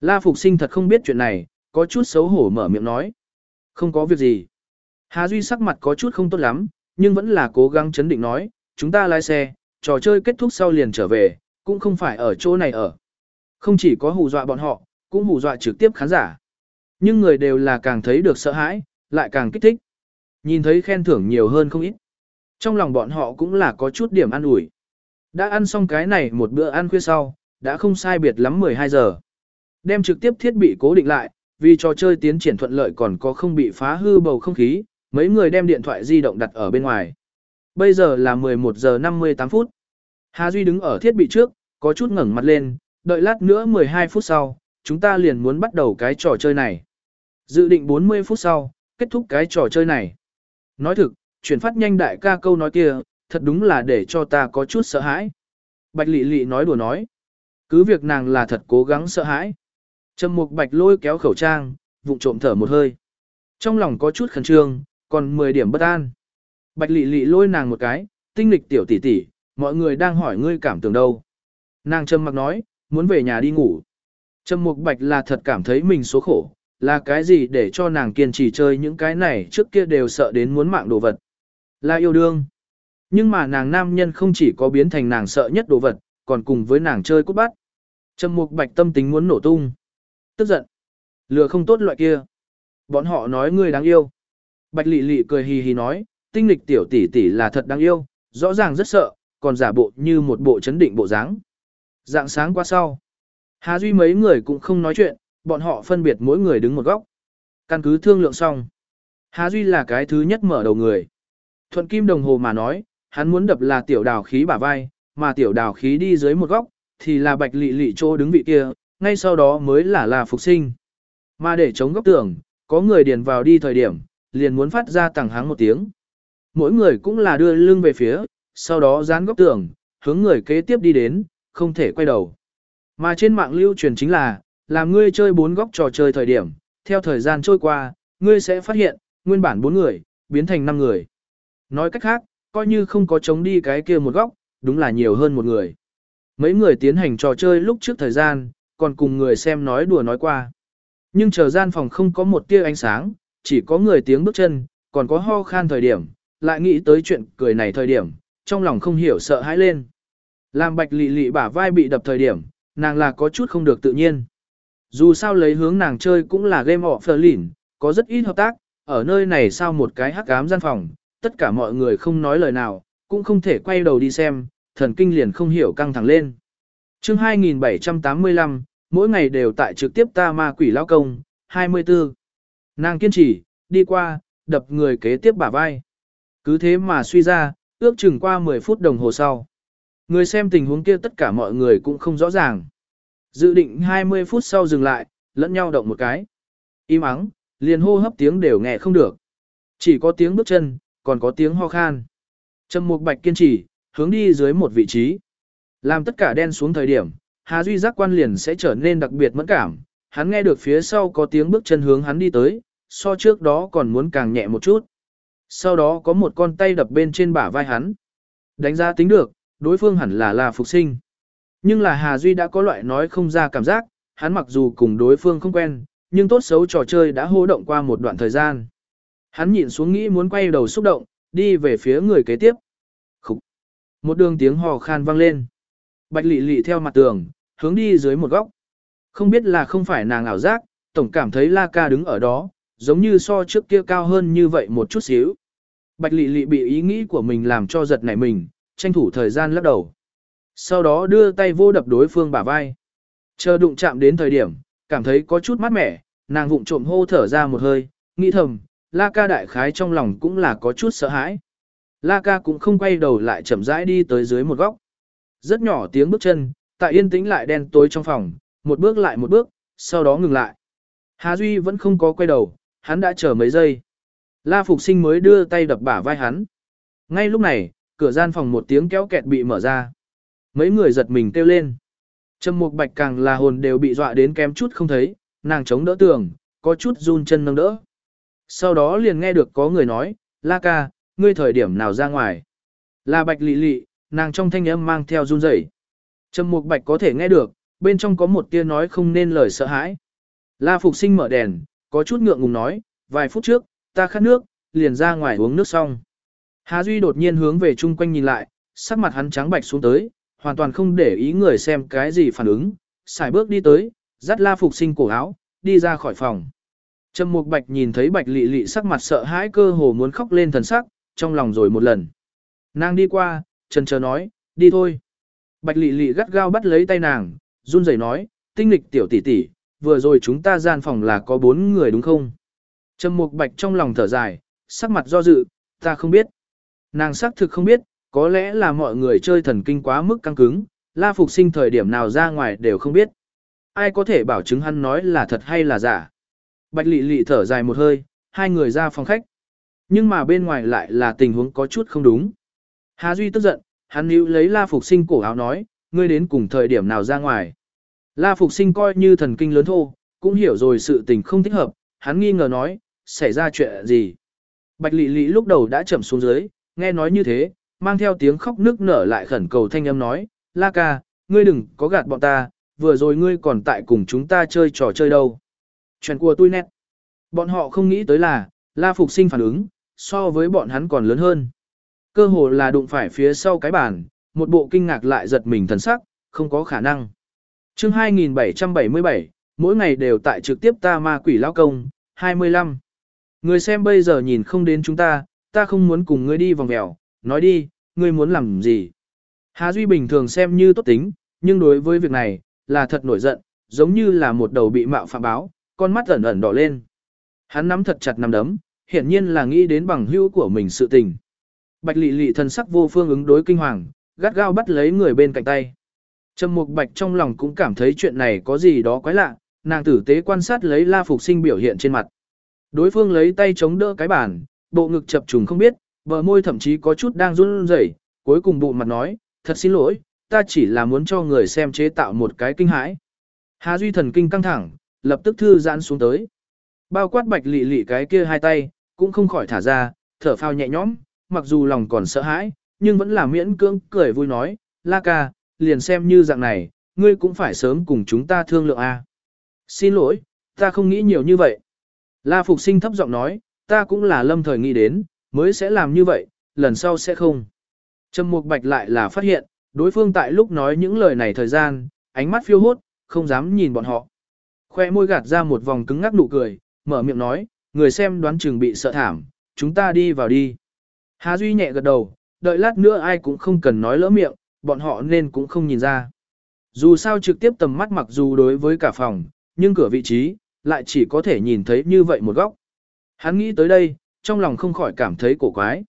La Phục Sinh thật không biết chuyện này, có chút xấu hổ mở miệng nói. Không có việc gì. Hà Duy sắc mặt có chút không tốt lắm, nhưng vẫn là cố gắng chấn định nói, chúng ta lái xe, trò chơi kết thúc sau liền trở về, cũng không phải ở chỗ này ở. Không chỉ có hù dọa bọn họ, cũng hù dọa trực tiếp khán giả. Nhưng người đều là càng thấy được sợ hãi, lại càng kích thích. Nhìn thấy khen thưởng nhiều hơn không ít. Trong lòng bọn họ cũng là có chút điểm ăn ủi. Đã ăn xong cái này một bữa ăn khuya sau, đã không sai biệt lắm 12 giờ. Đem trực tiếp thiết bị cố định lại, vì trò chơi tiến triển thuận lợi còn có không bị phá hư bầu không khí, mấy người đem điện thoại di động đặt ở bên ngoài. Bây giờ là 11 giờ 58 phút. Hà Duy đứng ở thiết bị trước, có chút ngẩng mặt lên, đợi lát nữa 12 phút sau, chúng ta liền muốn bắt đầu cái trò chơi này. Dự định 40 phút sau, kết thúc cái trò chơi này. Nói thực, chuyển phát nhanh đại ca câu nói kia, thật đúng là để cho ta có chút sợ hãi. Bạch lị lị nói đùa nói. Cứ việc nàng là thật cố gắng sợ hãi. Trầm mục bạch lôi kéo khẩu trang, vụng trộm thở một hơi. Trong lòng có chút khẩn trương, còn 10 điểm bất an. Bạch lị lị lôi nàng một cái, tinh lịch tiểu tỷ tỷ, mọi người đang hỏi ngươi cảm tưởng đâu. Nàng trầm mặc nói, muốn về nhà đi ngủ. Trầm mục bạch là thật cảm thấy mình số khổ, là cái gì để cho nàng kiên trì chơi những cái này trước kia đều sợ đến muốn mạng đồ vật. Là yêu đương. Nhưng mà nàng nam nhân không chỉ có biến thành nàng sợ nhất đồ vật, còn cùng với nàng chơi cút bắt. Trầm mục bạch tâm tính muốn nổ tung. Tức giận. Lừa không tốt loại kia. Bọn họ nói ngươi đáng yêu. Bạch lị lị cười hì hì nói, tinh lịch tiểu tỷ tỷ là thật đáng yêu, rõ ràng rất sợ, còn giả bộ như một bộ chấn định bộ dáng. Dạng sáng qua sau. Hà Duy mấy người cũng không nói chuyện, bọn họ phân biệt mỗi người đứng một góc. Căn cứ thương lượng xong. Hà Duy là cái thứ nhất mở đầu người. Thuận kim đồng hồ mà nói, hắn muốn đập là tiểu đào khí bả vai, mà tiểu đào khí đi dưới một góc, thì là bạch lị lị chỗ đứng vị kia, ngay sau đó mới là là phục sinh. Mà để chống góc tường, có người điền vào đi thời điểm, liền muốn phát ra tàng háng một tiếng. Mỗi người cũng là đưa lưng về phía, sau đó dán góc tường, hướng người kế tiếp đi đến, không thể quay đầu. Mà trên mạng lưu truyền chính là, làm ngươi chơi bốn góc trò chơi thời điểm, theo thời gian trôi qua, ngươi sẽ phát hiện, nguyên bản bốn người, biến thành năm người. Nói cách khác, coi như không có chống đi cái kia một góc, đúng là nhiều hơn một người. Mấy người tiến hành trò chơi lúc trước thời gian, còn cùng người xem nói đùa nói qua. Nhưng chờ gian phòng không có một tia ánh sáng, chỉ có người tiếng bước chân, còn có ho khan thời điểm, lại nghĩ tới chuyện cười này thời điểm, trong lòng không hiểu sợ hãi lên. Làm bạch lị lị bả vai bị đập thời điểm, nàng là có chút không được tự nhiên. Dù sao lấy hướng nàng chơi cũng là game of lỉn, có rất ít hợp tác, ở nơi này sao một cái hắc ám gian phòng, tất cả mọi người không nói lời nào, cũng không thể quay đầu đi xem, thần kinh liền không hiểu căng thẳng lên. chương 2785, mỗi ngày đều tại trực tiếp ta ma quỷ lao công, 24. Nàng kiên trì, đi qua, đập người kế tiếp bả vai. Cứ thế mà suy ra, ước chừng qua 10 phút đồng hồ sau. Người xem tình huống kia tất cả mọi người cũng không rõ ràng. Dự định 20 phút sau dừng lại, lẫn nhau động một cái. Im ắng, liền hô hấp tiếng đều nghe không được. Chỉ có tiếng bước chân, còn có tiếng ho khan. Trầm Mục Bạch kiên trì, hướng đi dưới một vị trí. Làm tất cả đen xuống thời điểm, Hà Duy giác quan liền sẽ trở nên đặc biệt mẫn cảm. Hắn nghe được phía sau có tiếng bước chân hướng hắn đi tới, so trước đó còn muốn càng nhẹ một chút. Sau đó có một con tay đập bên trên bả vai hắn. Đánh giá tính được, đối phương hẳn là là phục sinh. Nhưng là Hà Duy đã có loại nói không ra cảm giác, hắn mặc dù cùng đối phương không quen, nhưng tốt xấu trò chơi đã hô động qua một đoạn thời gian. Hắn nhịn xuống nghĩ muốn quay đầu xúc động, đi về phía người kế tiếp. Khúc. Một đường tiếng hò khan vang lên. Bạch lị lị theo mặt tường, hướng đi dưới một góc. Không biết là không phải nàng ảo giác, tổng cảm thấy La Ca đứng ở đó, giống như so trước kia cao hơn như vậy một chút xíu. Bạch lị lị bị ý nghĩ của mình làm cho giật nảy mình, tranh thủ thời gian lắc đầu. Sau đó đưa tay vô đập đối phương bả vai. Chờ đụng chạm đến thời điểm, cảm thấy có chút mát mẻ, nàng vụng trộm hô thở ra một hơi, nghĩ thầm, La Ca đại khái trong lòng cũng là có chút sợ hãi. La Ca cũng không quay đầu lại chậm rãi đi tới dưới một góc. Rất nhỏ tiếng bước chân, tại yên tĩnh lại đen tối trong phòng, một bước lại một bước, sau đó ngừng lại. Hà Duy vẫn không có quay đầu, hắn đã chờ mấy giây. La Phục Sinh mới đưa tay đập bả vai hắn. Ngay lúc này, cửa gian phòng một tiếng kéo kẹt bị mở ra. Mấy người giật mình kêu lên. Trầm Mục Bạch càng là hồn đều bị dọa đến kém chút không thấy, nàng chống đỡ tường, có chút run chân nâng đỡ. Sau đó liền nghe được có người nói, La ca, ngươi thời điểm nào ra ngoài. La Bạch lị lị, nàng trong thanh âm mang theo run rẩy. Trầm Mục Bạch có thể nghe được, bên trong có một tia nói không nên lời sợ hãi. La Phục Sinh mở đèn, có chút ngượng ngùng nói, vài phút trước, ta khát nước, liền ra ngoài uống nước xong. Hà Duy đột nhiên hướng về chung quanh nhìn lại, sắc mặt hắn trắng bạch xuống tới, hoàn toàn không để ý người xem cái gì phản ứng, xài bước đi tới, dắt La Phục Sinh cổ áo, đi ra khỏi phòng. Trầm Mục Bạch nhìn thấy Bạch Lệ Lệ sắc mặt sợ hãi cơ hồ muốn khóc lên thần sắc, trong lòng rồi một lần. Nàng đi qua, chân chờ nói, đi thôi. Bạch Lệ Lệ gắt gao bắt lấy tay nàng, run rẩy nói, tinh lịch tiểu tỷ tỷ, vừa rồi chúng ta gian phòng là có bốn người đúng không? Trầm Mục Bạch trong lòng thở dài, sắc mặt do dự, ta không biết. Nàng xác thực không biết, có lẽ là mọi người chơi thần kinh quá mức căng cứng, La Phục Sinh thời điểm nào ra ngoài đều không biết. Ai có thể bảo chứng hắn nói là thật hay là giả? Bạch Lệ Lệ thở dài một hơi, hai người ra phòng khách. Nhưng mà bên ngoài lại là tình huống có chút không đúng. Hà Duy tức giận, hắn níu lấy La Phục Sinh cổ áo nói, ngươi đến cùng thời điểm nào ra ngoài. La Phục Sinh coi như thần kinh lớn thô, cũng hiểu rồi sự tình không thích hợp, hắn nghi ngờ nói, xảy ra chuyện gì. Bạch Lị Lị lúc đầu đã chậm xuống dưới, nghe nói như thế, mang theo tiếng khóc nức nở lại khẩn cầu thanh âm nói, La ca, ngươi đừng có gạt bọn ta, vừa rồi ngươi còn tại cùng chúng ta chơi trò chơi đâu. Chuyện của tôi nét. Bọn họ không nghĩ tới là, La Phục Sinh phản ứng, so với bọn hắn còn lớn hơn. Cơ hồ là đụng phải phía sau cái bàn, một bộ kinh ngạc lại giật mình thần sắc, không có khả năng chương 2777, mỗi ngày đều tại trực tiếp ta ma quỷ lao công, 25. Người xem bây giờ nhìn không đến chúng ta, ta không muốn cùng ngươi đi vòng vèo, nói đi, ngươi muốn làm gì. Hà Duy bình thường xem như tốt tính, nhưng đối với việc này, là thật nổi giận, giống như là một đầu bị mạo phạm báo, con mắt ẩn ẩn đỏ lên. Hắn nắm thật chặt nắm đấm, hiển nhiên là nghĩ đến bằng hữu của mình sự tình. Bạch lị lị thân sắc vô phương ứng đối kinh hoàng, gắt gao bắt lấy người bên cạnh tay. Trầm Mục Bạch trong lòng cũng cảm thấy chuyện này có gì đó quái lạ, nàng tử tế quan sát lấy La Phục Sinh biểu hiện trên mặt. Đối phương lấy tay chống đỡ cái bàn, bộ ngực chập trùng không biết, bờ môi thậm chí có chút đang run rẩy, cuối cùng bụng mặt nói, thật xin lỗi, ta chỉ là muốn cho người xem chế tạo một cái kinh hãi. Hà Duy thần kinh căng thẳng, lập tức thư giãn xuống tới. Bao quát bạch lị lị cái kia hai tay, cũng không khỏi thả ra, thở phao nhẹ nhõm, mặc dù lòng còn sợ hãi, nhưng vẫn là miễn cưỡng cười vui nói, La ca, liền xem như dạng này, ngươi cũng phải sớm cùng chúng ta thương lượng a. Xin lỗi, ta không nghĩ nhiều như vậy. La Phục Sinh thấp giọng nói, ta cũng là lâm thời nghĩ đến, mới sẽ làm như vậy, lần sau sẽ không. Trầm Mục Bạch lại là phát hiện, đối phương tại lúc nói những lời này thời gian, ánh mắt phiêu hốt, không dám nhìn bọn họ. Khoe môi gạt ra một vòng cứng ngắc nụ cười, mở miệng nói, người xem đoán chừng bị sợ thảm, chúng ta đi vào đi. Hà Duy nhẹ gật đầu, đợi lát nữa ai cũng không cần nói lỡ miệng, bọn họ nên cũng không nhìn ra. Dù sao trực tiếp tầm mắt mặc dù đối với cả phòng, nhưng cửa vị trí, lại chỉ có thể nhìn thấy như vậy một góc. Hắn nghĩ tới đây, trong lòng không khỏi cảm thấy cổ quái.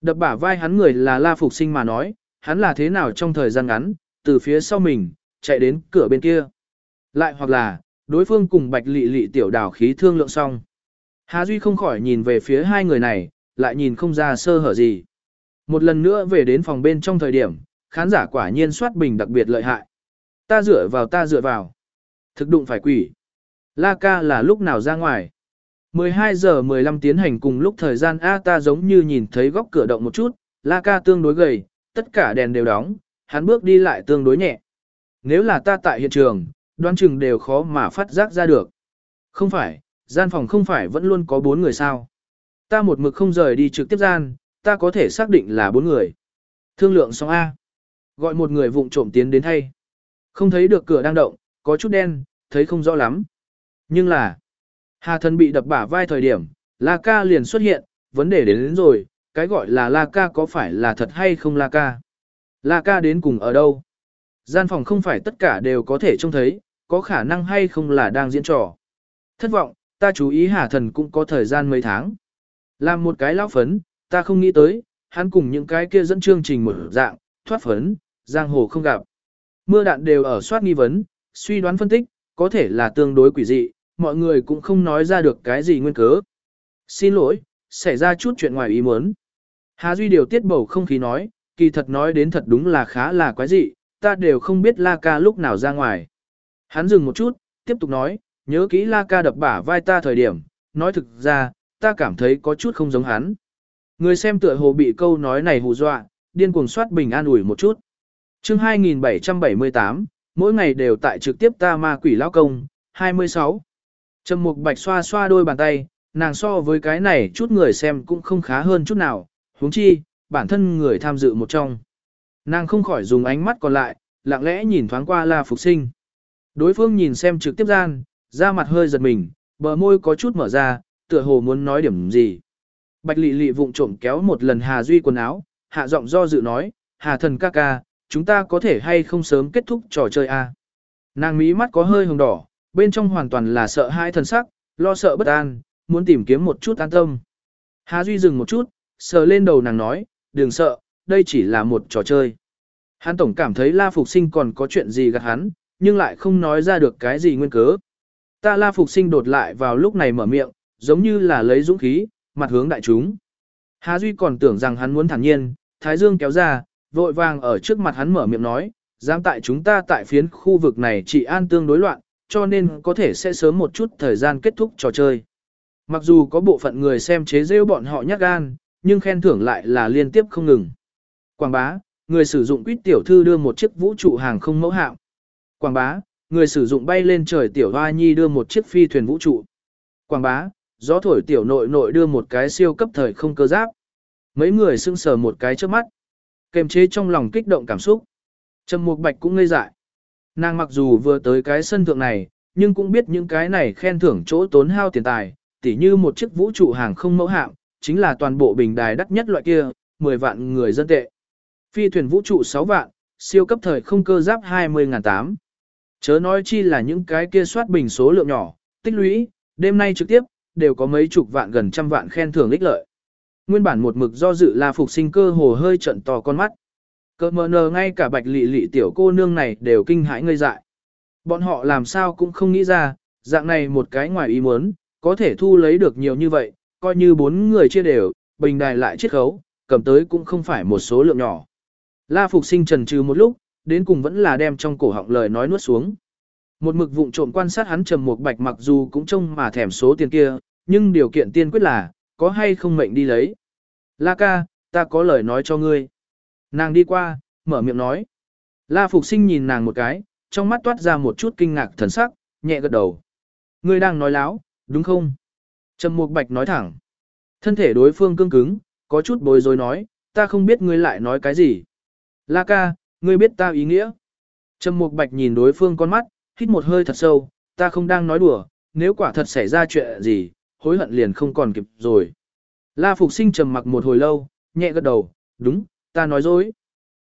Đập bả vai hắn người là La Phục Sinh mà nói, hắn là thế nào trong thời gian ngắn, từ phía sau mình, chạy đến cửa bên kia. Lại hoặc là, đối phương cùng bạch lị lị tiểu đảo khí thương lượng xong. Hà Duy không khỏi nhìn về phía hai người này, lại nhìn không ra sơ hở gì. Một lần nữa về đến phòng bên trong thời điểm, khán giả quả nhiên soát bình đặc biệt lợi hại. Ta dựa vào ta dựa vào. Thực đụng phải quỷ. La ca là lúc nào ra ngoài. 12 giờ 15 tiến hành cùng lúc thời gian A ta giống như nhìn thấy góc cửa động một chút, La ca tương đối gầy, tất cả đèn đều đóng, hắn bước đi lại tương đối nhẹ. Nếu là ta tại hiện trường, đoán chừng đều khó mà phát giác ra được. Không phải, gian phòng không phải vẫn luôn có bốn người sao. Ta một mực không rời đi trực tiếp gian, ta có thể xác định là bốn người. Thương lượng xong A. Gọi một người vụng trộm tiến đến thay. Không thấy được cửa đang động, có chút đen, thấy không rõ lắm. Nhưng là, Hà thần bị đập bả vai thời điểm, La Ca liền xuất hiện, vấn đề đến, đến rồi, cái gọi là La Ca có phải là thật hay không La Ca? La Ca đến cùng ở đâu? Gian phòng không phải tất cả đều có thể trông thấy, có khả năng hay không là đang diễn trò. Thất vọng, ta chú ý Hà thần cũng có thời gian mấy tháng. Làm một cái lão phấn, ta không nghĩ tới, hắn cùng những cái kia dẫn chương trình mở dạng, thoát phấn, giang hồ không gặp. Mưa đạn đều ở soát nghi vấn, suy đoán phân tích, có thể là tương đối quỷ dị, mọi người cũng không nói ra được cái gì nguyên cớ. Xin lỗi, xảy ra chút chuyện ngoài ý muốn. Hà Duy điều tiết bầu không khí nói, kỳ thật nói đến thật đúng là khá là quái dị, ta đều không biết La Ca lúc nào ra ngoài. Hắn dừng một chút, tiếp tục nói, nhớ kỹ La Ca đập bả vai ta thời điểm, nói thực ra, ta cảm thấy có chút không giống hắn. Người xem tựa hồ bị câu nói này hù dọa, điên cuồng soát bình an ủi một chút chương 2778, mỗi ngày đều tại trực tiếp ta ma quỷ lão công, 26. Trầm mục bạch xoa xoa đôi bàn tay, nàng so với cái này chút người xem cũng không khá hơn chút nào, huống chi, bản thân người tham dự một trong. Nàng không khỏi dùng ánh mắt còn lại, lặng lẽ nhìn thoáng qua La Phục Sinh. Đối phương nhìn xem trực tiếp gian, da mặt hơi giật mình, bờ môi có chút mở ra, tựa hồ muốn nói điểm gì. Bạch Lị Lị vụng trộm kéo một lần Hà Duy quần áo, hạ giọng do dự nói, Hà thần ca ca, chúng ta có thể hay không sớm kết thúc trò chơi a? Nàng mí mắt có hơi hồng đỏ, bên trong hoàn toàn là sợ hãi thần sắc, lo sợ bất an, muốn tìm kiếm một chút an tâm. Hà Duy dừng một chút, sờ lên đầu nàng nói, đừng sợ, đây chỉ là một trò chơi. Hắn tổng cảm thấy La Phục Sinh còn có chuyện gì gạt hắn, nhưng lại không nói ra được cái gì nguyên cớ. Ta La Phục Sinh đột lại vào lúc này mở miệng, giống như là lấy dũng khí, mặt hướng đại chúng. Hà Duy còn tưởng rằng hắn muốn thản nhiên, Thái Dương kéo ra, vội vàng ở trước mặt hắn mở miệng nói, dám tại chúng ta tại phiến khu vực này chỉ an tương đối loạn, cho nên có thể sẽ sớm một chút thời gian kết thúc trò chơi. Mặc dù có bộ phận người xem chế rêu bọn họ nhát gan, nhưng khen thưởng lại là liên tiếp không ngừng. Quảng bá, người sử dụng quýt tiểu thư đưa một chiếc vũ trụ hàng không mẫu hạm. Quảng bá, người sử dụng bay lên trời tiểu hoa nhi đưa một chiếc phi thuyền vũ trụ. Quảng bá, gió thổi tiểu nội nội đưa một cái siêu cấp thời không cơ giáp. Mấy người sưng sờ một cái trước mắt. Kềm chế trong lòng kích động cảm xúc. Trầm Mục Bạch cũng ngây dại. Nàng mặc dù vừa tới cái sân thượng này, nhưng cũng biết những cái này khen thưởng chỗ tốn hao tiền tài, tỉ như một chiếc vũ trụ hàng không mẫu hạm, chính là toàn bộ bình đài đắt nhất loại kia, 10 vạn người dân tệ. Phi thuyền vũ trụ 6 vạn, siêu cấp thời không cơ giáp 20.800. Chớ nói chi là những cái kia soát bình số lượng nhỏ, tích lũy, đêm nay trực tiếp, đều có mấy chục vạn gần trăm vạn khen thưởng ích lợi. Nguyên bản một mực do dự là phục sinh cơ hồ hơi trận to con mắt. Cơ mờ nờ ngay cả bạch lị lị tiểu cô nương này đều kinh hãi ngây dại. Bọn họ làm sao cũng không nghĩ ra, dạng này một cái ngoài ý muốn, có thể thu lấy được nhiều như vậy, coi như bốn người chia đều, bình đài lại chiết khấu, cầm tới cũng không phải một số lượng nhỏ. La Phục Sinh trần trừ một lúc, đến cùng vẫn là đem trong cổ họng lời nói nuốt xuống. Một mực vụng trộm quan sát hắn trầm một bạch mặc dù cũng trông mà thèm số tiền kia, nhưng điều kiện tiên quyết là, có hay không mệnh đi lấy. La ca, ta có lời nói cho ngươi. Nàng đi qua, mở miệng nói. La Phục Sinh nhìn nàng một cái, trong mắt toát ra một chút kinh ngạc thần sắc, nhẹ gật đầu. Ngươi đang nói láo, đúng không? Trầm Mục Bạch nói thẳng. Thân thể đối phương cương cứng, có chút bối rối nói, ta không biết ngươi lại nói cái gì. La ca, ngươi biết ta ý nghĩa. Trầm Mục Bạch nhìn đối phương con mắt, hít một hơi thật sâu, ta không đang nói đùa, nếu quả thật xảy ra chuyện gì, hối hận liền không còn kịp rồi. La Phục Sinh trầm mặc một hồi lâu, nhẹ gật đầu, đúng, ta nói dối.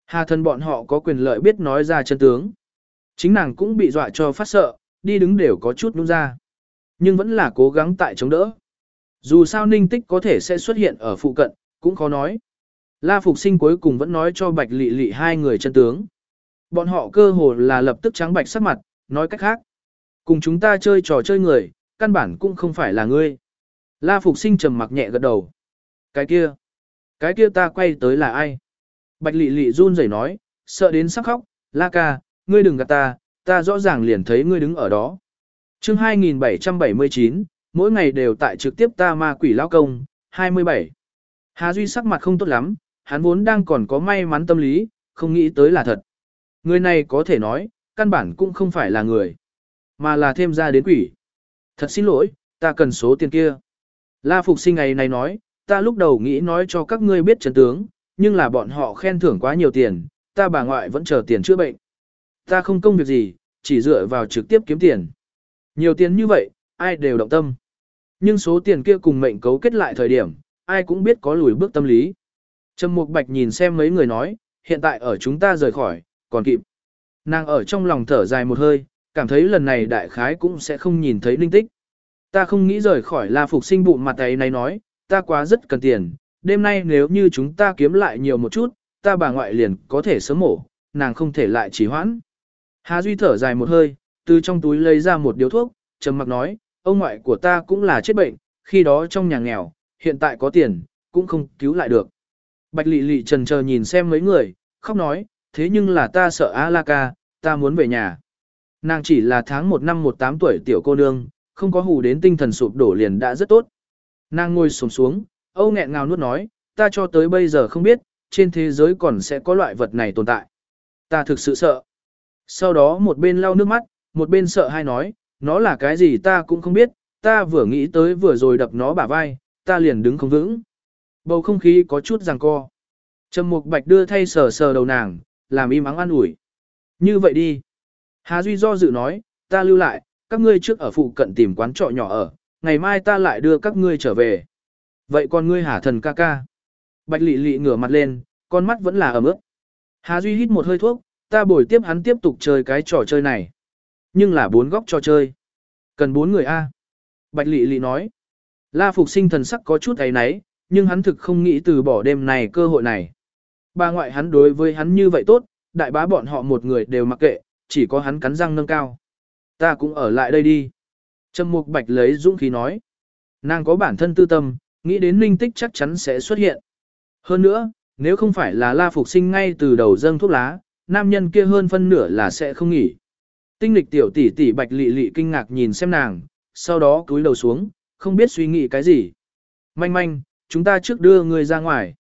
Hà Thần bọn họ có quyền lợi biết nói ra chân tướng. Chính nàng cũng bị dọa cho phát sợ, đi đứng đều có chút nung ra. Nhưng vẫn là cố gắng tại chống đỡ. Dù sao ninh tích có thể sẽ xuất hiện ở phụ cận, cũng khó nói. La Phục Sinh cuối cùng vẫn nói cho Bạch Lị Lị hai người chân tướng. Bọn họ cơ hồ là lập tức trắng bạch sắc mặt, nói cách khác. Cùng chúng ta chơi trò chơi người, căn bản cũng không phải là ngươi. La Phục Sinh trầm mặc nhẹ gật đầu. Cái kia, cái kia ta quay tới là ai? Bạch Lệ Lệ run rẩy nói, sợ đến sắp khóc, La ca, ngươi đừng gạt ta, ta rõ ràng liền thấy ngươi đứng ở đó. Chương 2779, mỗi ngày đều tại trực tiếp ta ma quỷ lao công, 27. Hà Duy sắc mặt không tốt lắm, hắn vốn đang còn có may mắn tâm lý, không nghĩ tới là thật. Người này có thể nói, căn bản cũng không phải là người, mà là thêm ra đến quỷ. Thật xin lỗi, ta cần số tiền kia. La Phục sinh ngày này nói, ta lúc đầu nghĩ nói cho các ngươi biết trận tướng, nhưng là bọn họ khen thưởng quá nhiều tiền, ta bà ngoại vẫn chờ tiền chữa bệnh. Ta không công việc gì, chỉ dựa vào trực tiếp kiếm tiền. Nhiều tiền như vậy, ai đều động tâm. Nhưng số tiền kia cùng mệnh cấu kết lại thời điểm, ai cũng biết có lùi bước tâm lý. Trầm Mục Bạch nhìn xem mấy người nói, hiện tại ở chúng ta rời khỏi, còn kịp. Nàng ở trong lòng thở dài một hơi, cảm thấy lần này đại khái cũng sẽ không nhìn thấy linh tích. Ta không nghĩ rời khỏi La Phục sinh bụng mặt ấy này nói, ta quá rất cần tiền, đêm nay nếu như chúng ta kiếm lại nhiều một chút, ta bà ngoại liền có thể sớm mổ, nàng không thể lại trì hoãn. Hà Duy thở dài một hơi, từ trong túi lấy ra một điếu thuốc, trầm mặc nói, ông ngoại của ta cũng là chết bệnh, khi đó trong nhà nghèo, hiện tại có tiền, cũng không cứu lại được. Bạch Lị Lị trần chờ nhìn xem mấy người, khóc nói, thế nhưng là ta sợ A La Ca, ta muốn về nhà. Nàng chỉ là tháng 1 năm 18 tuổi tiểu cô nương, không có hù đến tinh thần sụp đổ liền đã rất tốt. Nàng ngồi sồm xuống, âu nghẹn ngào nuốt nói, ta cho tới bây giờ không biết, trên thế giới còn sẽ có loại vật này tồn tại. Ta thực sự sợ. Sau đó một bên lau nước mắt, một bên sợ hai nói, nó là cái gì ta cũng không biết, ta vừa nghĩ tới vừa rồi đập nó bả vai, ta liền đứng không vững. Bầu không khí có chút giằng co. Trầm Mục Bạch đưa thay sờ sờ đầu nàng, làm im ắng an ủi. Như vậy đi. Hà Duy do dự nói, ta lưu lại, các ngươi trước ở phụ cận tìm quán trọ nhỏ ở, ngày mai ta lại đưa các ngươi trở về. Vậy còn ngươi hả thần ca ca? Bạch lị lị ngửa mặt lên, con mắt vẫn là ẩm ướt. Hà Duy hít một hơi thuốc, ta bồi tiếp hắn tiếp tục chơi cái trò chơi này. Nhưng là bốn góc trò chơi. Cần bốn người A. Bạch lị lị nói. La Phục sinh thần sắc có chút ấy náy, nhưng hắn thực không nghĩ từ bỏ đêm này cơ hội này. Bà ngoại hắn đối với hắn như vậy tốt, đại bá bọn họ một người đều mặc kệ, chỉ có hắn cắn răng nâng cao. Ta cũng ở lại đây đi. Trầm Mục Bạch lấy dũng khí nói. Nàng có bản thân tư tâm, nghĩ đến Ninh tích chắc chắn sẽ xuất hiện. Hơn nữa, nếu không phải là La Phục sinh ngay từ đầu dâng thuốc lá, nam nhân kia hơn phân nửa là sẽ không nghỉ. Tinh lịch tiểu tỷ tỷ Bạch Lị Lị kinh ngạc nhìn xem nàng, sau đó cúi đầu xuống, không biết suy nghĩ cái gì. Manh manh, chúng ta trước đưa người ra ngoài.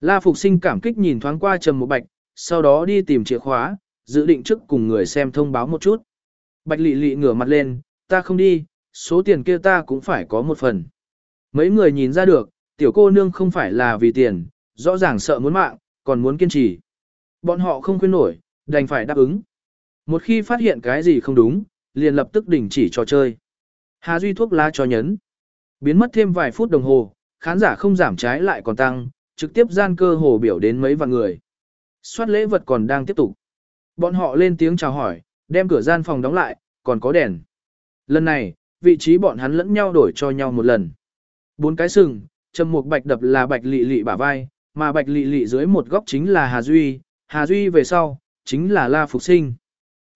La Phục sinh cảm kích nhìn thoáng qua Trầm Mục Bạch, sau đó đi tìm chìa khóa, dự định trước cùng người xem thông báo một chút. Bạch Lị Lị ngửa mặt lên, ta không đi, số tiền kia ta cũng phải có một phần. Mấy người nhìn ra được, tiểu cô nương không phải là vì tiền, rõ ràng sợ muốn mạng, còn muốn kiên trì. Bọn họ không khuyên nổi, đành phải đáp ứng. Một khi phát hiện cái gì không đúng, liền lập tức đình chỉ trò chơi. Hà Duy thuốc lá cho nhấn. Biến mất thêm vài phút đồng hồ, khán giả không giảm trái lại còn tăng, trực tiếp gian cơ hồ biểu đến mấy vạn người. Soát lễ vật còn đang tiếp tục. Bọn họ lên tiếng chào hỏi, đem cửa gian phòng đóng lại, còn có đèn. Lần này, vị trí bọn hắn lẫn nhau đổi cho nhau một lần. Bốn cái sừng, trầm mục bạch đập là bạch lị lị bả vai, mà bạch lị lị dưới một góc chính là Hà Duy, Hà Duy về sau, chính là La Phục Sinh.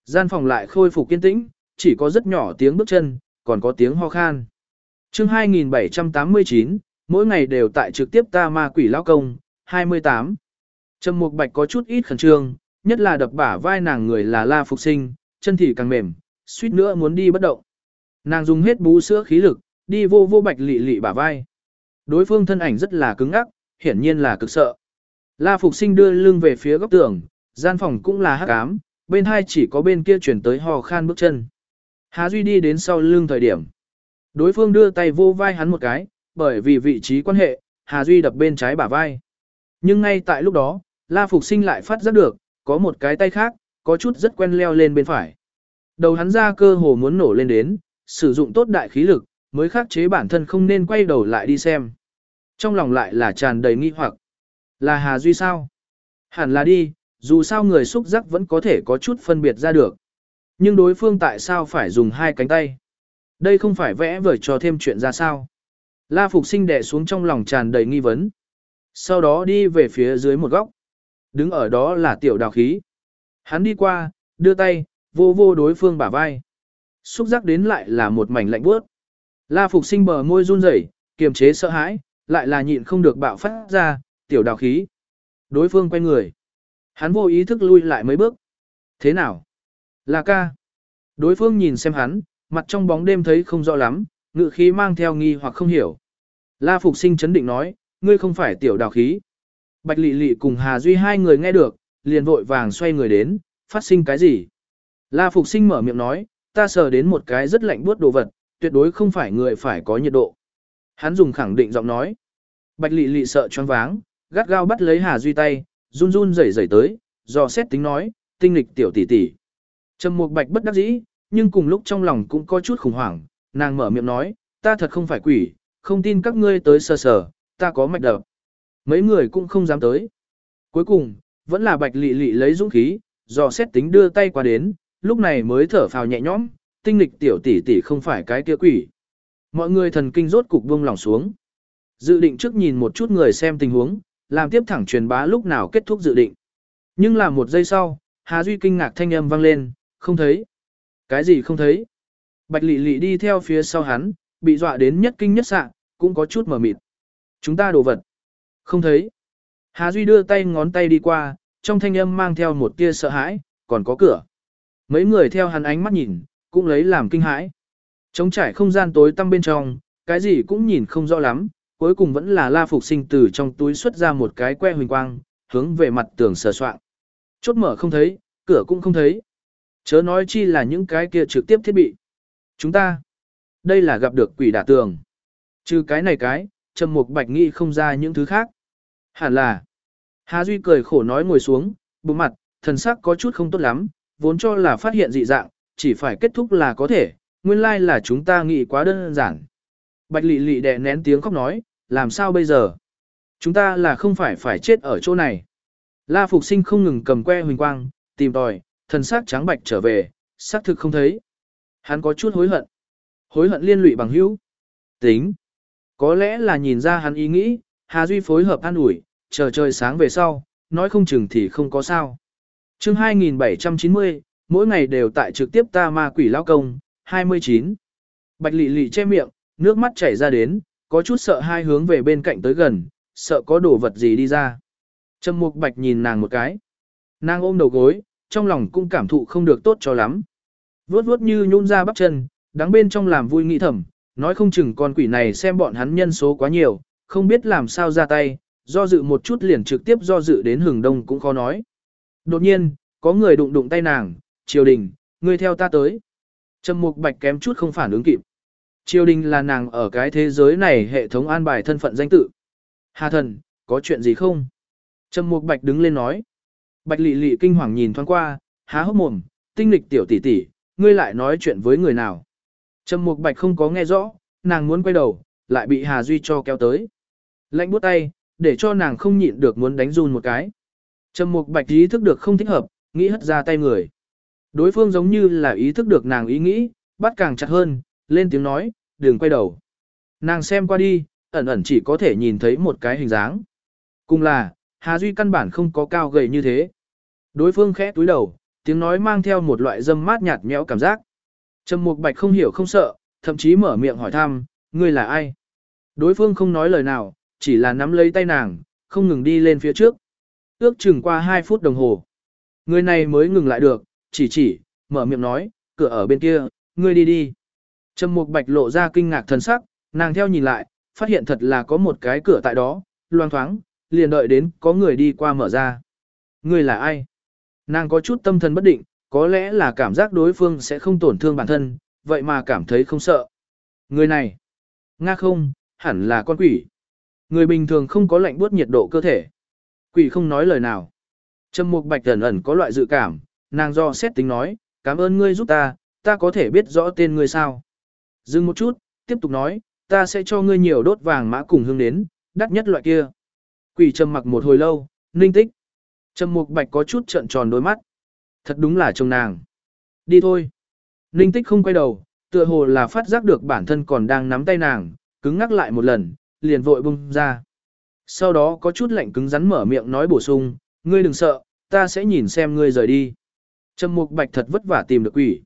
Gian phòng lại khôi phục kiên tĩnh, chỉ có rất nhỏ tiếng bước chân, còn có tiếng ho khan. chương 2789, mỗi ngày đều tại trực tiếp ta ma quỷ lao công, 28. Trầm Mục Bạch có chút ít khẩn trương, nhất là đập bả vai nàng người là La Phục Sinh, chân thì càng mềm, suýt nữa muốn đi bất động. Nàng dùng hết bú sữa khí lực, đi vô vô Bạch lị lị bả vai. Đối phương thân ảnh rất là cứng ngắc, hiển nhiên là cực sợ. La Phục Sinh đưa lưng về phía góc tường, gian phòng cũng là hắc ám, bên hai chỉ có bên kia chuyển tới hò khan bước chân. Hà Duy đi đến sau lưng thời điểm. Đối phương đưa tay vô vai hắn một cái, bởi vì vị trí quan hệ, Hà Duy đập bên trái bả vai. Nhưng ngay tại lúc đó, La Phục Sinh lại phát giác được, có một cái tay khác, có chút rất quen leo lên bên phải. Đầu hắn ra cơ hồ muốn nổ lên đến, sử dụng tốt đại khí lực, mới khắc chế bản thân không nên quay đầu lại đi xem. Trong lòng lại là tràn đầy nghi hoặc. Là Hà Duy sao? Hẳn là đi, dù sao người xúc giác vẫn có thể có chút phân biệt ra được. Nhưng đối phương tại sao phải dùng hai cánh tay? Đây không phải vẽ vời cho thêm chuyện ra sao? La Phục sinh đè xuống trong lòng tràn đầy nghi vấn. Sau đó đi về phía dưới một góc. Đứng ở đó là tiểu đào khí. Hắn đi qua, đưa tay, vô vô đối phương bả vai. Xúc giác đến lại là một mảnh lạnh bước. La Phục sinh bờ môi run rẩy, kiềm chế sợ hãi, lại là nhịn không được bạo phát ra, tiểu đào khí. Đối phương quay người. Hắn vô ý thức lui lại mấy bước. Thế nào? Là ca. Đối phương nhìn xem hắn, mặt trong bóng đêm thấy không rõ lắm, ngự khí mang theo nghi hoặc không hiểu. La Phục sinh chấn định nói, ngươi không phải tiểu đào khí. Bạch Lị Lị cùng Hà Duy hai người nghe được, liền vội vàng xoay người đến, phát sinh cái gì? La Phục Sinh mở miệng nói, ta sờ đến một cái rất lạnh buốt đồ vật, tuyệt đối không phải người phải có nhiệt độ. Hắn dùng khẳng định giọng nói. Bạch Lệ Lệ sợ choáng váng, gắt gao bắt lấy Hà Duy tay, run run rẩy rẩy tới, dò xét tính nói, tinh lịch tiểu tỷ tỷ. Trầm Mục Bạch bất đắc dĩ, nhưng cùng lúc trong lòng cũng có chút khủng hoảng, nàng mở miệng nói, ta thật không phải quỷ, không tin các ngươi tới sờ sờ, ta có mạch đập. Mấy người cũng không dám tới. Cuối cùng, vẫn là Bạch lị lị lấy dũng khí, dò xét tính đưa tay qua đến, lúc này mới thở phào nhẹ nhõm, tinh lịch tiểu tỷ tỷ không phải cái kia quỷ. Mọi người thần kinh rốt cục buông lòng xuống. Dự định trước nhìn một chút người xem tình huống, làm tiếp thẳng truyền bá lúc nào kết thúc dự định. Nhưng là một giây sau, Hà Duy kinh ngạc thanh âm vang lên, không thấy. Cái gì không thấy? Bạch Lị Lị đi theo phía sau hắn, bị dọa đến nhất kinh nhất sạ, cũng có chút mở mịt. Chúng ta đồ vật. Không thấy. Hà Duy đưa tay ngón tay đi qua, trong thanh âm mang theo một tia sợ hãi, còn có cửa. Mấy người theo hắn ánh mắt nhìn, cũng lấy làm kinh hãi. Trống trải không gian tối tăm bên trong, cái gì cũng nhìn không rõ lắm, cuối cùng vẫn là La Phục Sinh từ trong túi xuất ra một cái que huỳnh quang, hướng về mặt tường sờ soạn. Chốt mở không thấy, cửa cũng không thấy. Chớ nói chi là những cái kia trực tiếp thiết bị. Chúng ta, đây là gặp được quỷ đả tường. Trừ cái này cái, Trầm Mục Bạch nghĩ không ra những thứ khác. Hẳn là. Hà Duy cười khổ nói ngồi xuống, bụng mặt, thần sắc có chút không tốt lắm, vốn cho là phát hiện dị dạng, chỉ phải kết thúc là có thể, nguyên lai là chúng ta nghĩ quá đơn giản. Bạch Lị Lị đè nén tiếng khóc nói, làm sao bây giờ? Chúng ta là không phải phải chết ở chỗ này. La Phục Sinh không ngừng cầm que huỳnh quang, tìm tòi, thần sắc trắng bạch trở về, xác thực không thấy. Hắn có chút hối hận. Hối hận liên lụy bằng hữu. Tính. Có lẽ là nhìn ra hắn ý nghĩ, Hà Duy phối hợp an ủi, chờ trời sáng về sau, nói không chừng thì không có sao. chương 2790, mỗi ngày đều tại trực tiếp ta ma quỷ lao công, 29. Bạch lị lị che miệng, nước mắt chảy ra đến, có chút sợ hai hướng về bên cạnh tới gần, sợ có đồ vật gì đi ra. Trầm mục bạch nhìn nàng một cái. Nàng ôm đầu gối, trong lòng cũng cảm thụ không được tốt cho lắm. Vuốt vuốt như nhún ra bắp chân, đắng bên trong làm vui nghĩ thầm, nói không chừng con quỷ này xem bọn hắn nhân số quá nhiều, không biết làm sao ra tay, do dự một chút liền trực tiếp do dự đến hừng đông cũng khó nói. Đột nhiên, có người đụng đụng tay nàng, triều đình, ngươi theo ta tới. Trầm mục bạch kém chút không phản ứng kịp. Triều đình là nàng ở cái thế giới này hệ thống an bài thân phận danh tự. Hà thần, có chuyện gì không? Trầm mục bạch đứng lên nói. Bạch lị lị kinh hoàng nhìn thoáng qua, há hốc mồm, tinh lịch tiểu tỷ tỷ, ngươi lại nói chuyện với người nào? Trầm mục bạch không có nghe rõ, nàng muốn quay đầu, lại bị Hà Duy cho kéo tới. Lạnh buốt tay, để cho nàng không nhịn được muốn đánh run một cái. Trầm mục bạch ý thức được không thích hợp, nghĩ hất ra tay người. Đối phương giống như là ý thức được nàng ý nghĩ, bắt càng chặt hơn, lên tiếng nói, đừng quay đầu. Nàng xem qua đi, ẩn ẩn chỉ có thể nhìn thấy một cái hình dáng. Cùng là, Hà Duy căn bản không có cao gầy như thế. Đối phương khẽ túi đầu, tiếng nói mang theo một loại dâm mát nhạt nhẽo cảm giác. Trầm Mục Bạch không hiểu không sợ, thậm chí mở miệng hỏi thăm, ngươi là ai? Đối phương không nói lời nào, chỉ là nắm lấy tay nàng, không ngừng đi lên phía trước. Ước chừng qua 2 phút đồng hồ. Người này mới ngừng lại được, chỉ chỉ, mở miệng nói, cửa ở bên kia, ngươi đi đi. Trầm Mục Bạch lộ ra kinh ngạc thần sắc, nàng theo nhìn lại, phát hiện thật là có một cái cửa tại đó, loang thoáng, liền đợi đến có người đi qua mở ra. Ngươi là ai? Nàng có chút tâm thần bất định, có lẽ là cảm giác đối phương sẽ không tổn thương bản thân, vậy mà cảm thấy không sợ. Người này, nga không, hẳn là con quỷ. Người bình thường không có lạnh buốt nhiệt độ cơ thể. Quỷ không nói lời nào. Trầm Mục Bạch ẩn ẩn có loại dự cảm, nàng do xét tính nói, cảm ơn ngươi giúp ta, ta có thể biết rõ tên ngươi sao. Dừng một chút, tiếp tục nói, ta sẽ cho ngươi nhiều đốt vàng mã cùng hương đến, đắt nhất loại kia. Quỷ trầm mặc một hồi lâu, ninh tích. Trầm Mục Bạch có chút trợn tròn đôi mắt. Thật đúng là chồng nàng. Đi thôi. Ninh tích không quay đầu, tựa hồ là phát giác được bản thân còn đang nắm tay nàng, cứng ngắc lại một lần, liền vội bung ra. Sau đó có chút lạnh cứng rắn mở miệng nói bổ sung, ngươi đừng sợ, ta sẽ nhìn xem ngươi rời đi. Trầm Mục Bạch thật vất vả tìm được quỷ.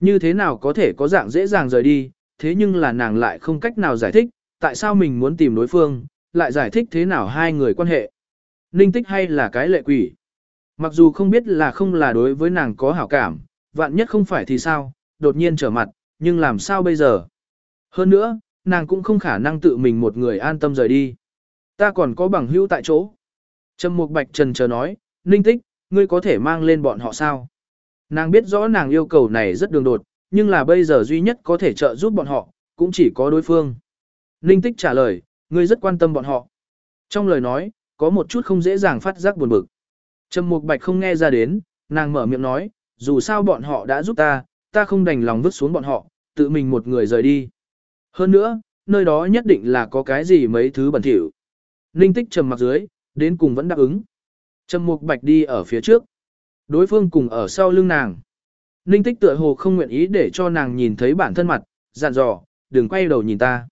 Như thế nào có thể có dạng dễ dàng rời đi, thế nhưng là nàng lại không cách nào giải thích, tại sao mình muốn tìm đối phương, lại giải thích thế nào hai người quan hệ. Ninh tích hay là cái lệ quỷ. Mặc dù không biết là không là đối với nàng có hảo cảm, vạn nhất không phải thì sao, đột nhiên trở mặt, nhưng làm sao bây giờ? Hơn nữa, nàng cũng không khả năng tự mình một người an tâm rời đi. Ta còn có bằng hữu tại chỗ. Trầm Mục Bạch Trần chờ nói, Ninh Tích, ngươi có thể mang lên bọn họ sao? Nàng biết rõ nàng yêu cầu này rất đường đột, nhưng là bây giờ duy nhất có thể trợ giúp bọn họ, cũng chỉ có đối phương. Ninh tích trả lời, ngươi rất quan tâm bọn họ. Trong lời nói, có một chút không dễ dàng phát giác buồn bực. Trầm Mục Bạch không nghe ra đến, nàng mở miệng nói, dù sao bọn họ đã giúp ta, ta không đành lòng vứt xuống bọn họ, tự mình một người rời đi. Hơn nữa, nơi đó nhất định là có cái gì mấy thứ bẩn thỉu. Ninh tích trầm mặc dưới, đến cùng vẫn đáp ứng. Trầm Mục Bạch đi ở phía trước. Đối phương cùng ở sau lưng nàng. Ninh tích tựa hồ không nguyện ý để cho nàng nhìn thấy bản thân mặt, dặn dò, đừng quay đầu nhìn ta.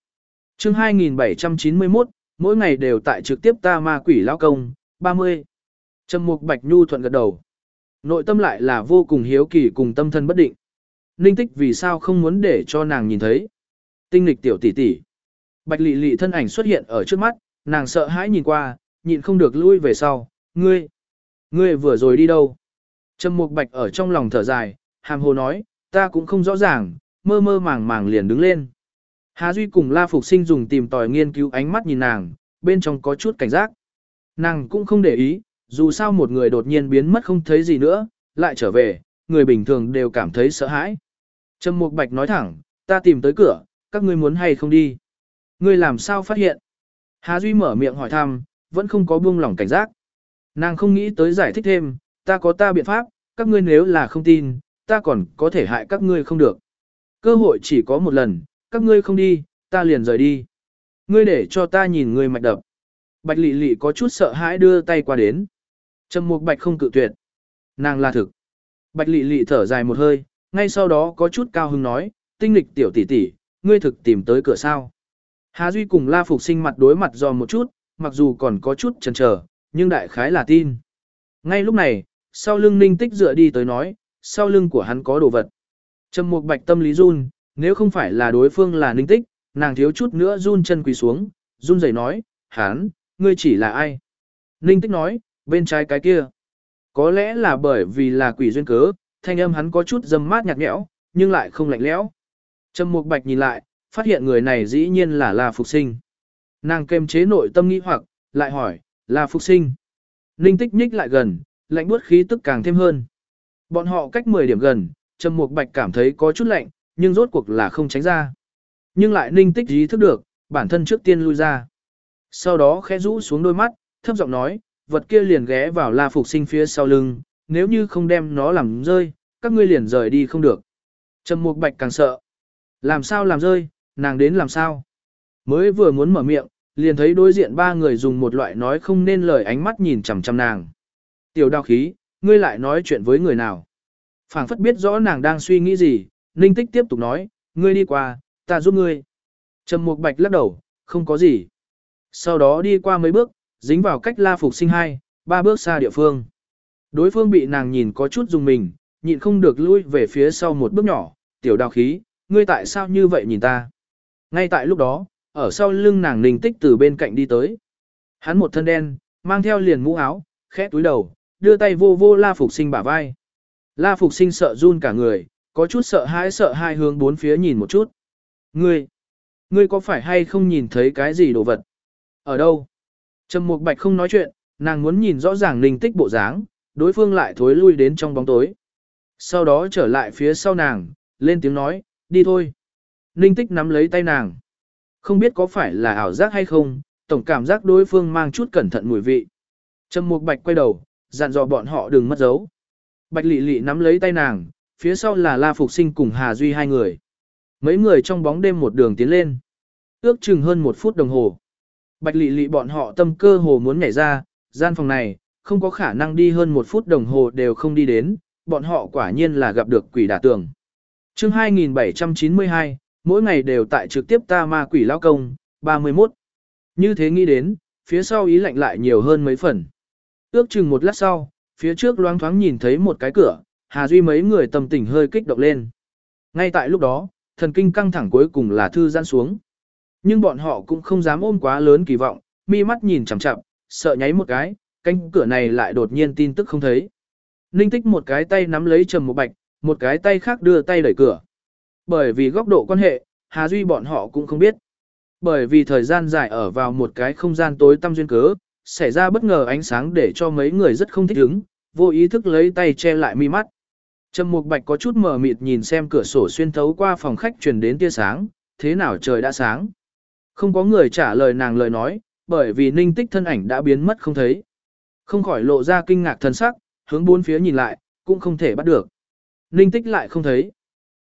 chương 2791, mỗi ngày đều tại trực tiếp ta ma quỷ lao công, 30. Trầm Mục Bạch Nhu thuận gật đầu. Nội tâm lại là vô cùng hiếu kỳ cùng tâm thân bất định. Ninh tích vì sao không muốn để cho nàng nhìn thấy. Tinh lịch tiểu tỷ tỷ. Bạch lị lị thân ảnh xuất hiện ở trước mắt, nàng sợ hãi nhìn qua, nhịn không được lui về sau. Ngươi, ngươi vừa rồi đi đâu? Trầm Mục Bạch ở trong lòng thở dài, hàm hồ nói, ta cũng không rõ ràng, mơ mơ màng màng liền đứng lên. Hà Duy cùng La Phục Sinh dùng tìm tòi nghiên cứu ánh mắt nhìn nàng, bên trong có chút cảnh giác. Nàng cũng không để ý, dù sao một người đột nhiên biến mất không thấy gì nữa, lại trở về, người bình thường đều cảm thấy sợ hãi. Trầm Mục Bạch nói thẳng, ta tìm tới cửa, các ngươi muốn hay không đi. Ngươi làm sao phát hiện? Hà Duy mở miệng hỏi thăm, vẫn không có buông lỏng cảnh giác. Nàng không nghĩ tới giải thích thêm, ta có ta biện pháp, các ngươi nếu là không tin, ta còn có thể hại các ngươi không được. Cơ hội chỉ có một lần, các ngươi không đi, ta liền rời đi. Ngươi để cho ta nhìn ngươi mạch đập. Bạch lị lị có chút sợ hãi đưa tay qua đến. Trầm mục bạch không cự tuyệt. Nàng là thực. Bạch lị lị thở dài một hơi, ngay sau đó có chút cao hứng nói, tinh lịch tiểu tỷ tỷ, ngươi thực tìm tới cửa sao. Hà Duy cùng La Phục sinh mặt đối mặt do một chút, mặc dù còn có chút chần chờ, nhưng đại khái là tin. Ngay lúc này, sau lưng ninh tích dựa đi tới nói, sau lưng của hắn có đồ vật. Trầm mục bạch tâm lý run, nếu không phải là đối phương là ninh tích, nàng thiếu chút nữa run chân quỳ xuống, run rẩy nói, hắn, ngươi chỉ là ai? Ninh tích nói, bên trái cái kia. Có lẽ là bởi vì là quỷ duyên cớ, thanh âm hắn có chút dâm mát nhạt nhẽo, nhưng lại không lạnh lẽo. Trầm mục bạch nhìn lại, phát hiện người này dĩ nhiên là La Phục Sinh. Nàng kềm chế nội tâm nghĩ hoặc, lại hỏi, La Phục Sinh. Ninh tích nhích lại gần, lạnh buốt khí tức càng thêm hơn. Bọn họ cách 10 điểm gần, Trầm Mục Bạch cảm thấy có chút lạnh, nhưng rốt cuộc là không tránh ra. Nhưng lại ninh tích ý thức được, bản thân trước tiên lui ra. Sau đó khẽ rũ xuống đôi mắt, thấp giọng nói, vật kia liền ghé vào La Phục Sinh phía sau lưng, nếu như không đem nó làm rơi, các ngươi liền rời đi không được. Trầm Mục Bạch càng sợ. Làm sao làm rơi, nàng đến làm sao? Mới vừa muốn mở miệng, liền thấy đối diện ba người dùng một loại nói không nên lời ánh mắt nhìn chằm chằm nàng. Tiểu đao khí, ngươi lại nói chuyện với người nào? phảng phất biết rõ nàng đang suy nghĩ gì, Ninh Tích tiếp tục nói, ngươi đi qua, ta giúp ngươi. Trầm Mục Bạch lắc đầu, không có gì. Sau đó đi qua mấy bước, dính vào cách La Phục Sinh hai, ba bước xa địa phương. Đối phương bị nàng nhìn có chút dùng mình, nhịn không được lui về phía sau một bước nhỏ, tiểu đao khí, ngươi tại sao như vậy nhìn ta? Ngay tại lúc đó, ở sau lưng nàng Ninh Tích từ bên cạnh đi tới. Hắn một thân đen, mang theo liền mũ áo, khẽ túi đầu, đưa tay vô vô La Phục Sinh bả vai. La Phục Sinh sợ run cả người, có chút sợ hãi sợ hai hướng bốn phía nhìn một chút. Ngươi, ngươi có phải hay không nhìn thấy cái gì đồ vật? Ở đâu? Trầm Mục Bạch không nói chuyện, nàng muốn nhìn rõ ràng Ninh tích bộ dáng, đối phương lại thối lui đến trong bóng tối. Sau đó trở lại phía sau nàng, lên tiếng nói, đi thôi. Ninh tích nắm lấy tay nàng. Không biết có phải là ảo giác hay không, tổng cảm giác đối phương mang chút cẩn thận mùi vị. Trầm Mục Bạch quay đầu, dặn dò bọn họ đừng mất dấu. Bạch Lệ Lệ nắm lấy tay nàng, phía sau là La Phục Sinh cùng Hà Duy hai người. Mấy người trong bóng đêm một đường tiến lên. Ước chừng hơn một phút đồng hồ. Bạch Lệ Lệ bọn họ tâm cơ hồ muốn nhảy ra, gian phòng này, không có khả năng đi hơn một phút đồng hồ đều không đi đến, bọn họ quả nhiên là gặp được quỷ đả tường chương 2792, mỗi ngày đều tại trực tiếp ta ma quỷ lao công, 31. Như thế nghĩ đến, phía sau ý lạnh lại nhiều hơn mấy phần. Ước chừng một lát sau, phía trước loáng thoáng nhìn thấy một cái cửa, Hà Duy mấy người tâm tình hơi kích động lên. Ngay tại lúc đó, thần kinh căng thẳng cuối cùng là thư giãn xuống. Nhưng bọn họ cũng không dám ôm quá lớn kỳ vọng, mi mắt nhìn chằm chằm, sợ nháy một cái, cánh cửa này lại đột nhiên tin tức không thấy. Ninh tích một cái tay nắm lấy trầm một bạch, một cái tay khác đưa tay đẩy cửa. Bởi vì góc độ quan hệ, Hà Duy bọn họ cũng không biết. Bởi vì thời gian dài ở vào một cái không gian tối tăm duyên cớ, xảy ra bất ngờ ánh sáng để cho mấy người rất không thích ứng, vô ý thức lấy tay che lại mi mắt. Trầm Mục Bạch có chút mờ mịt nhìn xem cửa sổ xuyên thấu qua phòng khách truyền đến tia sáng, thế nào trời đã sáng. Không có người trả lời nàng lời nói, bởi vì ninh tích thân ảnh đã biến mất không thấy. Không khỏi lộ ra kinh ngạc thân sắc, hướng bốn phía nhìn lại, cũng không thể bắt được. Ninh tích lại không thấy.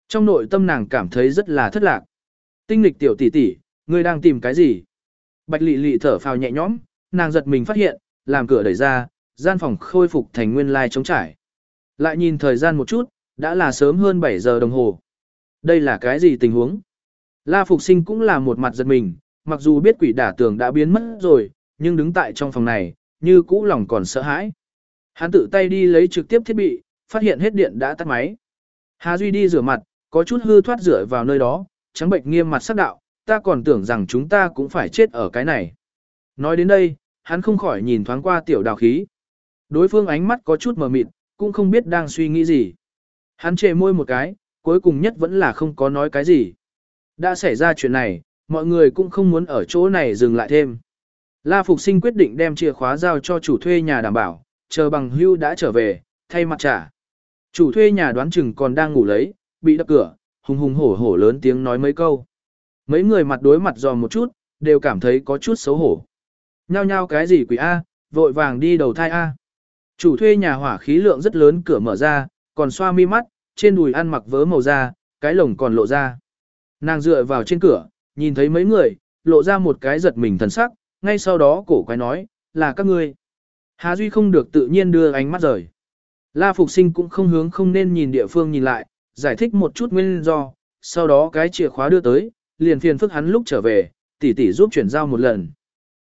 Trong nội tâm nàng cảm thấy rất là thất lạc. Tinh lịch tiểu tỷ tỷ, ngươi đang tìm cái gì? Bạch lị lị thở phào nhẹ nhõm, nàng giật mình phát hiện, làm cửa đẩy ra, gian phòng khôi phục thành nguyên lai trống trải. Lại nhìn thời gian một chút, đã là sớm hơn 7 giờ đồng hồ. Đây là cái gì tình huống? La Phục Sinh cũng là một mặt giật mình, mặc dù biết quỷ đả tường đã biến mất rồi, nhưng đứng tại trong phòng này, như cũ lòng còn sợ hãi. Hắn tự tay đi lấy trực tiếp thiết bị, phát hiện hết điện đã tắt máy. Hà Duy đi rửa mặt, có chút hư thoát rửa vào nơi đó, trắng bệnh nghiêm mặt sắc đạo, ta còn tưởng rằng chúng ta cũng phải chết ở cái này. Nói đến đây, hắn không khỏi nhìn thoáng qua tiểu đào khí. Đối phương ánh mắt có chút mờ mịt, cũng không biết đang suy nghĩ gì. Hắn chề môi một cái, cuối cùng nhất vẫn là không có nói cái gì. Đã xảy ra chuyện này, mọi người cũng không muốn ở chỗ này dừng lại thêm. La Phục Sinh quyết định đem chìa khóa giao cho chủ thuê nhà đảm bảo, chờ bằng hưu đã trở về, thay mặt trả. Chủ thuê nhà đoán chừng còn đang ngủ lấy, bị đập cửa, hùng hùng hổ hổ lớn tiếng nói mấy câu. Mấy người mặt đối mặt dò một chút, đều cảm thấy có chút xấu hổ. Nhao nhao cái gì quỷ A, vội vàng đi đầu thai A. Chủ thuê nhà hỏa khí lượng rất lớn cửa mở ra, còn xoa mi mắt, trên đùi ăn mặc vớ màu da, cái lồng còn lộ ra. Nàng dựa vào trên cửa, nhìn thấy mấy người, lộ ra một cái giật mình thần sắc, ngay sau đó cổ quái nói, là các ngươi. Hà Duy không được tự nhiên đưa ánh mắt rời. La Phục Sinh cũng không hướng không nên nhìn địa phương nhìn lại, giải thích một chút nguyên do, sau đó cái chìa khóa đưa tới, liền phiền phức hắn lúc trở về, tỷ tỷ giúp chuyển giao một lần.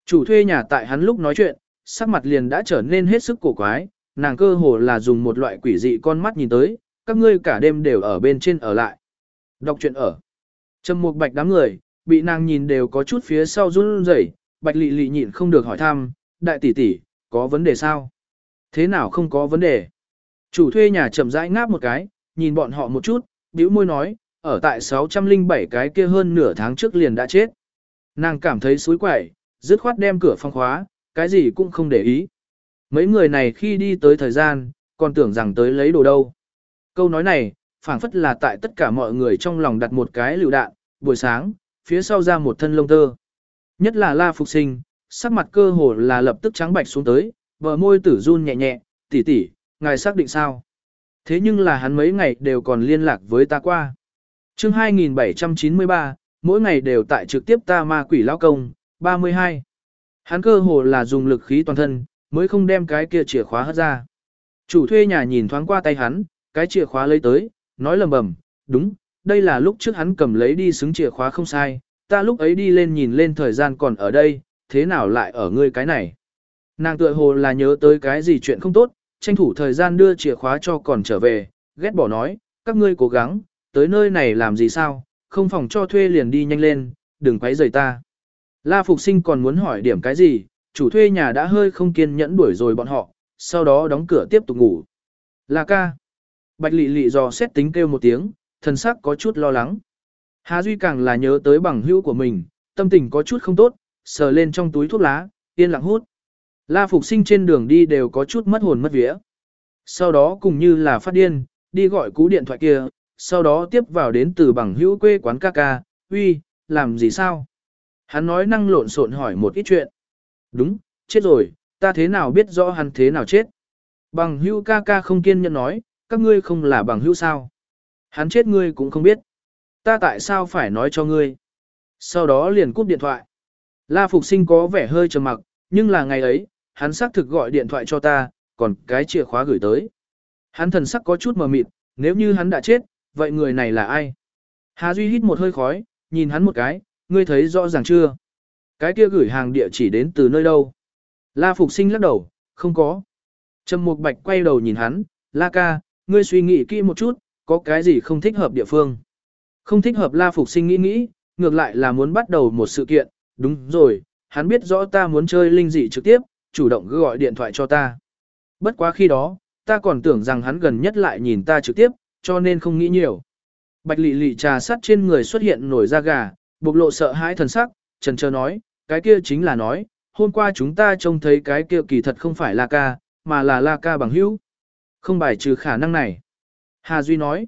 Chủ thuê nhà tại hắn lúc nói chuyện, sắc mặt liền đã trở nên hết sức cổ quái, nàng cơ hồ là dùng một loại quỷ dị con mắt nhìn tới, các ngươi cả đêm đều ở bên trên ở lại. Đọc chuyện ở. Trầm Mục Bạch đám người, bị nàng nhìn đều có chút phía sau run rẩy, Bạch Lệ Lệ nhịn không được hỏi thăm, đại tỷ tỷ, có vấn đề sao? Thế nào không có vấn đề? Chủ thuê nhà chậm rãi ngáp một cái, nhìn bọn họ một chút, bĩu môi nói, ở tại 607 cái kia hơn nửa tháng trước liền đã chết. Nàng cảm thấy suối quẩy, dứt khoát đem cửa phong khóa, cái gì cũng không để ý. Mấy người này khi đi tới thời gian, còn tưởng rằng tới lấy đồ đâu. Câu nói này, phảng phất là tại tất cả mọi người trong lòng đặt một cái lựu đạn, buổi sáng, phía sau ra một thân lông tơ. Nhất là La Phục Sinh, sắc mặt cơ hồ là lập tức trắng bạch xuống tới, bờ môi tử run nhẹ nhẹ, tỷ tỷ, ngài xác định sao? Thế nhưng là hắn mấy ngày đều còn liên lạc với ta qua. chương 2793, mỗi ngày đều tại trực tiếp ta ma quỷ lao công, 32. Hắn cơ hồ là dùng lực khí toàn thân, mới không đem cái kia chìa khóa hất ra. Chủ thuê nhà nhìn thoáng qua tay hắn, cái chìa khóa lấy tới, nói lầm bầm, đúng, đây là lúc trước hắn cầm lấy đi xứng chìa khóa không sai, ta lúc ấy đi lên nhìn lên thời gian còn ở đây, thế nào lại ở ngươi cái này. Nàng tựa hồ là nhớ tới cái gì chuyện không tốt, tranh thủ thời gian đưa chìa khóa cho còn trở về, ghét bỏ nói, các ngươi cố gắng, tới nơi này làm gì sao, không phòng cho thuê liền đi nhanh lên, đừng quấy rầy ta. La Phục Sinh còn muốn hỏi điểm cái gì, chủ thuê nhà đã hơi không kiên nhẫn đuổi rồi bọn họ, sau đó đóng cửa tiếp tục ngủ. La ca. Bạch lị lị dò xét tính kêu một tiếng, thần sắc có chút lo lắng. Hà Duy càng là nhớ tới bằng hữu của mình, tâm tình có chút không tốt, sờ lên trong túi thuốc lá, yên lặng hút. La Phục Sinh trên đường đi đều có chút mất hồn mất vía. Sau đó cùng như là phát điên, đi gọi cú điện thoại kia, sau đó tiếp vào đến từ bằng hữu quê quán ca ca, uy, làm gì sao? Hắn nói năng lộn xộn hỏi một ít chuyện. Đúng, chết rồi, ta thế nào biết rõ hắn thế nào chết? Bằng hữu ca ca không kiên nhẫn nói, các ngươi không là bằng hữu sao? Hắn chết ngươi cũng không biết. Ta tại sao phải nói cho ngươi? Sau đó liền cúp điện thoại. La Phục Sinh có vẻ hơi trầm mặc, nhưng là ngày ấy, hắn xác thực gọi điện thoại cho ta, còn cái chìa khóa gửi tới. Hắn thần sắc có chút mờ mịt, nếu như hắn đã chết, vậy người này là ai? Hà Duy hít một hơi khói, nhìn hắn một cái, ngươi thấy rõ ràng chưa? Cái kia gửi hàng địa chỉ đến từ nơi đâu? La Phục Sinh lắc đầu, không có. Trầm Mục Bạch quay đầu nhìn hắn, La ca, ngươi suy nghĩ kỹ một chút, có cái gì không thích hợp địa phương? Không thích hợp La Phục Sinh nghĩ nghĩ, ngược lại là muốn bắt đầu một sự kiện, đúng rồi, hắn biết rõ ta muốn chơi linh dị trực tiếp, chủ động gọi điện thoại cho ta. Bất quá khi đó, ta còn tưởng rằng hắn gần nhất lại nhìn ta trực tiếp, cho nên không nghĩ nhiều. Bạch lị lị trà sắt trên người xuất hiện nổi da gà, bộc lộ sợ hãi thần sắc, trần trơ nói, cái kia chính là nói, hôm qua chúng ta trông thấy cái kia kỳ thật không phải La Ca, mà là La Ca bằng hữu. Không bài trừ khả năng này. Hà Duy nói.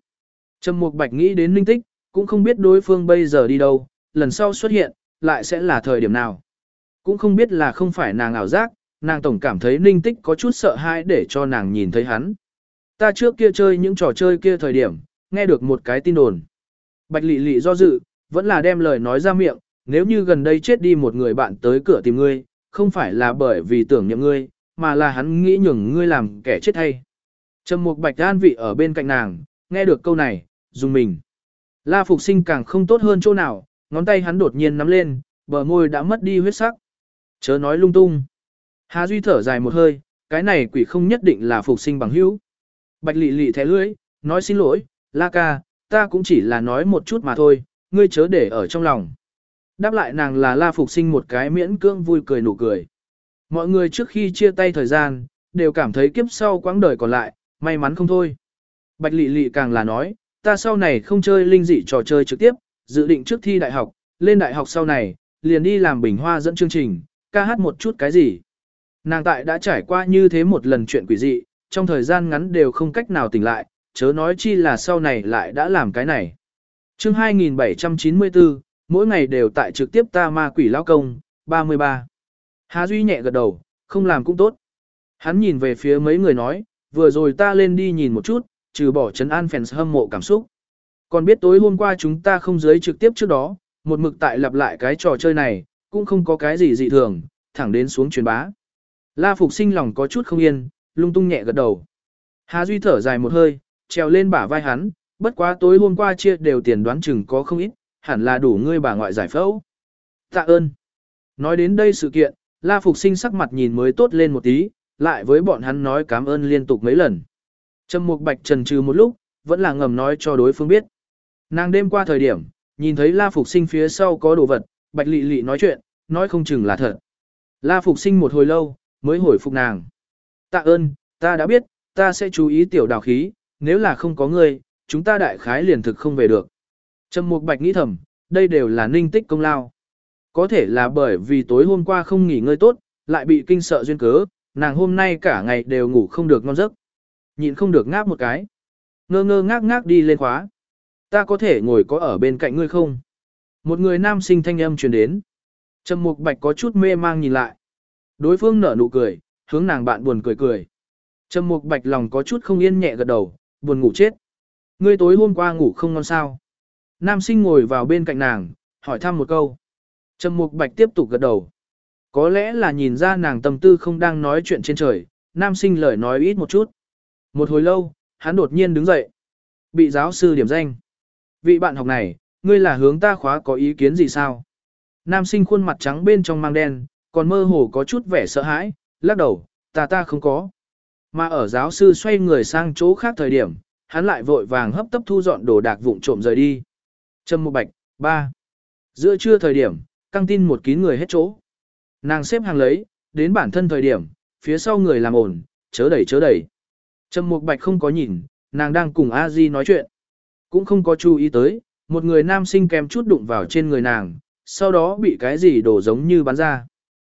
Trầm Mục Bạch nghĩ đến Ninh Tích, cũng không biết đối phương bây giờ đi đâu, lần sau xuất hiện, lại sẽ là thời điểm nào. Cũng không biết là không phải nàng ảo giác, nàng tổng cảm thấy Ninh Tích có chút sợ hãi để cho nàng nhìn thấy hắn. Ta trước kia chơi những trò chơi kia thời điểm, nghe được một cái tin đồn. Bạch Lị Lị do dự, vẫn là đem lời nói ra miệng, nếu như gần đây chết đi một người bạn tới cửa tìm ngươi, không phải là bởi vì tưởng niệm ngươi, mà là hắn nghĩ nhường ngươi làm kẻ chết hay. Trầm Mục Bạch an vị ở bên cạnh nàng, nghe được câu này, dùng mình. La Phục Sinh càng không tốt hơn chỗ nào, ngón tay hắn đột nhiên nắm lên, bờ môi đã mất đi huyết sắc. Chớ nói lung tung. Hà Duy thở dài một hơi, cái này quỷ không nhất định là Phục Sinh bằng hữu. Bạch Lị Lị thẻ lưỡi, nói xin lỗi, La ca, ta cũng chỉ là nói một chút mà thôi, ngươi chớ để ở trong lòng. Đáp lại nàng là La Phục Sinh một cái miễn cưỡng vui cười nụ cười. Mọi người trước khi chia tay thời gian, đều cảm thấy kiếp sau quãng đời còn lại, may mắn không thôi. Bạch Lị Lị càng là nói, ta sau này không chơi linh dị trò chơi trực tiếp, dự định trước thi đại học, lên đại học sau này, liền đi làm bình hoa dẫn chương trình, ca hát một chút cái gì. Nàng tại đã trải qua như thế một lần chuyện quỷ dị, trong thời gian ngắn đều không cách nào tỉnh lại, chớ nói chi là sau này lại đã làm cái này. chương 2794, mỗi ngày đều tại trực tiếp ta ma quỷ lao công, 33. Hà Duy nhẹ gật đầu, không làm cũng tốt. Hắn nhìn về phía mấy người nói, vừa rồi ta lên đi nhìn một chút, trừ bỏ chấn an fans hâm mộ cảm xúc. Còn biết tối hôm qua chúng ta không giới trực tiếp trước đó, một mực tại lặp lại cái trò chơi này, cũng không có cái gì dị thường, thẳng đến xuống truyền bá. La Phục sinh lòng có chút không yên, lung tung nhẹ gật đầu. Hà Duy thở dài một hơi, trèo lên bả vai hắn, bất quá tối hôm qua chia đều tiền đoán chừng có không ít, hẳn là đủ ngươi bà ngoại giải phẫu. Tạ ơn. Nói đến đây sự kiện, La Phục sinh sắc mặt nhìn mới tốt lên một tí, lại với bọn hắn nói cảm ơn liên tục mấy lần. Trầm Mục Bạch trần trừ một lúc, vẫn là ngầm nói cho đối phương biết. Nàng đêm qua thời điểm, nhìn thấy La Phục Sinh phía sau có đồ vật, Bạch Lị Lị nói chuyện, nói không chừng là thật. La Phục Sinh một hồi lâu, mới hồi phục nàng. Tạ ơn, ta đã biết, ta sẽ chú ý tiểu đào khí, nếu là không có ngươi, chúng ta đại khái liền thực không về được. Trầm Mục Bạch nghĩ thầm, đây đều là ninh tích công lao. Có thể là bởi vì tối hôm qua không nghỉ ngơi tốt, lại bị kinh sợ duyên cớ, nàng hôm nay cả ngày đều ngủ không được ngon giấc. Nhịn không được ngáp một cái. Ngơ ngơ ngác ngác đi lên khóa. Ta có thể ngồi có ở bên cạnh ngươi không? Một người nam sinh thanh âm truyền đến. Trầm Mục Bạch có chút mê mang nhìn lại. Đối phương nở nụ cười, hướng nàng bạn buồn cười cười. Trầm Mục Bạch lòng có chút không yên nhẹ gật đầu, buồn ngủ chết. Ngươi tối hôm qua ngủ không ngon sao? Nam sinh ngồi vào bên cạnh nàng, hỏi thăm một câu. Trầm Mục Bạch tiếp tục gật đầu. Có lẽ là nhìn ra nàng tâm tư không đang nói chuyện trên trời, nam sinh lời nói ít một chút. Một hồi lâu, hắn đột nhiên đứng dậy. Bị giáo sư điểm danh. Vị bạn học này, ngươi là hướng ta khóa có ý kiến gì sao? Nam sinh khuôn mặt trắng bên trong mang đen, còn mơ hồ có chút vẻ sợ hãi, lắc đầu, ta ta không có. Mà ở giáo sư xoay người sang chỗ khác thời điểm, hắn lại vội vàng hấp tấp thu dọn đồ đạc vụn trộm rời đi. Trâm một bạch, ba. Giữa trưa thời điểm, căng tin một kín người hết chỗ. Nàng xếp hàng lấy, đến bản thân thời điểm, phía sau người làm ổn, chớ đẩy chớ đẩy. Trâm Mục Bạch không có nhìn, nàng đang cùng A Di nói chuyện. Cũng không có chú ý tới, một người nam sinh kèm chút đụng vào trên người nàng, sau đó bị cái gì đổ giống như bắn ra.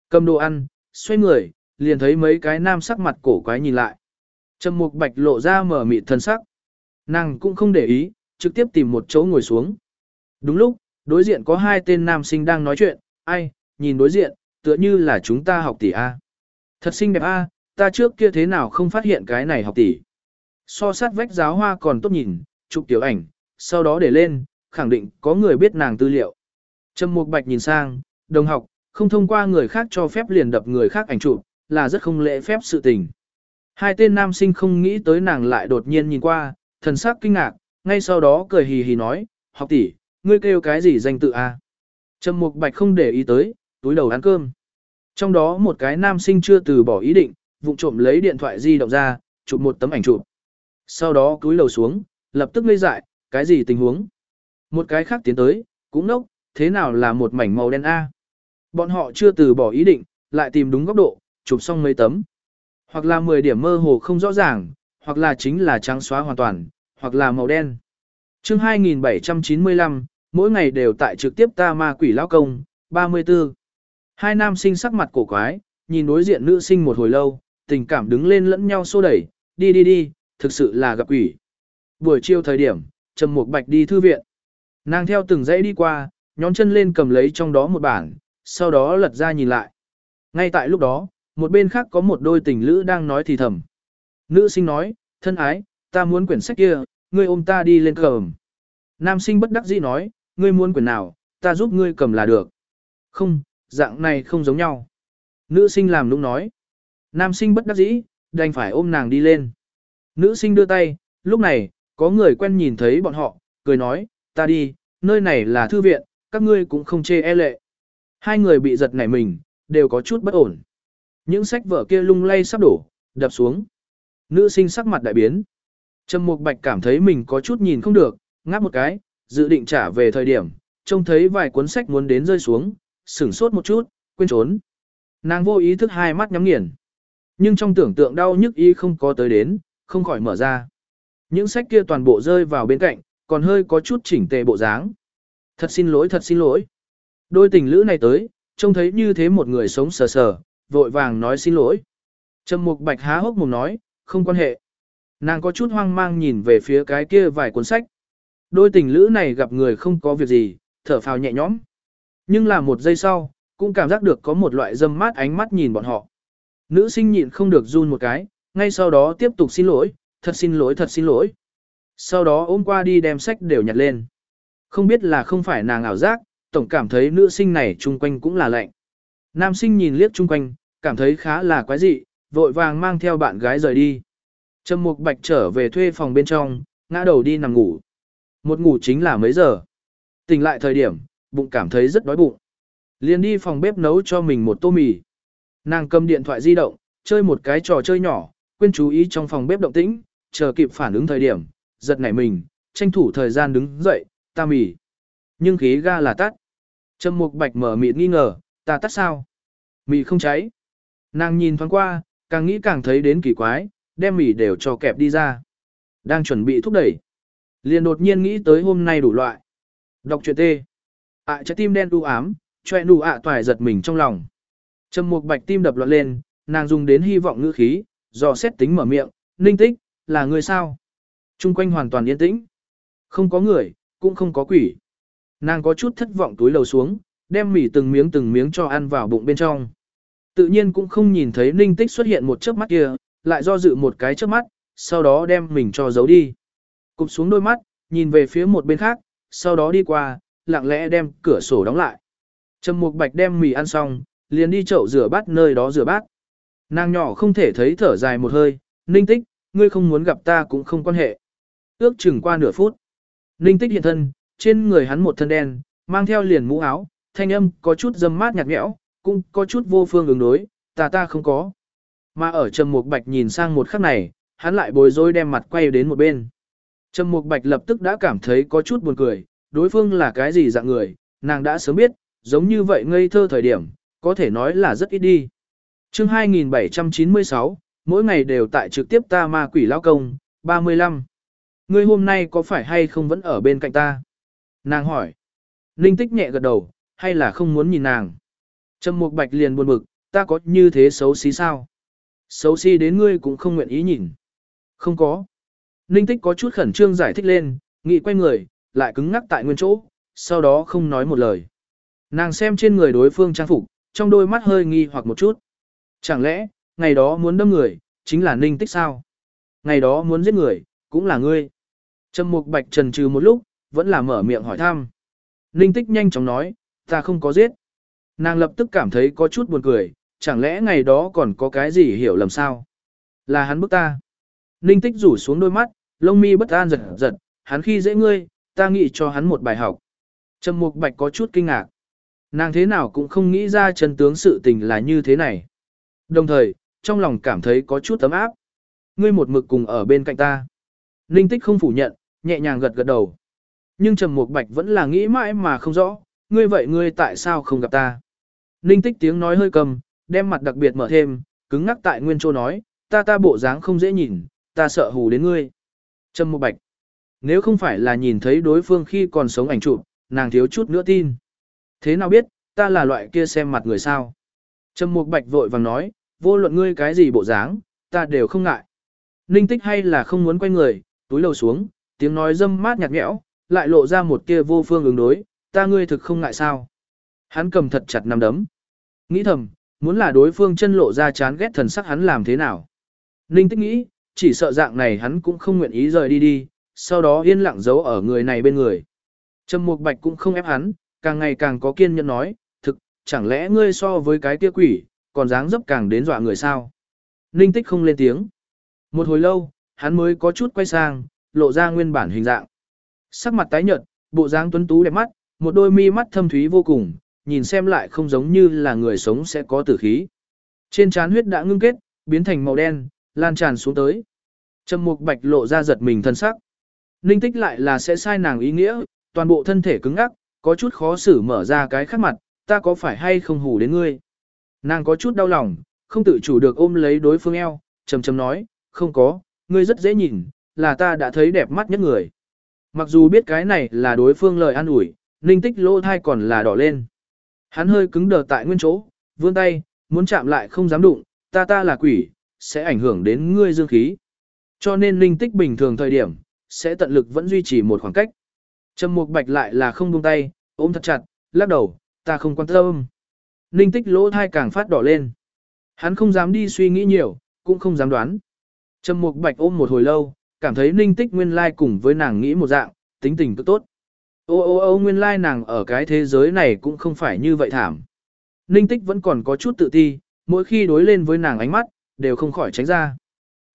Cầm đồ ăn, xoay người, liền thấy mấy cái nam sắc mặt cổ quái nhìn lại. Trầm Mục Bạch lộ ra mở mịt thân sắc. Nàng cũng không để ý, trực tiếp tìm một chỗ ngồi xuống. Đúng lúc, đối diện có hai tên nam sinh đang nói chuyện, ai, nhìn đối diện, tựa như là chúng ta học tỷ A. Thật xinh đẹp A, ta trước kia thế nào không phát hiện cái này học tỷ. So sát vách giáo hoa còn tốt nhìn, chụp tiểu ảnh, sau đó để lên, khẳng định có người biết nàng tư liệu. Trầm Mục Bạch nhìn sang, đồng học, không thông qua người khác cho phép liền đập người khác ảnh chụp, là rất không lễ phép sự tình. Hai tên nam sinh không nghĩ tới nàng lại đột nhiên nhìn qua, thần sắc kinh ngạc, ngay sau đó cười hì hì nói, học tỷ, ngươi kêu cái gì danh tự a? Trầm Mục Bạch không để ý tới, túi đầu ăn cơm. Trong đó một cái nam sinh chưa từ bỏ ý định, vụng trộm lấy điện thoại di động ra, chụp một tấm ảnh chụp. Sau đó cúi đầu xuống, lập tức ngây dại, cái gì tình huống? Một cái khác tiến tới, cũng nốc, thế nào là một mảnh màu đen A? Bọn họ chưa từ bỏ ý định, lại tìm đúng góc độ, chụp xong mấy tấm. Hoặc là 10 điểm mơ hồ không rõ ràng, hoặc là chính là trắng xóa hoàn toàn, hoặc là màu đen. chương 2795, mỗi ngày đều tại trực tiếp ta ma quỷ lão công, 34. Hai nam sinh sắc mặt cổ quái, nhìn đối diện nữ sinh một hồi lâu, tình cảm đứng lên lẫn nhau xô đẩy, đi đi đi, thực sự là gặp quỷ. Buổi chiều thời điểm, Trầm Mục Bạch đi thư viện. Nàng theo từng dãy đi qua, nhón chân lên cầm lấy trong đó một bản, sau đó lật ra nhìn lại. Ngay tại lúc đó, một bên khác có một đôi tình lữ đang nói thì thầm. Nữ sinh nói, thân ái, ta muốn quyển sách kia, ngươi ôm ta đi lên cầm. Nam sinh bất đắc dĩ nói, ngươi muốn quyển nào, ta giúp ngươi cầm là được. Không, dạng này không giống nhau. Nữ sinh làm lúc nói. Nam sinh bất đắc dĩ, đành phải ôm nàng đi lên. Nữ sinh đưa tay, lúc này, có người quen nhìn thấy bọn họ, cười nói, ta đi, nơi này là thư viện, các ngươi cũng không chê e lệ. Hai người bị giật nảy mình, đều có chút bất ổn. Những sách vở kia lung lay sắp đổ, đập xuống. Nữ sinh sắc mặt đại biến. Trầm Mục Bạch cảm thấy mình có chút nhìn không được, ngáp một cái, dự định trả về thời điểm, trông thấy vài cuốn sách muốn đến rơi xuống, sửng sốt một chút, quên trốn. Nàng vô ý thức hai mắt nhắm nghiền. Nhưng trong tưởng tượng đau nhức y không có tới đến, không khỏi mở ra. Những sách kia toàn bộ rơi vào bên cạnh, còn hơi có chút chỉnh tề bộ dáng. Thật xin lỗi, thật xin lỗi. Đôi tình lữ này tới, trông thấy như thế một người sống sờ sờ, vội vàng nói xin lỗi. Trầm Mục Bạch há hốc mồm nói, không quan hệ. Nàng có chút hoang mang nhìn về phía cái kia vài cuốn sách. Đôi tình lữ này gặp người không có việc gì, thở phào nhẹ nhõm. Nhưng là một giây sau, cũng cảm giác được có một loại dâm mát ánh mắt nhìn bọn họ. Nữ sinh nhịn không được run một cái, ngay sau đó tiếp tục xin lỗi, thật xin lỗi thật xin lỗi. Sau đó ôm qua đi đem sách đều nhặt lên. Không biết là không phải nàng ảo giác, tổng cảm thấy nữ sinh này chung quanh cũng là lạnh. Nam sinh nhìn liếc chung quanh, cảm thấy khá là quái dị, vội vàng mang theo bạn gái rời đi. Trầm Mục Bạch trở về thuê phòng bên trong, ngã đầu đi nằm ngủ. Một ngủ chính là mấy giờ. Tỉnh lại thời điểm, bụng cảm thấy rất đói bụng. Liền đi phòng bếp nấu cho mình một tô mì. Nàng cầm điện thoại di động, chơi một cái trò chơi nhỏ, quên chú ý trong phòng bếp động tĩnh, chờ kịp phản ứng thời điểm, giật nảy mình, tranh thủ thời gian đứng dậy, ta mì. Nhưng khí ga là tắt. Trầm Mục Bạch mở mịt nghi ngờ, ta tắt sao? Mị không cháy. Nàng nhìn thoáng qua, càng nghĩ càng thấy đến kỳ quái, đem mì đều cho kẹp đi ra. Đang chuẩn bị thúc đẩy. Liền đột nhiên nghĩ tới hôm nay đủ loại. Đọc truyện tê. ạ à, trái tim đen u ám, choe nụ ạ toài giật mình trong lòng. Trầm Mục Bạch tim đập loạn lên, nàng dùng đến hy vọng ngữ khí, dò xét tính mở miệng, "Ninh Tích, là người sao?" Trung quanh hoàn toàn yên tĩnh. Không có người, cũng không có quỷ. Nàng có chút thất vọng túi lầu xuống, đem mì từng miếng từng miếng cho ăn vào bụng bên trong. Tự nhiên cũng không nhìn thấy Ninh Tích xuất hiện một chớp mắt kia, lại do dự một cái chớp mắt, sau đó đem mình cho giấu đi. Cụp xuống đôi mắt, nhìn về phía một bên khác, sau đó đi qua, lặng lẽ đem cửa sổ đóng lại. Trầm Mục Bạch đem mì ăn xong, liền đi chậu rửa bát nơi đó rửa bát. Nàng nhỏ không thể thấy thở dài một hơi, Ninh Tích, ngươi không muốn gặp ta cũng không quan hệ. Ước chừng qua nửa phút. Ninh Tích hiện thân, trên người hắn một thân đen, mang theo liền mũ áo, thanh âm có chút dâm mát nhạt nhẽo, cũng có chút vô phương ứng đối, ta ta không có. Mà ở Trầm Mục Bạch nhìn sang một khắc này, hắn lại bối rối đem mặt quay đến một bên. Trầm Mục Bạch lập tức đã cảm thấy có chút buồn cười, đối phương là cái gì dạng người, nàng đã sớm biết, giống như vậy ngây thơ thời điểm, có thể nói là rất ít đi. chương 2796, mỗi ngày đều tại trực tiếp ta ma quỷ lao công, 35. Ngươi hôm nay có phải hay không vẫn ở bên cạnh ta? Nàng hỏi. Ninh tích nhẹ gật đầu, hay là không muốn nhìn nàng? Trầm Mục Bạch liền buồn bực, ta có như thế xấu xí sao? Xấu xí đến ngươi cũng không nguyện ý nhìn. Không có. Ninh tích có chút khẩn trương giải thích lên, nghị quay người, lại cứng ngắc tại nguyên chỗ, sau đó không nói một lời. Nàng xem trên người đối phương trang phục, trong đôi mắt hơi nghi hoặc một chút. Chẳng lẽ, ngày đó muốn đâm người, chính là ninh tích sao? Ngày đó muốn giết người, cũng là ngươi. Trầm Mục Bạch trần trừ một lúc, vẫn là mở miệng hỏi thăm. Ninh tích nhanh chóng nói, ta không có giết. Nàng lập tức cảm thấy có chút buồn cười, chẳng lẽ ngày đó còn có cái gì hiểu lầm sao? Là hắn bức ta. Ninh tích rủ xuống đôi mắt, lông mi bất an giật giật, hắn khi dễ ngươi, ta nghĩ cho hắn một bài học. Trầm Mục Bạch có chút kinh ngạc. Nàng thế nào cũng không nghĩ ra chân tướng sự tình là như thế này. Đồng thời, trong lòng cảm thấy có chút tấm áp. Ngươi một mực cùng ở bên cạnh ta. Ninh tích không phủ nhận, nhẹ nhàng gật gật đầu. Nhưng Trầm Mục Bạch vẫn là nghĩ mãi mà không rõ, ngươi vậy ngươi tại sao không gặp ta? Ninh tích tiếng nói hơi cầm, đem mặt đặc biệt mở thêm, cứng ngắc tại nguyên chỗ nói, ta ta bộ dáng không dễ nhìn, ta sợ hù đến ngươi. Trầm Mục Bạch. Nếu không phải là nhìn thấy đối phương khi còn sống ảnh chụp, nàng thiếu chút nữa tin. Thế nào biết, ta là loại kia xem mặt người sao? Trầm Mục Bạch vội vàng nói, vô luận ngươi cái gì bộ dáng, ta đều không ngại. Ninh tích hay là không muốn quay người, túi lầu xuống, tiếng nói dâm mát nhạt nhẽo, lại lộ ra một kia vô phương ứng đối, ta ngươi thực không ngại sao. Hắn cầm thật chặt nắm đấm. Nghĩ thầm, muốn là đối phương chân lộ ra chán ghét thần sắc hắn làm thế nào. Ninh tích nghĩ, chỉ sợ dạng này hắn cũng không nguyện ý rời đi đi, sau đó yên lặng giấu ở người này bên người. Trầm Mục Bạch cũng không ép hắn, càng ngày càng có kiên nhẫn nói, thực, chẳng lẽ ngươi so với cái kia quỷ, còn dáng dấp càng đến dọa người sao? Ninh tích không lên tiếng. Một hồi lâu, hắn mới có chút quay sang, lộ ra nguyên bản hình dạng. Sắc mặt tái nhợt, bộ dáng tuấn tú đẹp mắt, một đôi mi mắt thâm thúy vô cùng, nhìn xem lại không giống như là người sống sẽ có tử khí. Trên trán huyết đã ngưng kết, biến thành màu đen, lan tràn xuống tới. Trầm Mục Bạch lộ ra giật mình thân sắc. Ninh Tích lại là sẽ sai nàng ý nghĩa, toàn bộ thân thể cứng ngắc, có chút khó xử mở ra cái khác mặt, ta có phải hay không hù đến ngươi? Nàng có chút đau lòng, không tự chủ được ôm lấy đối phương eo, trầm trầm nói, không có, ngươi rất dễ nhìn, là ta đã thấy đẹp mắt nhất người. Mặc dù biết cái này là đối phương lời an ủi, ninh tích lỗ thai còn là đỏ lên. Hắn hơi cứng đờ tại nguyên chỗ, vươn tay, muốn chạm lại không dám đụng, ta ta là quỷ, sẽ ảnh hưởng đến ngươi dương khí. Cho nên ninh tích bình thường thời điểm, sẽ tận lực vẫn duy trì một khoảng cách. Trầm mục bạch lại là không buông tay, ôm thật chặt, lắc đầu, ta không quan tâm. Ninh tích lỗ thai càng phát đỏ lên. Hắn không dám đi suy nghĩ nhiều, cũng không dám đoán. Trầm mục bạch ôm một hồi lâu, cảm thấy ninh tích nguyên lai cùng với nàng nghĩ một dạng, tính tình cứ tốt. Ô ô ô nguyên lai nàng ở cái thế giới này cũng không phải như vậy thảm. Ninh tích vẫn còn có chút tự ti, mỗi khi đối lên với nàng ánh mắt, đều không khỏi tránh ra.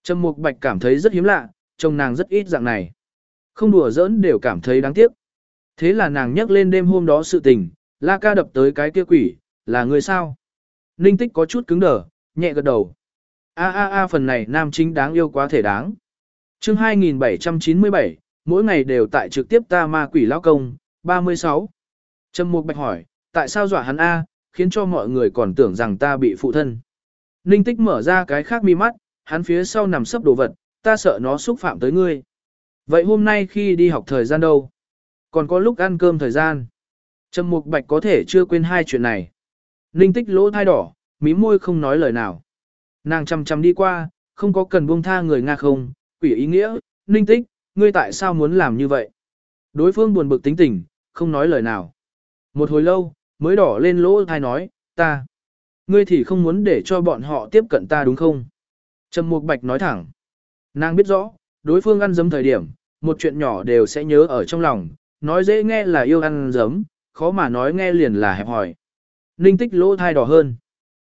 Trầm mục bạch cảm thấy rất hiếm lạ, trông nàng rất ít dạng này. Không đùa giỡn đều cảm thấy đáng tiếc. Thế là nàng nhắc lên đêm hôm đó sự tình, la ca đập tới cái kia quỷ, là người sao? Ninh tích có chút cứng đờ, nhẹ gật đầu. A a a phần này nam chính đáng yêu quá thể đáng chương 2797, mỗi ngày đều tại trực tiếp ta ma quỷ lao công, 36. Trầm Mục Bạch hỏi, tại sao dọa hắn A, khiến cho mọi người còn tưởng rằng ta bị phụ thân. Ninh tích mở ra cái khác mi mắt, hắn phía sau nằm sấp đồ vật, ta sợ nó xúc phạm tới ngươi. Vậy hôm nay khi đi học thời gian đâu? Còn có lúc ăn cơm thời gian. Trầm Mục Bạch có thể chưa quên hai chuyện này. Ninh tích lỗ thai đỏ, mí môi không nói lời nào. Nàng chăm chăm đi qua, không có cần buông tha người Nga không, quỷ ý nghĩa, ninh tích, ngươi tại sao muốn làm như vậy? Đối phương buồn bực tính tình, không nói lời nào. Một hồi lâu, mới đỏ lên lỗ thai nói, ta. Ngươi thì không muốn để cho bọn họ tiếp cận ta đúng không? Trầm Mục Bạch nói thẳng. Nàng biết rõ, đối phương ăn dấm thời điểm, một chuyện nhỏ đều sẽ nhớ ở trong lòng, nói dễ nghe là yêu ăn dấm, khó mà nói nghe liền là hẹp hỏi. Ninh tích lỗ thai đỏ hơn.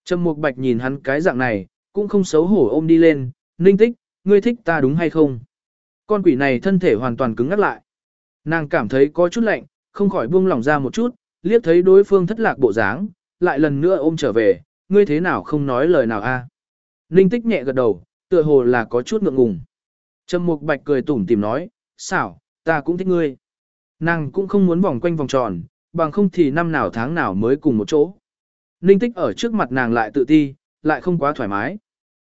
Trầm Mục Bạch nhìn hắn cái dạng này, cũng không xấu hổ ôm đi lên, Ninh tích, ngươi thích ta đúng hay không? Con quỷ này thân thể hoàn toàn cứng ngắt lại. Nàng cảm thấy có chút lạnh, không khỏi buông lỏng ra một chút, liếc thấy đối phương thất lạc bộ dáng, lại lần nữa ôm trở về, ngươi thế nào không nói lời nào a? Ninh tích nhẹ gật đầu, tựa hồ là có chút ngượng ngùng. Trầm Mục Bạch cười tủm tìm nói, xảo, ta cũng thích ngươi. Nàng cũng không muốn vòng quanh vòng tròn, bằng không thì năm nào tháng nào mới cùng một chỗ. Ninh tích ở trước mặt nàng lại tự ti, lại không quá thoải mái.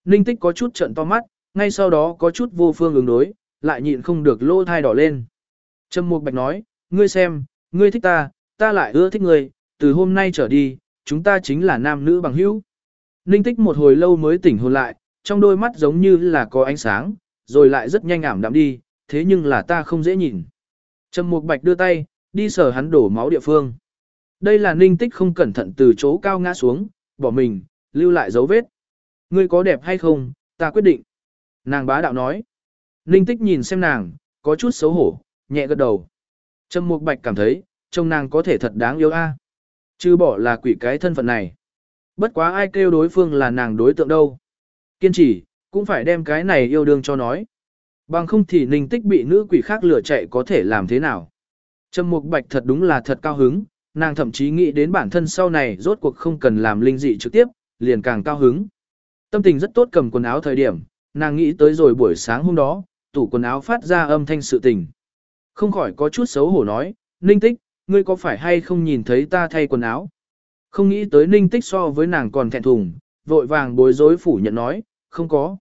Ninh tích có chút trận to mắt, ngay sau đó có chút vô phương ứng đối, lại nhịn không được lô thai đỏ lên. Trầm Mục Bạch nói, ngươi xem, ngươi thích ta, ta lại ưa thích ngươi, từ hôm nay trở đi, chúng ta chính là nam nữ bằng hữu. Ninh tích một hồi lâu mới tỉnh hồn lại, trong đôi mắt giống như là có ánh sáng, rồi lại rất nhanh ảm đạm đi, thế nhưng là ta không dễ nhìn. Trầm Mục Bạch đưa tay, đi sờ hắn đổ máu địa phương. Đây là ninh tích không cẩn thận từ chỗ cao ngã xuống, bỏ mình, lưu lại dấu vết. Ngươi có đẹp hay không, ta quyết định. Nàng bá đạo nói. Ninh tích nhìn xem nàng, có chút xấu hổ, nhẹ gật đầu. Trầm Mục Bạch cảm thấy, trông nàng có thể thật đáng yêu a. À. Chứ bỏ là quỷ cái thân phận này. Bất quá ai kêu đối phương là nàng đối tượng đâu. Kiên trì, cũng phải đem cái này yêu đương cho nói. Bằng không thì ninh tích bị nữ quỷ khác lừa chạy có thể làm thế nào. Trầm Mục Bạch thật đúng là thật cao hứng, nàng thậm chí nghĩ đến bản thân sau này rốt cuộc không cần làm linh dị trực tiếp, liền càng cao hứng. Tâm tình rất tốt cầm quần áo thời điểm, nàng nghĩ tới rồi buổi sáng hôm đó, tủ quần áo phát ra âm thanh sự tình. Không khỏi có chút xấu hổ nói, Ninh Tích, ngươi có phải hay không nhìn thấy ta thay quần áo? Không nghĩ tới Ninh Tích so với nàng còn thẹn thùng, vội vàng bối rối phủ nhận nói, không có.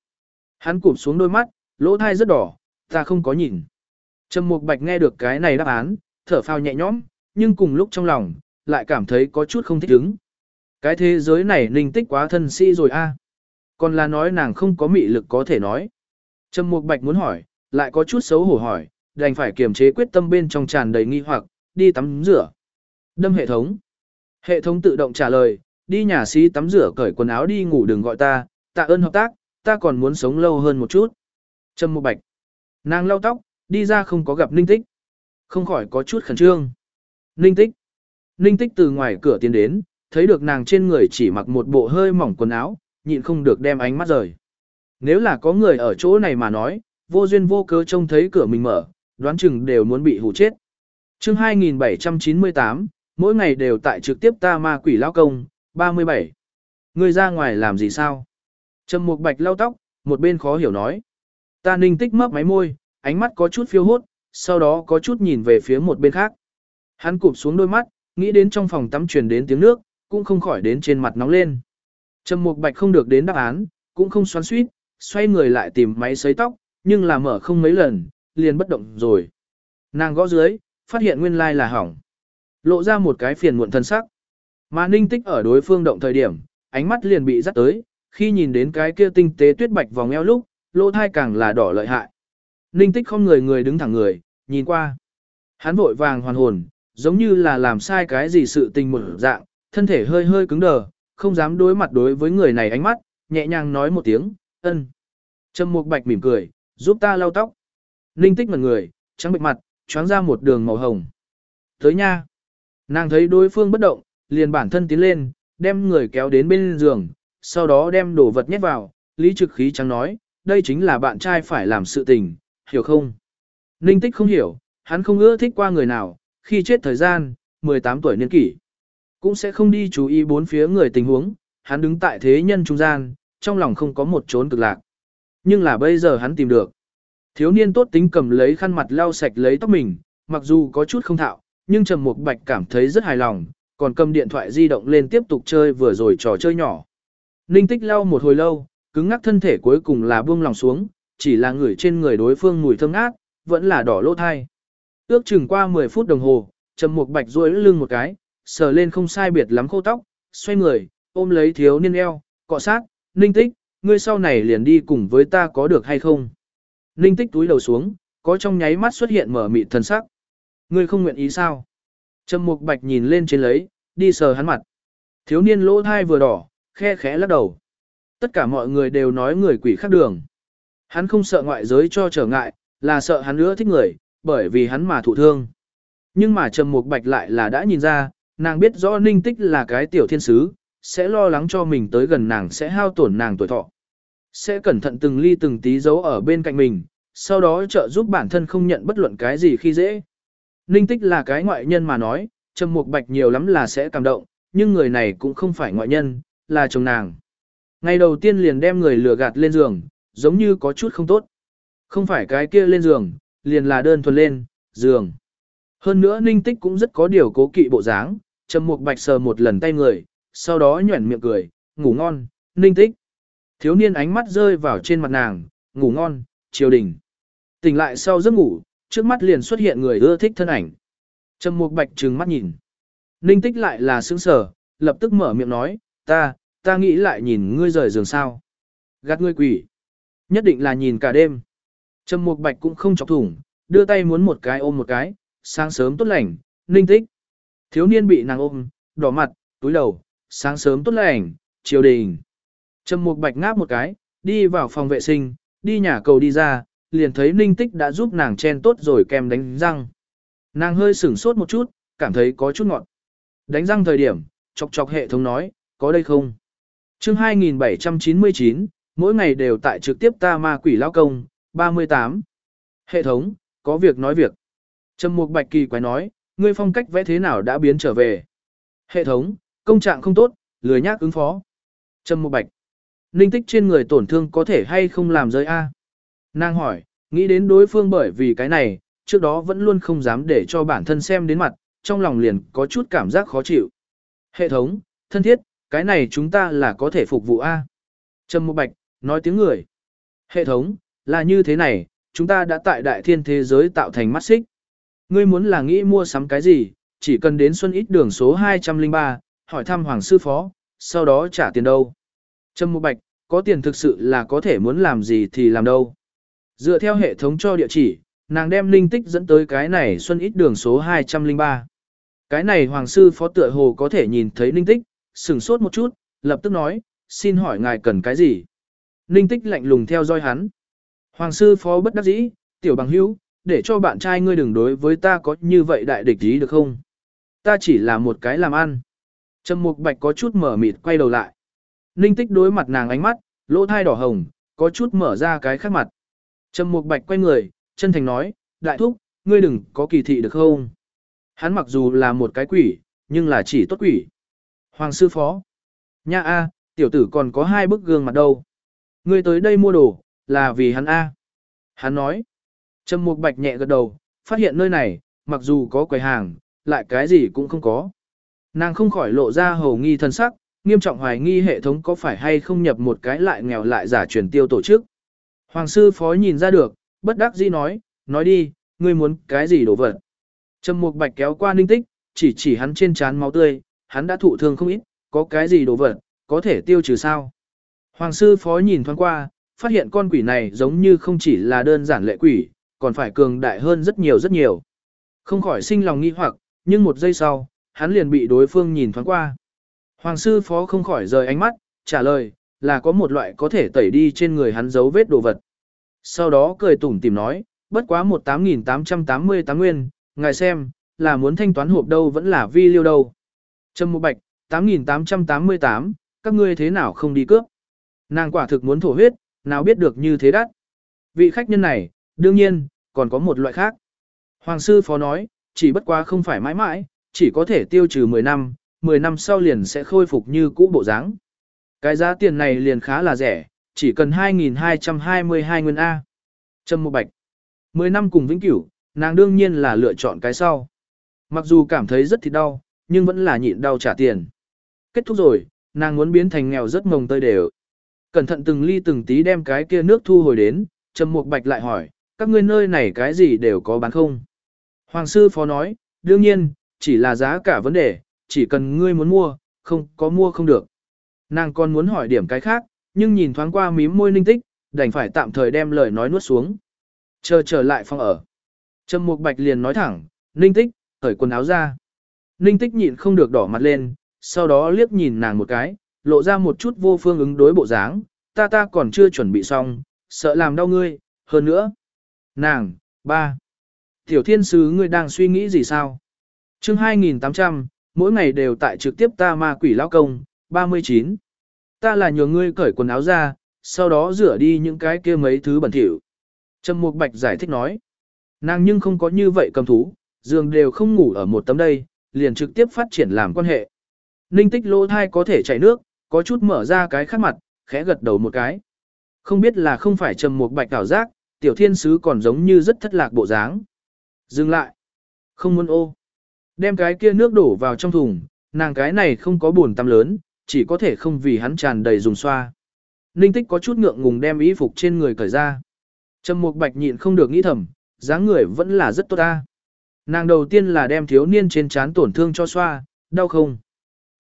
Hắn cụp xuống đôi mắt, lỗ thai rất đỏ, ta không có nhìn. Trầm Mục Bạch nghe được cái này đáp án, thở phào nhẹ nhõm, nhưng cùng lúc trong lòng, lại cảm thấy có chút không thích ứng. Cái thế giới này ninh tích quá thân sĩ rồi a. Còn là nói nàng không có mị lực có thể nói. Trầm Mục Bạch muốn hỏi, lại có chút xấu hổ hỏi, đành phải kiềm chế quyết tâm bên trong tràn đầy nghi hoặc, đi tắm rửa. Đâm hệ thống. Hệ thống tự động trả lời, đi nhà xí tắm rửa cởi quần áo đi ngủ đừng gọi ta, tạ ơn hợp tác, ta còn muốn sống lâu hơn một chút. Trâm Mục Bạch. Nàng lau tóc, đi ra không có gặp Ninh Tích. Không khỏi có chút khẩn trương. Ninh Tích. Ninh Tích từ ngoài cửa tiến đến, thấy được nàng trên người chỉ mặc một bộ hơi mỏng quần áo, nhịn không được đem ánh mắt rời. Nếu là có người ở chỗ này mà nói, vô duyên vô cớ trông thấy cửa mình mở, đoán chừng đều muốn bị hù chết. chương 2798, mỗi ngày đều tại trực tiếp ta ma quỷ lao công, 37. Người ra ngoài làm gì sao? Trầm Mục Bạch lau tóc, một bên khó hiểu nói. Ta ninh tích mấp máy môi, ánh mắt có chút phiêu hốt, sau đó có chút nhìn về phía một bên khác. Hắn cụp xuống đôi mắt, nghĩ đến trong phòng tắm truyền đến tiếng nước, cũng không khỏi đến trên mặt nóng lên. Trầm Mục Bạch không được đến đáp án, cũng không xoắn xuýt, xoay người lại tìm máy sấy tóc, nhưng là mở không mấy lần, liền bất động rồi. Nàng gõ dưới, phát hiện nguyên lai là hỏng. Lộ ra một cái phiền muộn thân sắc. Mà ninh tích ở đối phương động thời điểm, ánh mắt liền bị dắt tới, khi nhìn đến cái kia tinh tế tuyết bạch vòng eo lúc, lỗ thai càng là đỏ lợi hại. Ninh tích không người người đứng thẳng người, nhìn qua. Hắn vội vàng hoàn hồn, giống như là làm sai cái gì sự tình một dạng, thân thể hơi hơi cứng đờ, không dám đối mặt đối với người này ánh mắt, nhẹ nhàng nói một tiếng, ân. Trầm Mục Bạch mỉm cười, giúp ta lau tóc. Ninh tích mặt người, trắng bệch mặt, choáng ra một đường màu hồng. Tới nha. Nàng thấy đối phương bất động, liền bản thân tiến lên, đem người kéo đến bên giường, sau đó đem đồ vật nhét vào, lý trực khí trắng nói, đây chính là bạn trai phải làm sự tình, hiểu không? Ninh tích không hiểu, hắn không ưa thích qua người nào, khi chết thời gian, 18 tuổi niên kỷ. Cũng sẽ không đi chú ý bốn phía người tình huống, hắn đứng tại thế nhân trung gian, trong lòng không có một trốn cực lạc. Nhưng là bây giờ hắn tìm được. Thiếu niên tốt tính cầm lấy khăn mặt lau sạch lấy tóc mình, mặc dù có chút không thạo, nhưng Trầm Mục Bạch cảm thấy rất hài lòng, còn cầm điện thoại di động lên tiếp tục chơi vừa rồi trò chơi nhỏ. Ninh Tích lau một hồi lâu, cứng ngắc thân thể cuối cùng là buông lòng xuống, chỉ là người trên người đối phương mùi thơm ngát, vẫn là đỏ lỗ thai. Ước chừng qua 10 phút đồng hồ, Trầm Mục Bạch duỗi lưng một cái, sờ lên không sai biệt lắm khô tóc, xoay người, ôm lấy thiếu niên eo, cọ sát, Ninh Tích, ngươi sau này liền đi cùng với ta có được hay không? Ninh Tích túi đầu xuống, có trong nháy mắt xuất hiện mở mịt thần sắc. Ngươi không nguyện ý sao? Trầm Mục Bạch nhìn lên trên lấy, đi sờ hắn mặt. Thiếu niên lỗ thai vừa đỏ, khe khẽ lắc đầu. Tất cả mọi người đều nói người quỷ khác đường. Hắn không sợ ngoại giới cho trở ngại, là sợ hắn nữa thích người, bởi vì hắn mà thụ thương. Nhưng mà Trầm Mục Bạch lại là đã nhìn ra, nàng biết rõ Ninh Tích là cái tiểu thiên sứ, sẽ lo lắng cho mình tới gần nàng sẽ hao tổn nàng tuổi thọ. Sẽ cẩn thận từng ly từng tí giấu ở bên cạnh mình, sau đó trợ giúp bản thân không nhận bất luận cái gì khi dễ. Ninh Tích là cái ngoại nhân mà nói, Trầm Mục Bạch nhiều lắm là sẽ cảm động, nhưng người này cũng không phải ngoại nhân, là chồng nàng. Ngày đầu tiên liền đem người lừa gạt lên giường, giống như có chút không tốt. Không phải cái kia lên giường, liền là đơn thuần lên, giường. Hơn nữa Ninh Tích cũng rất có điều cố kỵ bộ dáng, Trầm Mục Bạch sờ một lần tay người, sau đó nhuẩn miệng cười, ngủ ngon, Ninh Tích. Thiếu niên ánh mắt rơi vào trên mặt nàng, ngủ ngon, triều đình. Tỉnh lại sau giấc ngủ, trước mắt liền xuất hiện người ưa thích thân ảnh. Trầm Mục Bạch trừng mắt nhìn. Ninh Tích lại là sững sờ, lập tức mở miệng nói, ta, ta nghĩ lại nhìn ngươi rời giường sao. Gạt ngươi quỷ. Nhất định là nhìn cả đêm. Trầm Mục Bạch cũng không chọc thủng, đưa tay muốn một cái ôm một cái, sáng sớm tốt lành, Ninh Tích. Thiếu niên bị nàng ôm, đỏ mặt, túi đầu, sáng sớm tốt lành, chiều đình. Trầm Mục Bạch ngáp một cái, đi vào phòng vệ sinh, đi nhà cầu đi ra, liền thấy Ninh Tích đã giúp nàng chen tốt rồi kem đánh răng. Nàng hơi sửng sốt một chút, cảm thấy có chút ngọt. Đánh răng thời điểm, chọc chọc hệ thống nói, có đây không? chương 2799, mỗi ngày đều tại trực tiếp ta ma quỷ lao công, 38. Hệ thống, có việc nói việc. Trầm Mục Bạch kỳ quái nói, ngươi phong cách vẽ thế nào đã biến trở về. Hệ thống, công trạng không tốt, lười nhác ứng phó. Trâm Mục Bạch, ninh tích trên người tổn thương có thể hay không làm rơi A. Nàng hỏi, nghĩ đến đối phương bởi vì cái này, trước đó vẫn luôn không dám để cho bản thân xem đến mặt, trong lòng liền có chút cảm giác khó chịu. Hệ thống, thân thiết, cái này chúng ta là có thể phục vụ A. Trâm Mục Bạch, nói tiếng người. Hệ thống, là như thế này, chúng ta đã tại đại thiên thế giới tạo thành mắt xích. Ngươi muốn là nghĩ mua sắm cái gì, chỉ cần đến Xuân Ít đường số 203, hỏi thăm Hoàng Sư Phó, sau đó trả tiền đâu. Trâm Mục Bạch, có tiền thực sự là có thể muốn làm gì thì làm đâu. Dựa theo hệ thống cho địa chỉ, Nàng đem linh tích dẫn tới cái này xuân ít đường số 203. Cái này hoàng sư phó tựa hồ có thể nhìn thấy linh tích, sừng sốt một chút, lập tức nói, xin hỏi ngài cần cái gì? Linh tích lạnh lùng theo dõi hắn. Hoàng sư phó bất đắc dĩ, tiểu bằng hữu, để cho bạn trai ngươi đừng đối với ta có như vậy đại địch ý được không? Ta chỉ là một cái làm ăn. Trầm mục bạch có chút mở mịt quay đầu lại. Ninh tích đối mặt nàng ánh mắt, lỗ thai đỏ hồng, có chút mở ra cái khác mặt. Trầm mục bạch quay người, chân thành nói, đại thúc, ngươi đừng có kỳ thị được không? Hắn mặc dù là một cái quỷ, nhưng là chỉ tốt quỷ. Hoàng sư phó. Nha a, tiểu tử còn có hai bức gương mặt đâu. Ngươi tới đây mua đồ, là vì hắn a. Hắn nói. Trầm Mục Bạch nhẹ gật đầu, phát hiện nơi này, mặc dù có quầy hàng, lại cái gì cũng không có. Nàng không khỏi lộ ra hầu nghi thân sắc, nghiêm trọng hoài nghi hệ thống có phải hay không nhập một cái lại nghèo lại giả truyền tiêu tổ chức. Hoàng sư phó nhìn ra được, bất đắc dĩ nói, nói đi, ngươi muốn cái gì đồ vật. Trầm Mục Bạch kéo qua ninh tích, chỉ chỉ hắn trên trán máu tươi, hắn đã thụ thương không ít, có cái gì đồ vật, có thể tiêu trừ sao. Hoàng sư phó nhìn thoáng qua, phát hiện con quỷ này giống như không chỉ là đơn giản lệ quỷ, còn phải cường đại hơn rất nhiều rất nhiều. Không khỏi sinh lòng nghi hoặc, nhưng một giây sau, hắn liền bị đối phương nhìn thoáng qua. Hoàng sư phó không khỏi rời ánh mắt, trả lời, là có một loại có thể tẩy đi trên người hắn dấu vết đồ vật. Sau đó cười tủm tìm nói, bất quá một 8.888 nguyên, ngài xem, là muốn thanh toán hộp đâu vẫn là vi liêu đâu. Trâm Mục Bạch, 8.888, các ngươi thế nào không đi cướp? Nàng quả thực muốn thổ huyết, nào biết được như thế đắt. Vị khách nhân này, đương nhiên, còn có một loại khác. Hoàng sư phó nói, chỉ bất quá không phải mãi mãi, chỉ có thể tiêu trừ 10 năm, 10 năm sau liền sẽ khôi phục như cũ bộ dáng. Cái giá tiền này liền khá là rẻ, chỉ cần 2.222 nguyên A. Trâm Mục Bạch. 10 năm cùng vĩnh cửu, nàng đương nhiên là lựa chọn cái sau. Mặc dù cảm thấy rất thịt đau, nhưng vẫn là nhịn đau trả tiền. Kết thúc rồi, nàng muốn biến thành nghèo rất mồng tơi đều. Cẩn thận từng ly từng tí đem cái kia nước thu hồi đến, Trầm Mục Bạch lại hỏi, các ngươi nơi này cái gì đều có bán không? Hoàng sư phó nói, đương nhiên, chỉ là giá cả vấn đề, chỉ cần ngươi muốn mua, không có mua không được. Nàng còn muốn hỏi điểm cái khác, nhưng nhìn thoáng qua mím môi ninh tích, đành phải tạm thời đem lời nói nuốt xuống. Chờ trở lại phòng ở. Trầm Mục Bạch liền nói thẳng, ninh tích, cởi quần áo ra. Ninh tích nhịn không được đỏ mặt lên, sau đó liếc nhìn nàng một cái, lộ ra một chút vô phương ứng đối bộ dáng, ta ta còn chưa chuẩn bị xong, sợ làm đau ngươi, hơn nữa. Nàng, ba. Tiểu thiên sứ ngươi đang suy nghĩ gì sao? chương 2800, mỗi ngày đều tại trực tiếp ta ma quỷ lão công, 39. Ta là nhờ ngươi cởi quần áo ra, sau đó rửa đi những cái kia mấy thứ bẩn thỉu. Trầm Mục Bạch giải thích nói. Nàng nhưng không có như vậy cầm thú, giường đều không ngủ ở một tấm đây, liền trực tiếp phát triển làm quan hệ. Ninh tích lỗ thai có thể chảy nước, có chút mở ra cái khác mặt, khẽ gật đầu một cái. Không biết là không phải trầm mục bạch ảo giác, tiểu thiên sứ còn giống như rất thất lạc bộ dáng. Dừng lại. Không muốn ô. Đem cái kia nước đổ vào trong thùng, nàng cái này không có buồn tắm lớn, chỉ có thể không vì hắn tràn đầy dùng xoa. Ninh tích có chút ngượng ngùng đem y phục trên người cởi ra. Trầm mục bạch nhịn không được nghĩ thầm, dáng người vẫn là rất tốt ta. Nàng đầu tiên là đem thiếu niên trên trán tổn thương cho xoa, đau không?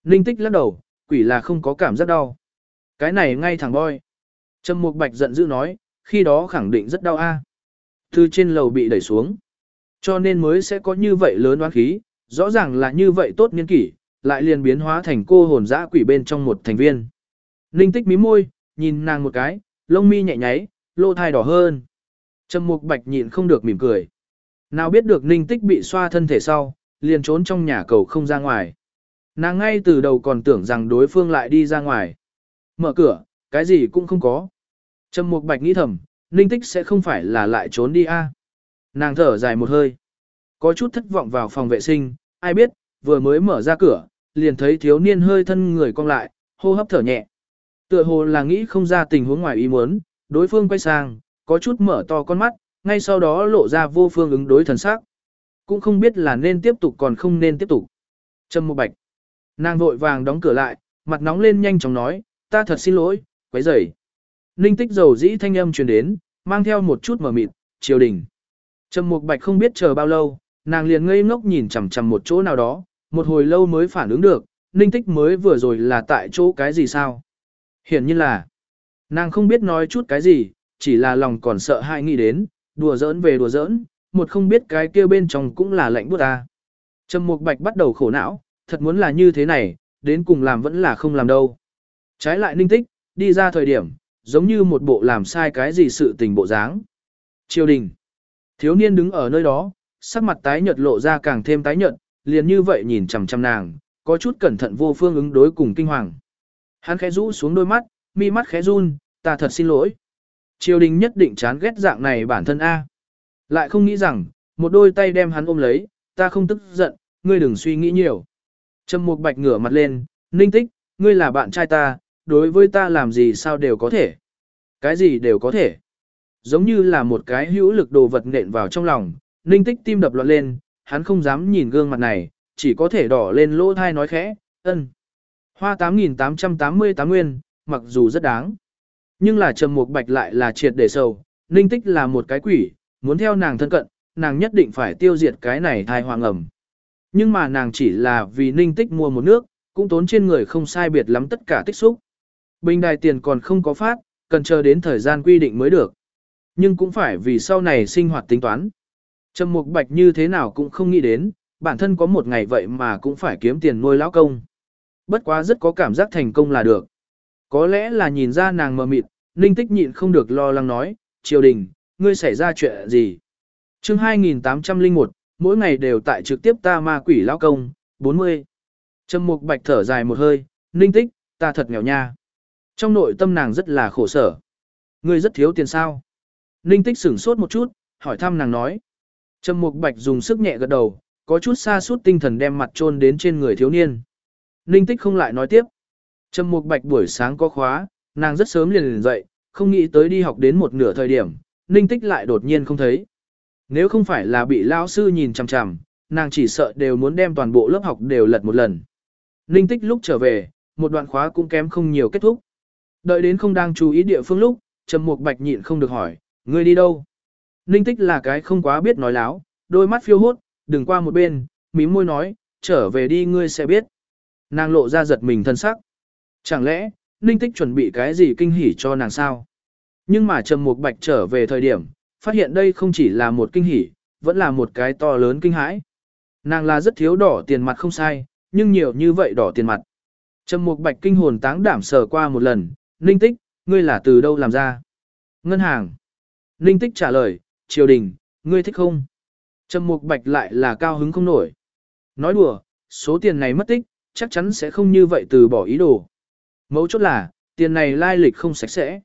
Ninh tích lắc đầu, quỷ là không có cảm giác đau. Cái này ngay thẳng boy. Trầm Mục Bạch giận dữ nói, khi đó khẳng định rất đau a. Từ trên lầu bị đẩy xuống. Cho nên mới sẽ có như vậy lớn oán khí, rõ ràng là như vậy tốt niên kỷ, lại liền biến hóa thành cô hồn dã quỷ bên trong một thành viên. Ninh tích mí môi, nhìn nàng một cái, lông mi nhẹ nháy, lô thai đỏ hơn. Trầm Mục Bạch nhịn không được mỉm cười. Nào biết được Ninh tích bị xoa thân thể sau, liền trốn trong nhà cầu không ra ngoài. Nàng ngay từ đầu còn tưởng rằng đối phương lại đi ra ngoài. Mở cửa, cái gì cũng không có. Trầm Mục Bạch nghĩ thầm, Ninh Tích sẽ không phải là lại trốn đi a. Nàng thở dài một hơi. Có chút thất vọng vào phòng vệ sinh, ai biết, vừa mới mở ra cửa, liền thấy thiếu niên hơi thân người cong lại, hô hấp thở nhẹ. Tựa hồ là nghĩ không ra tình huống ngoài ý muốn, đối phương quay sang, có chút mở to con mắt, ngay sau đó lộ ra vô phương ứng đối thần sắc. Cũng không biết là nên tiếp tục còn không nên tiếp tục. Trầm Mục Bạch. Nàng vội vàng đóng cửa lại, mặt nóng lên nhanh chóng nói, ta thật xin lỗi, quấy rầy. Ninh tích dầu dĩ thanh âm truyền đến, mang theo một chút mở mịt, triều đình. Trầm Mục Bạch không biết chờ bao lâu, nàng liền ngây ngốc nhìn chằm chằm một chỗ nào đó, một hồi lâu mới phản ứng được, Ninh tích mới vừa rồi là tại chỗ cái gì sao? Hiển nhiên là, nàng không biết nói chút cái gì, chỉ là lòng còn sợ hãi nghĩ đến, đùa giỡn về đùa giỡn, một không biết cái kia bên trong cũng là lạnh buốt ta. Trầm Mục Bạch bắt đầu khổ não, thật muốn là như thế này, đến cùng làm vẫn là không làm đâu. Trái lại ninh tích, đi ra thời điểm, giống như một bộ làm sai cái gì sự tình bộ dáng. Triều đình. Thiếu niên đứng ở nơi đó, sắc mặt tái nhợt lộ ra càng thêm tái nhợt, liền như vậy nhìn chằm chằm nàng, có chút cẩn thận vô phương ứng đối cùng kinh hoàng. Hắn khẽ rũ xuống đôi mắt, mi mắt khẽ run, ta thật xin lỗi. Triều đình nhất định chán ghét dạng này bản thân A. Lại không nghĩ rằng, một đôi tay đem hắn ôm lấy, ta không tức giận, ngươi đừng suy nghĩ nhiều. Trầm Mục Bạch ngửa mặt lên, ninh tích, ngươi là bạn trai ta, đối với ta làm gì sao đều có thể. Cái gì đều có thể. Giống như là một cái hữu lực đồ vật nện vào trong lòng, ninh tích tim đập loạn lên, hắn không dám nhìn gương mặt này, chỉ có thể đỏ lên lỗ thai nói khẽ, ân. Hoa 8.888 nguyên, mặc dù rất đáng. Nhưng là trầm mục bạch lại là triệt để sầu, ninh tích là một cái quỷ, muốn theo nàng thân cận, nàng nhất định phải tiêu diệt cái này thai hoàng ẩm. Nhưng mà nàng chỉ là vì ninh tích mua một nước, cũng tốn trên người không sai biệt lắm tất cả tích xúc. Bình đài tiền còn không có phát, cần chờ đến thời gian quy định mới được. Nhưng cũng phải vì sau này sinh hoạt tính toán. Trầm Mục Bạch như thế nào cũng không nghĩ đến, bản thân có một ngày vậy mà cũng phải kiếm tiền nuôi lão công. Bất quá rất có cảm giác thành công là được. Có lẽ là nhìn ra nàng mờ mịt, Ninh Tích nhịn không được lo lắng nói, triều đình, ngươi xảy ra chuyện gì? chương 2801, mỗi ngày đều tại trực tiếp ta ma quỷ lão công, 40. Trầm Mục Bạch thở dài một hơi, Ninh Tích, ta thật nghèo nha. Trong nội tâm nàng rất là khổ sở. Ngươi rất thiếu tiền sao? Ninh Tích sửng sốt một chút, hỏi thăm nàng nói. Trầm Mục Bạch dùng sức nhẹ gật đầu, có chút xa suốt tinh thần đem mặt chôn đến trên người thiếu niên. Ninh Tích không lại nói tiếp. Trầm Mục Bạch buổi sáng có khóa, nàng rất sớm liền liền dậy, không nghĩ tới đi học đến một nửa thời điểm, Ninh Tích lại đột nhiên không thấy. Nếu không phải là bị lão sư nhìn chằm chằm, nàng chỉ sợ đều muốn đem toàn bộ lớp học đều lật một lần. Ninh Tích lúc trở về, một đoạn khóa cũng kém không nhiều kết thúc. Đợi đến không đang chú ý địa phương lúc, Trầm Mục Bạch nhịn không được hỏi, ngươi đi đâu? Ninh tích là cái không quá biết nói láo, đôi mắt phiêu hốt, đừng qua một bên, mím môi nói, trở về đi ngươi sẽ biết. Nàng lộ ra giật mình thân sắc. Chẳng lẽ, Ninh tích chuẩn bị cái gì kinh hỉ cho nàng sao? Nhưng mà Trầm Mục Bạch trở về thời điểm, phát hiện đây không chỉ là một kinh hỉ, vẫn là một cái to lớn kinh hãi. Nàng là rất thiếu đỏ tiền mặt không sai, nhưng nhiều như vậy đỏ tiền mặt. Trầm Mục Bạch kinh hồn táng đảm sờ qua một lần, Ninh Tích, ngươi là từ đâu làm ra? Ngân hàng. Ninh Tích trả lời, triều đình, ngươi thích không? Trầm Mục Bạch lại là cao hứng không nổi. Nói đùa, số tiền này mất tích, chắc chắn sẽ không như vậy từ bỏ ý đồ. Mấu chốt là, tiền này lai lịch không sạch sẽ.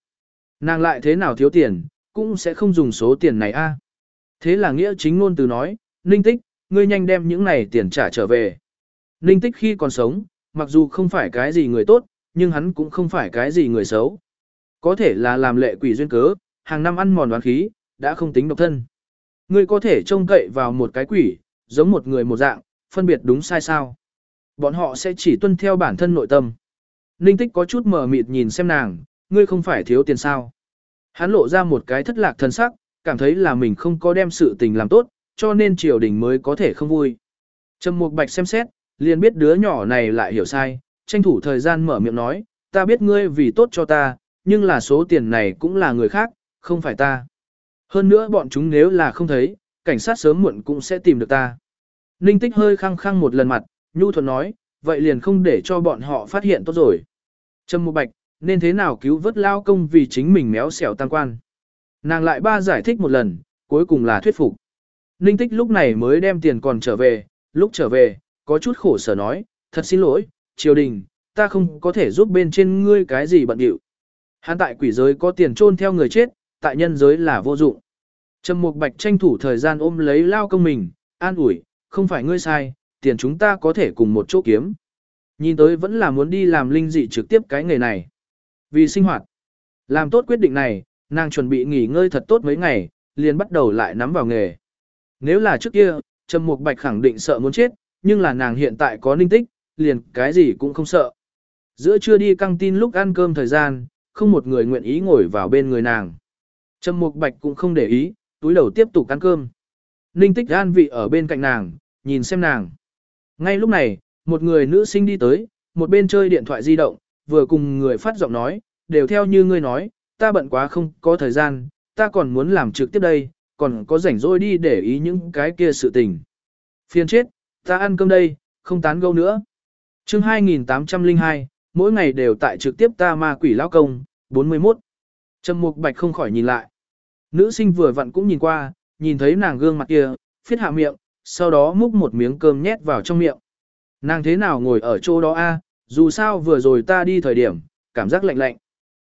Nàng lại thế nào thiếu tiền, cũng sẽ không dùng số tiền này a. Thế là nghĩa chính ngôn từ nói, Ninh Tích, ngươi nhanh đem những này tiền trả trở về. Ninh Tích khi còn sống, mặc dù không phải cái gì người tốt, nhưng hắn cũng không phải cái gì người xấu. Có thể là làm lệ quỷ duyên cớ, hàng năm ăn mòn đoán khí, đã không tính độc thân. Ngươi có thể trông cậy vào một cái quỷ, giống một người một dạng, phân biệt đúng sai sao. Bọn họ sẽ chỉ tuân theo bản thân nội tâm. Ninh tích có chút mờ mịt nhìn xem nàng, ngươi không phải thiếu tiền sao. Hắn lộ ra một cái thất lạc thân sắc, cảm thấy là mình không có đem sự tình làm tốt, cho nên triều đình mới có thể không vui. Trầm Mục Bạch xem xét, liền biết đứa nhỏ này lại hiểu sai, tranh thủ thời gian mở miệng nói, ta biết ngươi vì tốt cho ta, nhưng là số tiền này cũng là người khác, không phải ta. Hơn nữa bọn chúng nếu là không thấy, cảnh sát sớm muộn cũng sẽ tìm được ta. Ninh tích hơi khăng khăng một lần mặt, nhu thuận nói, vậy liền không để cho bọn họ phát hiện tốt rồi. Trâm Mộ Bạch, nên thế nào cứu vớt lao công vì chính mình méo xẻo tăng quan. Nàng lại ba giải thích một lần, cuối cùng là thuyết phục. Ninh tích lúc này mới đem tiền còn trở về, lúc trở về, có chút khổ sở nói, thật xin lỗi, triều đình, ta không có thể giúp bên trên ngươi cái gì bận điệu. Hắn tại quỷ giới có tiền trôn theo người chết, tại nhân giới là vô dụng. Trầm Mục Bạch tranh thủ thời gian ôm lấy lao công mình, an ủi, không phải ngươi sai, tiền chúng ta có thể cùng một chỗ kiếm. Nhìn tới vẫn là muốn đi làm linh dị trực tiếp cái nghề này. Vì sinh hoạt, làm tốt quyết định này, nàng chuẩn bị nghỉ ngơi thật tốt mấy ngày, liền bắt đầu lại nắm vào nghề. Nếu là trước kia, Trầm Mục Bạch khẳng định sợ muốn chết, nhưng là nàng hiện tại có ninh tích, liền cái gì cũng không sợ. Giữa trưa đi căng tin lúc ăn cơm thời gian, không một người nguyện ý ngồi vào bên người nàng. Trầm Mục Bạch cũng không để ý, túi đầu tiếp tục ăn cơm. Ninh Tích an vị ở bên cạnh nàng, nhìn xem nàng. Ngay lúc này, một người nữ sinh đi tới, một bên chơi điện thoại di động, vừa cùng người phát giọng nói, đều theo như ngươi nói, ta bận quá không có thời gian, ta còn muốn làm trực tiếp đây, còn có rảnh rỗi đi để ý những cái kia sự tình. Phiền chết, ta ăn cơm đây, không tán gẫu nữa chương 2802, mỗi ngày đều tại trực tiếp ta ma quỷ lao công, 41. Trầm Mục Bạch không khỏi nhìn lại. Nữ sinh vừa vặn cũng nhìn qua, nhìn thấy nàng gương mặt kia, phiết hạ miệng, sau đó múc một miếng cơm nhét vào trong miệng. Nàng thế nào ngồi ở chỗ đó a? dù sao vừa rồi ta đi thời điểm, cảm giác lạnh lạnh.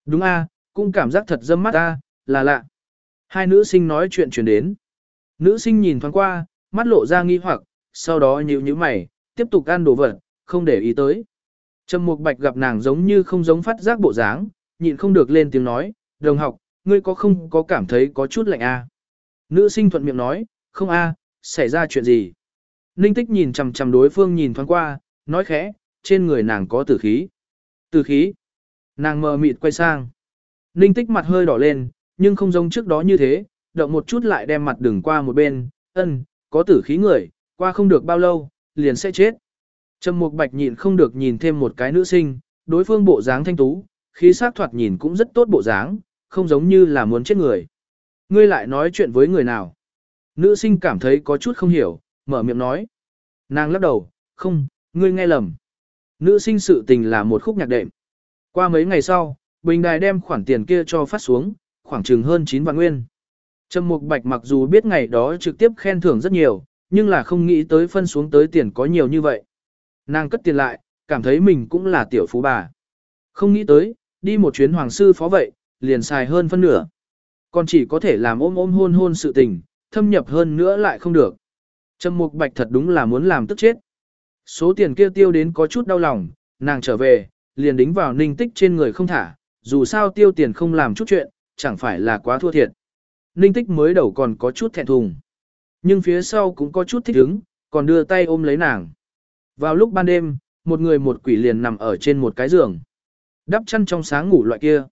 Đúng a, cũng cảm giác thật dâm mắt Ta, là lạ. Hai nữ sinh nói chuyện chuyển đến. Nữ sinh nhìn thoáng qua, mắt lộ ra nghi hoặc, sau đó nhíu nhíu mày, tiếp tục ăn đồ vật, không để ý tới. Trầm Mục Bạch gặp nàng giống như không giống phát giác bộ dáng, nhịn không được lên tiếng nói, đồng học, ngươi có không có cảm thấy có chút lạnh a? Nữ sinh thuận miệng nói, không a, xảy ra chuyện gì? Ninh tích nhìn chằm chằm đối phương nhìn thoáng qua, nói khẽ, trên người nàng có tử khí. Tử khí? Nàng mờ mịt quay sang. Ninh tích mặt hơi đỏ lên, nhưng không giống trước đó như thế, động một chút lại đem mặt đừng qua một bên, ân, có tử khí người, qua không được bao lâu, liền sẽ chết. Trầm Mục Bạch nhịn không được nhìn thêm một cái nữ sinh, đối phương bộ dáng thanh tú, khí sắc thoạt nhìn cũng rất tốt bộ dáng, không giống như là muốn chết người. Ngươi lại nói chuyện với người nào? Nữ sinh cảm thấy có chút không hiểu, mở miệng nói. Nàng lắc đầu, không, ngươi nghe lầm. Nữ sinh sự tình là một khúc nhạc đệm. Qua mấy ngày sau, Bình Đài đem khoản tiền kia cho phát xuống, khoảng chừng hơn 9 vạn nguyên. Trầm Mục Bạch mặc dù biết ngày đó trực tiếp khen thưởng rất nhiều, nhưng là không nghĩ tới phân xuống tới tiền có nhiều như vậy. Nàng cất tiền lại, cảm thấy mình cũng là tiểu phú bà. Không nghĩ tới, đi một chuyến hoàng sư phó vậy, liền xài hơn phân nửa. Còn chỉ có thể làm ôm ôm hôn hôn sự tình, thâm nhập hơn nữa lại không được. Trầm Mục Bạch thật đúng là muốn làm tức chết. Số tiền kia tiêu đến có chút đau lòng, nàng trở về, liền đính vào ninh tích trên người không thả, dù sao tiêu tiền không làm chút chuyện, chẳng phải là quá thua thiệt. Ninh tích mới đầu còn có chút thẹn thùng. Nhưng phía sau cũng có chút thích ứng, còn đưa tay ôm lấy nàng. Vào lúc ban đêm, một người một quỷ liền nằm ở trên một cái giường. Đắp chăn trong sáng ngủ loại kia.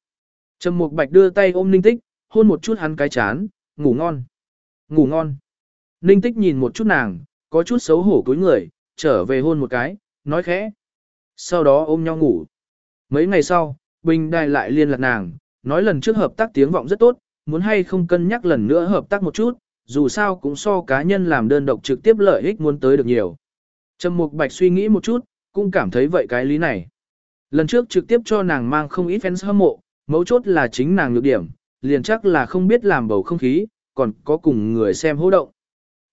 Trầm Mục Bạch đưa tay ôm Ninh Tích, hôn một chút hắn cái chán, ngủ ngon. Ngủ ngon. Ninh Tích nhìn một chút nàng, có chút xấu hổ cúi người, trở về hôn một cái, nói khẽ. Sau đó ôm nhau ngủ. Mấy ngày sau, Bình Đài lại liên lạc nàng, nói lần trước hợp tác tiếng vọng rất tốt, muốn hay không cân nhắc lần nữa hợp tác một chút, dù sao cũng so cá nhân làm đơn độc trực tiếp lợi ích muốn tới được nhiều. Trầm Mục Bạch suy nghĩ một chút, cũng cảm thấy vậy cái lý này. Lần trước trực tiếp cho nàng mang không ít fans hâm mộ, mấu chốt là chính nàng nhược điểm, liền chắc là không biết làm bầu không khí, còn có cùng người xem hô động.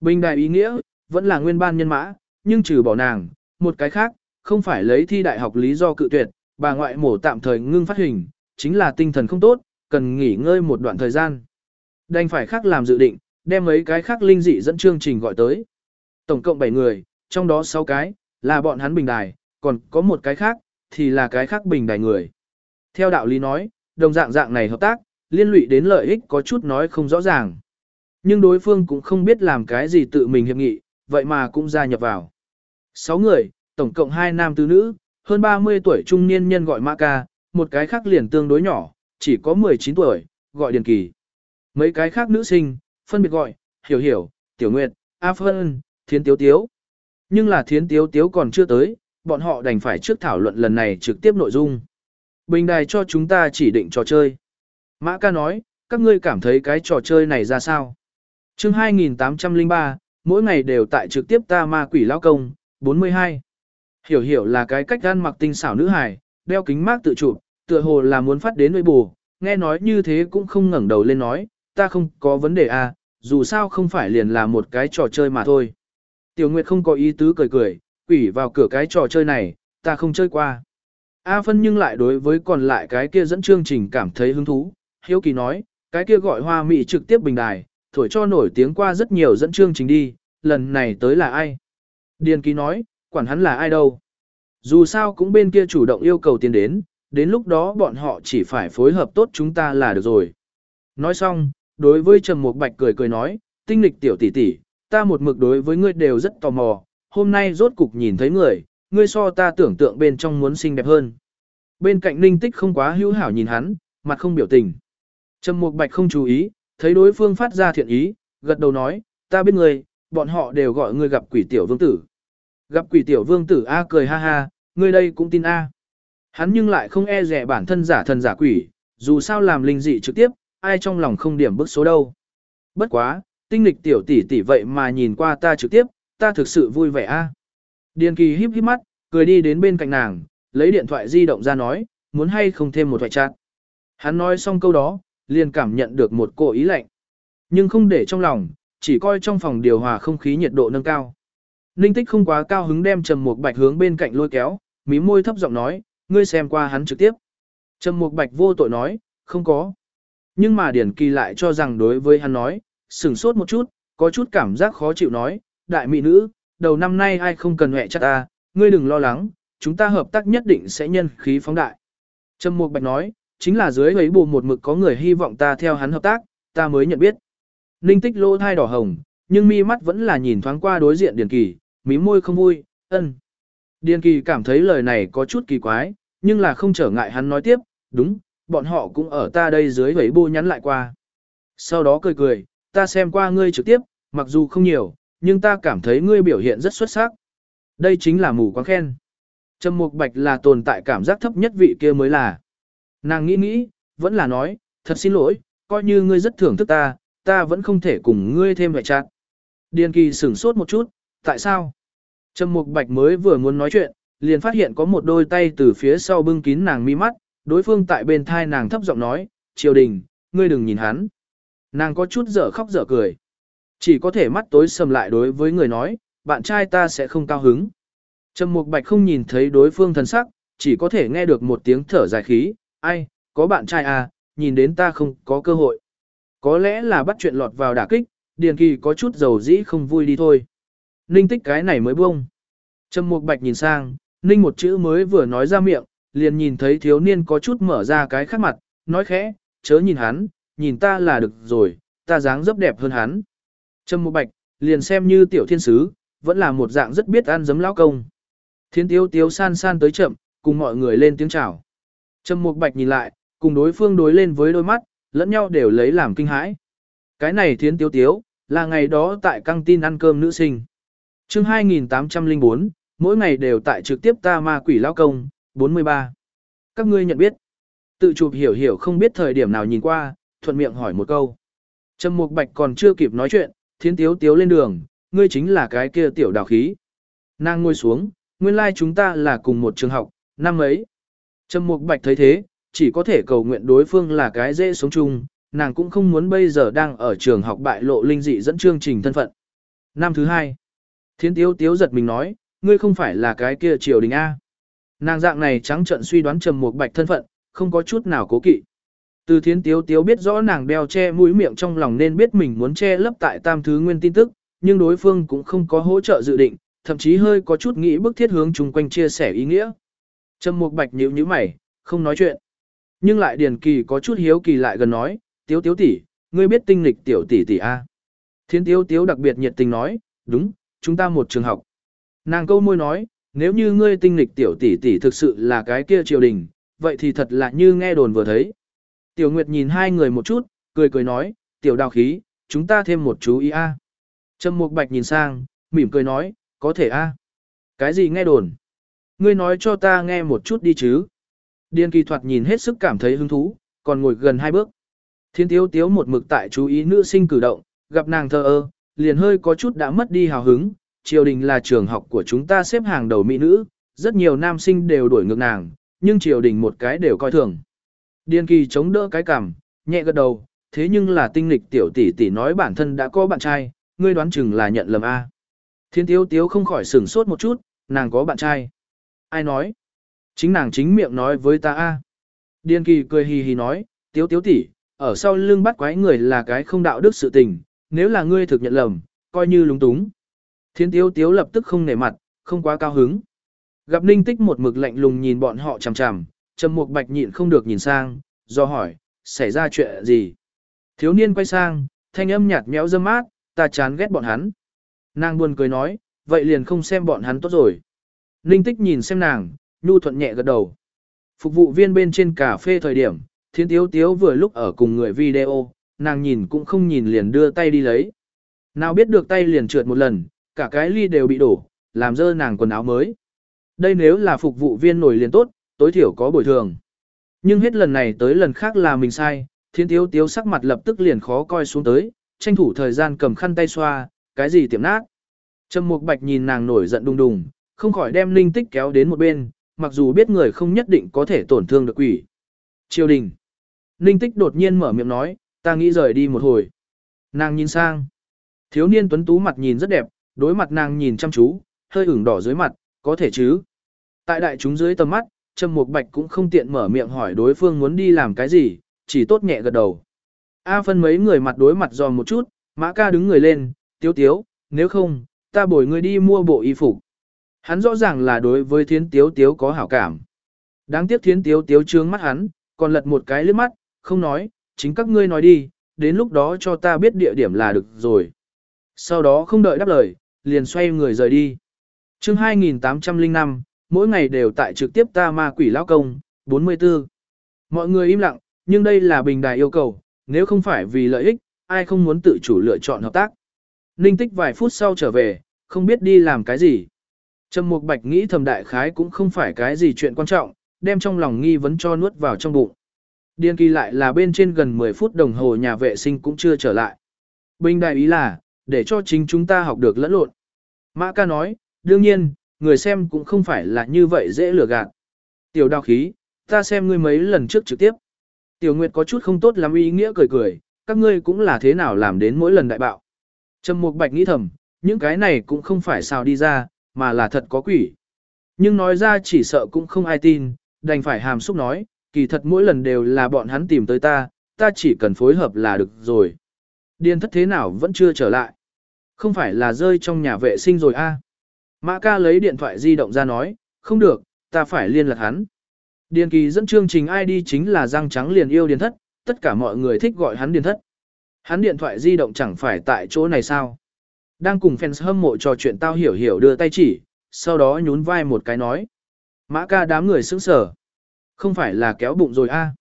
Bình đại ý nghĩa, vẫn là nguyên ban nhân mã, nhưng trừ bỏ nàng, một cái khác, không phải lấy thi đại học lý do cự tuyệt, bà ngoại mổ tạm thời ngưng phát hình, chính là tinh thần không tốt, cần nghỉ ngơi một đoạn thời gian. Đành phải khác làm dự định, đem mấy cái khác linh dị dẫn chương trình gọi tới. Tổng cộng 7 người, trong đó 6 cái, là bọn hắn bình đài, còn có một cái khác, thì là cái khác bình đài người. Theo đạo lý nói, đồng dạng dạng này hợp tác, liên lụy đến lợi ích có chút nói không rõ ràng. Nhưng đối phương cũng không biết làm cái gì tự mình hiệp nghị, vậy mà cũng gia nhập vào. 6 người, tổng cộng 2 nam tư nữ, hơn 30 tuổi trung niên nhân gọi Mã Ca, một cái khác liền tương đối nhỏ, chỉ có 19 tuổi, gọi Điền Kỳ. Mấy cái khác nữ sinh, phân biệt gọi, Hiểu Hiểu, Tiểu Nguyệt, A Phân, Thiến Tiếu Tiếu. Nhưng là Thiến Tiếu Tiếu còn chưa tới, bọn họ đành phải trước thảo luận lần này trực tiếp nội dung. Bình đài cho chúng ta chỉ định trò chơi. Mã ca nói, các ngươi cảm thấy cái trò chơi này ra sao? chương 2803, mỗi ngày đều tại trực tiếp ta ma quỷ lao công, 42. Hiểu hiểu là cái cách gan mặc tinh xảo nữ hài, đeo kính mát tự chụp, tựa hồ là muốn phát đến nơi bù, nghe nói như thế cũng không ngẩng đầu lên nói, ta không có vấn đề à, dù sao không phải liền là một cái trò chơi mà thôi. Tiểu Nguyệt không có ý tứ cười cười, quỷ vào cửa cái trò chơi này, ta không chơi qua. A phân nhưng lại đối với còn lại cái kia dẫn chương trình cảm thấy hứng thú, hiếu kỳ nói, cái kia gọi hoa mỹ trực tiếp bình đài, thổi cho nổi tiếng qua rất nhiều dẫn chương trình đi, lần này tới là ai? Điền ký nói, quản hắn là ai đâu. Dù sao cũng bên kia chủ động yêu cầu tiền đến, đến lúc đó bọn họ chỉ phải phối hợp tốt chúng ta là được rồi. Nói xong, đối với Trầm Mục Bạch cười cười nói, tinh lịch tiểu tỷ tỷ, ta một mực đối với ngươi đều rất tò mò, hôm nay rốt cục nhìn thấy người, ngươi so ta tưởng tượng bên trong muốn xinh đẹp hơn. Bên cạnh Ninh Tích không quá hữu hảo nhìn hắn, mặt không biểu tình. Trầm Mục Bạch không chú ý, thấy đối phương phát ra thiện ý, gật đầu nói, ta biết ngươi, bọn họ đều gọi ngươi gặp quỷ tiểu vương tử. Gặp quỷ tiểu vương tử A cười ha ha, ngươi đây cũng tin A. Hắn nhưng lại không e rẻ bản thân giả thần giả quỷ, dù sao làm linh dị trực tiếp, ai trong lòng không điểm bức số đâu. Bất quá, tinh lịch tiểu tỷ tỷ vậy mà nhìn qua ta trực tiếp, ta thực sự vui vẻ a. Điền kỳ híp híp mắt, cười đi đến bên cạnh nàng, lấy điện thoại di động ra nói, muốn hay không thêm một thoại chat. Hắn nói xong câu đó, liền cảm nhận được một cổ ý lạnh. Nhưng không để trong lòng, chỉ coi trong phòng điều hòa không khí nhiệt độ nâng cao. Ninh tích không quá cao hứng đem trầm Mục bạch hướng bên cạnh lôi kéo, mí môi thấp giọng nói, ngươi xem qua hắn trực tiếp. Trầm Mục Bạch vô tội nói, không có. Nhưng mà Điển Kỳ lại cho rằng đối với hắn nói, sửng sốt một chút, có chút cảm giác khó chịu nói, đại mỹ nữ, đầu năm nay ai không cần hẹ chắc ta, ngươi đừng lo lắng, chúng ta hợp tác nhất định sẽ nhân khí phóng đại. Trầm Mục Bạch nói, chính là dưới ấy bù một mực có người hy vọng ta theo hắn hợp tác, ta mới nhận biết. Ninh tích lỗ thai đỏ hồng, nhưng mi mắt vẫn là nhìn thoáng qua đối diện Điền Kỳ, mí môi không vui, ân. Điền Kỳ cảm thấy lời này có chút kỳ quái, nhưng là không trở ngại hắn nói tiếp, đúng, bọn họ cũng ở ta đây dưới ấy bù nhắn lại qua. Sau đó cười cười, ta xem qua ngươi trực tiếp, mặc dù không nhiều, nhưng ta cảm thấy ngươi biểu hiện rất xuất sắc. Đây chính là mù quáng khen. Trầm Mục Bạch là tồn tại cảm giác thấp nhất vị kia mới là. Nàng nghĩ nghĩ, vẫn là nói, thật xin lỗi, coi như ngươi rất thưởng thức ta, ta vẫn không thể cùng ngươi thêm vệ chặt. Điền Kỳ sửng sốt một chút, tại sao? Trầm Mục Bạch mới vừa muốn nói chuyện, liền phát hiện có một đôi tay từ phía sau bưng kín nàng mi mắt, đối phương tại bên thai nàng thấp giọng nói, triều đình, ngươi đừng nhìn hắn. Nàng có chút dở khóc dở cười. Chỉ có thể mắt tối sầm lại đối với người nói, bạn trai ta sẽ không cao hứng. Trầm Mục Bạch không nhìn thấy đối phương thần sắc, chỉ có thể nghe được một tiếng thở dài khí, ai, có bạn trai à, nhìn đến ta không có cơ hội. Có lẽ là bắt chuyện lọt vào đả kích, Điền Kỳ có chút dầu dĩ không vui đi thôi. Ninh tích cái này mới buông. Trầm Mục Bạch nhìn sang, Ninh một chữ mới vừa nói ra miệng, liền nhìn thấy thiếu niên có chút mở ra cái khác mặt, nói khẽ, chớ nhìn hắn, nhìn ta là được rồi, ta dáng dấp đẹp hơn hắn. Trầm Mục Bạch, liền xem như tiểu thiên sứ, vẫn là một dạng rất biết ăn giấm lão công. Thiên Tiếu Tiếu san san tới chậm, cùng mọi người lên tiếng chào. Trầm Mục Bạch nhìn lại, cùng đối phương đối lên với đôi mắt, lẫn nhau đều lấy làm kinh hãi. Cái này Thiến Tiếu Tiếu, là ngày đó tại căng tin ăn cơm nữ sinh. Chương 2804, mỗi ngày đều tại trực tiếp ta ma quỷ lão công, 43. Các ngươi nhận biết. Tự chụp hiểu hiểu không biết thời điểm nào nhìn qua, thuận miệng hỏi một câu. Trầm Mục Bạch còn chưa kịp nói chuyện, thiến tiếu tiếu lên đường, ngươi chính là cái kia tiểu đào khí. Nàng ngồi xuống, nguyên lai like chúng ta là cùng một trường học, năm ấy. Trầm Mục Bạch thấy thế, chỉ có thể cầu nguyện đối phương là cái dễ sống chung, nàng cũng không muốn bây giờ đang ở trường học bại lộ linh dị dẫn chương trình thân phận. Năm thứ hai, thiến tiếu tiếu giật mình nói, ngươi không phải là cái kia triều đình A. Nàng dạng này trắng trận suy đoán trầm mục bạch thân phận, không có chút nào cố kỵ. Từ thiến tiếu tiếu biết rõ nàng đeo che mũi miệng trong lòng nên biết mình muốn che lấp tại tam thứ nguyên tin tức, nhưng đối phương cũng không có hỗ trợ dự định, thậm chí hơi có chút nghĩ bức thiết hướng chung quanh chia sẻ ý nghĩa. Trầm Mục Bạch nhíu nhíu mày, không nói chuyện. Nhưng lại Điền Kỳ có chút hiếu kỳ lại gần nói, "Tiếu Tiếu tỷ, ngươi biết tinh lịch tiểu tỷ tỷ a?" Thiến Tiếu Tiếu đặc biệt nhiệt tình nói, "Đúng, chúng ta một trường học." Nàng câu môi nói, nếu như ngươi tinh lịch tiểu tỷ tỷ thực sự là cái kia triều đình, vậy thì thật là như nghe đồn vừa thấy. Tiểu Nguyệt nhìn hai người một chút, cười cười nói, tiểu đào khí, chúng ta thêm một chú ý a. Trâm Mục Bạch nhìn sang, mỉm cười nói, có thể a. Cái gì nghe đồn? Ngươi nói cho ta nghe một chút đi chứ. Điên kỳ thoạt nhìn hết sức cảm thấy hứng thú, còn ngồi gần hai bước. Thiên tiếu tiếu một mực tại chú ý nữ sinh cử động, gặp nàng thơ ơ, liền hơi có chút đã mất đi hào hứng, triều đình là trường học của chúng ta xếp hàng đầu mỹ nữ, rất nhiều nam sinh đều đuổi ngược nàng, nhưng triều đình một cái đều coi thường. Điền kỳ chống đỡ cái cằm, nhẹ gật đầu, thế nhưng là tinh lịch tiểu tỷ tỷ nói bản thân đã có bạn trai, ngươi đoán chừng là nhận lầm A. Thiên tiếu tiếu không khỏi sửng sốt một chút, nàng có bạn trai. Ai nói? Chính nàng chính miệng nói với ta A. Điền kỳ cười hì hì nói, tiếu tiếu tỷ, ở sau lưng bắt quái người là cái không đạo đức sự tình, nếu là ngươi thực nhận lầm, coi như lúng túng. Thiên tiếu tiếu lập tức không nể mặt, không quá cao hứng. Gặp ninh tích một mực lạnh lùng nhìn bọn họ chằm chằm, trầm mục bạch nhịn không được nhìn sang, do hỏi, xảy ra chuyện gì? Thiếu niên quay sang, thanh âm nhạt méo dâm mát, ta chán ghét bọn hắn. Nàng buồn cười nói, vậy liền không xem bọn hắn tốt rồi. Ninh tích nhìn xem nàng, nhu thuận nhẹ gật đầu. Phục vụ viên bên trên cà phê thời điểm, thiên tiếu tiếu vừa lúc ở cùng người video, nàng nhìn cũng không nhìn liền đưa tay đi lấy. Nào biết được tay liền trượt một lần, cả cái ly đều bị đổ, làm dơ nàng quần áo mới. Đây nếu là phục vụ viên nổi liền tốt, tối thiểu có bồi thường. Nhưng hết lần này tới lần khác là mình sai, thiên tiếu tiếu sắc mặt lập tức liền khó coi xuống tới, tranh thủ thời gian cầm khăn tay xoa, cái gì tiệm nát. Trầm Mục Bạch nhìn nàng nổi giận đùng đùng, không khỏi đem Ninh Tích kéo đến một bên, mặc dù biết người không nhất định có thể tổn thương được quỷ. Triều đình. Ninh Tích đột nhiên mở miệng nói, ta nghĩ rời đi một hồi. Nàng nhìn sang. Thiếu niên tuấn tú mặt nhìn rất đẹp, đối mặt nàng nhìn chăm chú, hơi ửng đỏ dưới mặt, có thể chứ. Tại đại chúng dưới tầm mắt, Trầm Mục Bạch cũng không tiện mở miệng hỏi đối phương muốn đi làm cái gì, chỉ tốt nhẹ gật đầu. A phân mấy người mặt đối mặt giòn một chút, Mã ca đứng người lên, tiếu tiếu, nếu không, ta bồi người đi mua bộ y phục. Hắn rõ ràng là đối với thiến tiếu tiếu có hảo cảm. Đáng tiếc thiến tiếu tiếu trướng mắt hắn, còn lật một cái lướt mắt, không nói, chính các ngươi nói đi, đến lúc đó cho ta biết địa điểm là được rồi. Sau đó không đợi đáp lời, liền xoay người rời đi. chương 2805, mỗi ngày đều tại trực tiếp ta ma quỷ lão công, 44. Mọi người im lặng, nhưng đây là bình đài yêu cầu, nếu không phải vì lợi ích, ai không muốn tự chủ lựa chọn hợp tác. Ninh tích vài phút sau trở về, không biết đi làm cái gì. Trầm Mục Bạch nghĩ thầm đại khái cũng không phải cái gì chuyện quan trọng, đem trong lòng nghi vấn cho nuốt vào trong bụng. Điên kỳ lại là bên trên gần 10 phút đồng hồ nhà vệ sinh cũng chưa trở lại. Bình đại ý là, để cho chính chúng ta học được lẫn lộn. Mã ca nói, đương nhiên, người xem cũng không phải là như vậy dễ lừa gạt. Tiểu đào khí, ta xem ngươi mấy lần trước trực tiếp. Tiểu Nguyệt có chút không tốt lắm ý nghĩa cười cười, các ngươi cũng là thế nào làm đến mỗi lần đại bạo. Trầm Mục Bạch nghĩ thầm, những cái này cũng không phải sao đi ra, mà là thật có quỷ. Nhưng nói ra chỉ sợ cũng không ai tin, đành phải hàm xúc nói, kỳ thật mỗi lần đều là bọn hắn tìm tới ta, ta chỉ cần phối hợp là được rồi. Điên thất thế nào vẫn chưa trở lại. Không phải là rơi trong nhà vệ sinh rồi a à? Mã ca lấy điện thoại di động ra nói, không được, ta phải liên lạc hắn. Điền kỳ dẫn chương trình ID chính là răng trắng liền yêu điền thất, tất cả mọi người thích gọi hắn điền thất. Hắn điện thoại di động chẳng phải tại chỗ này sao. Đang cùng fans hâm mộ trò chuyện tao hiểu hiểu đưa tay chỉ, sau đó nhún vai một cái nói. Mã ca đám người sững sở. Không phải là kéo bụng rồi a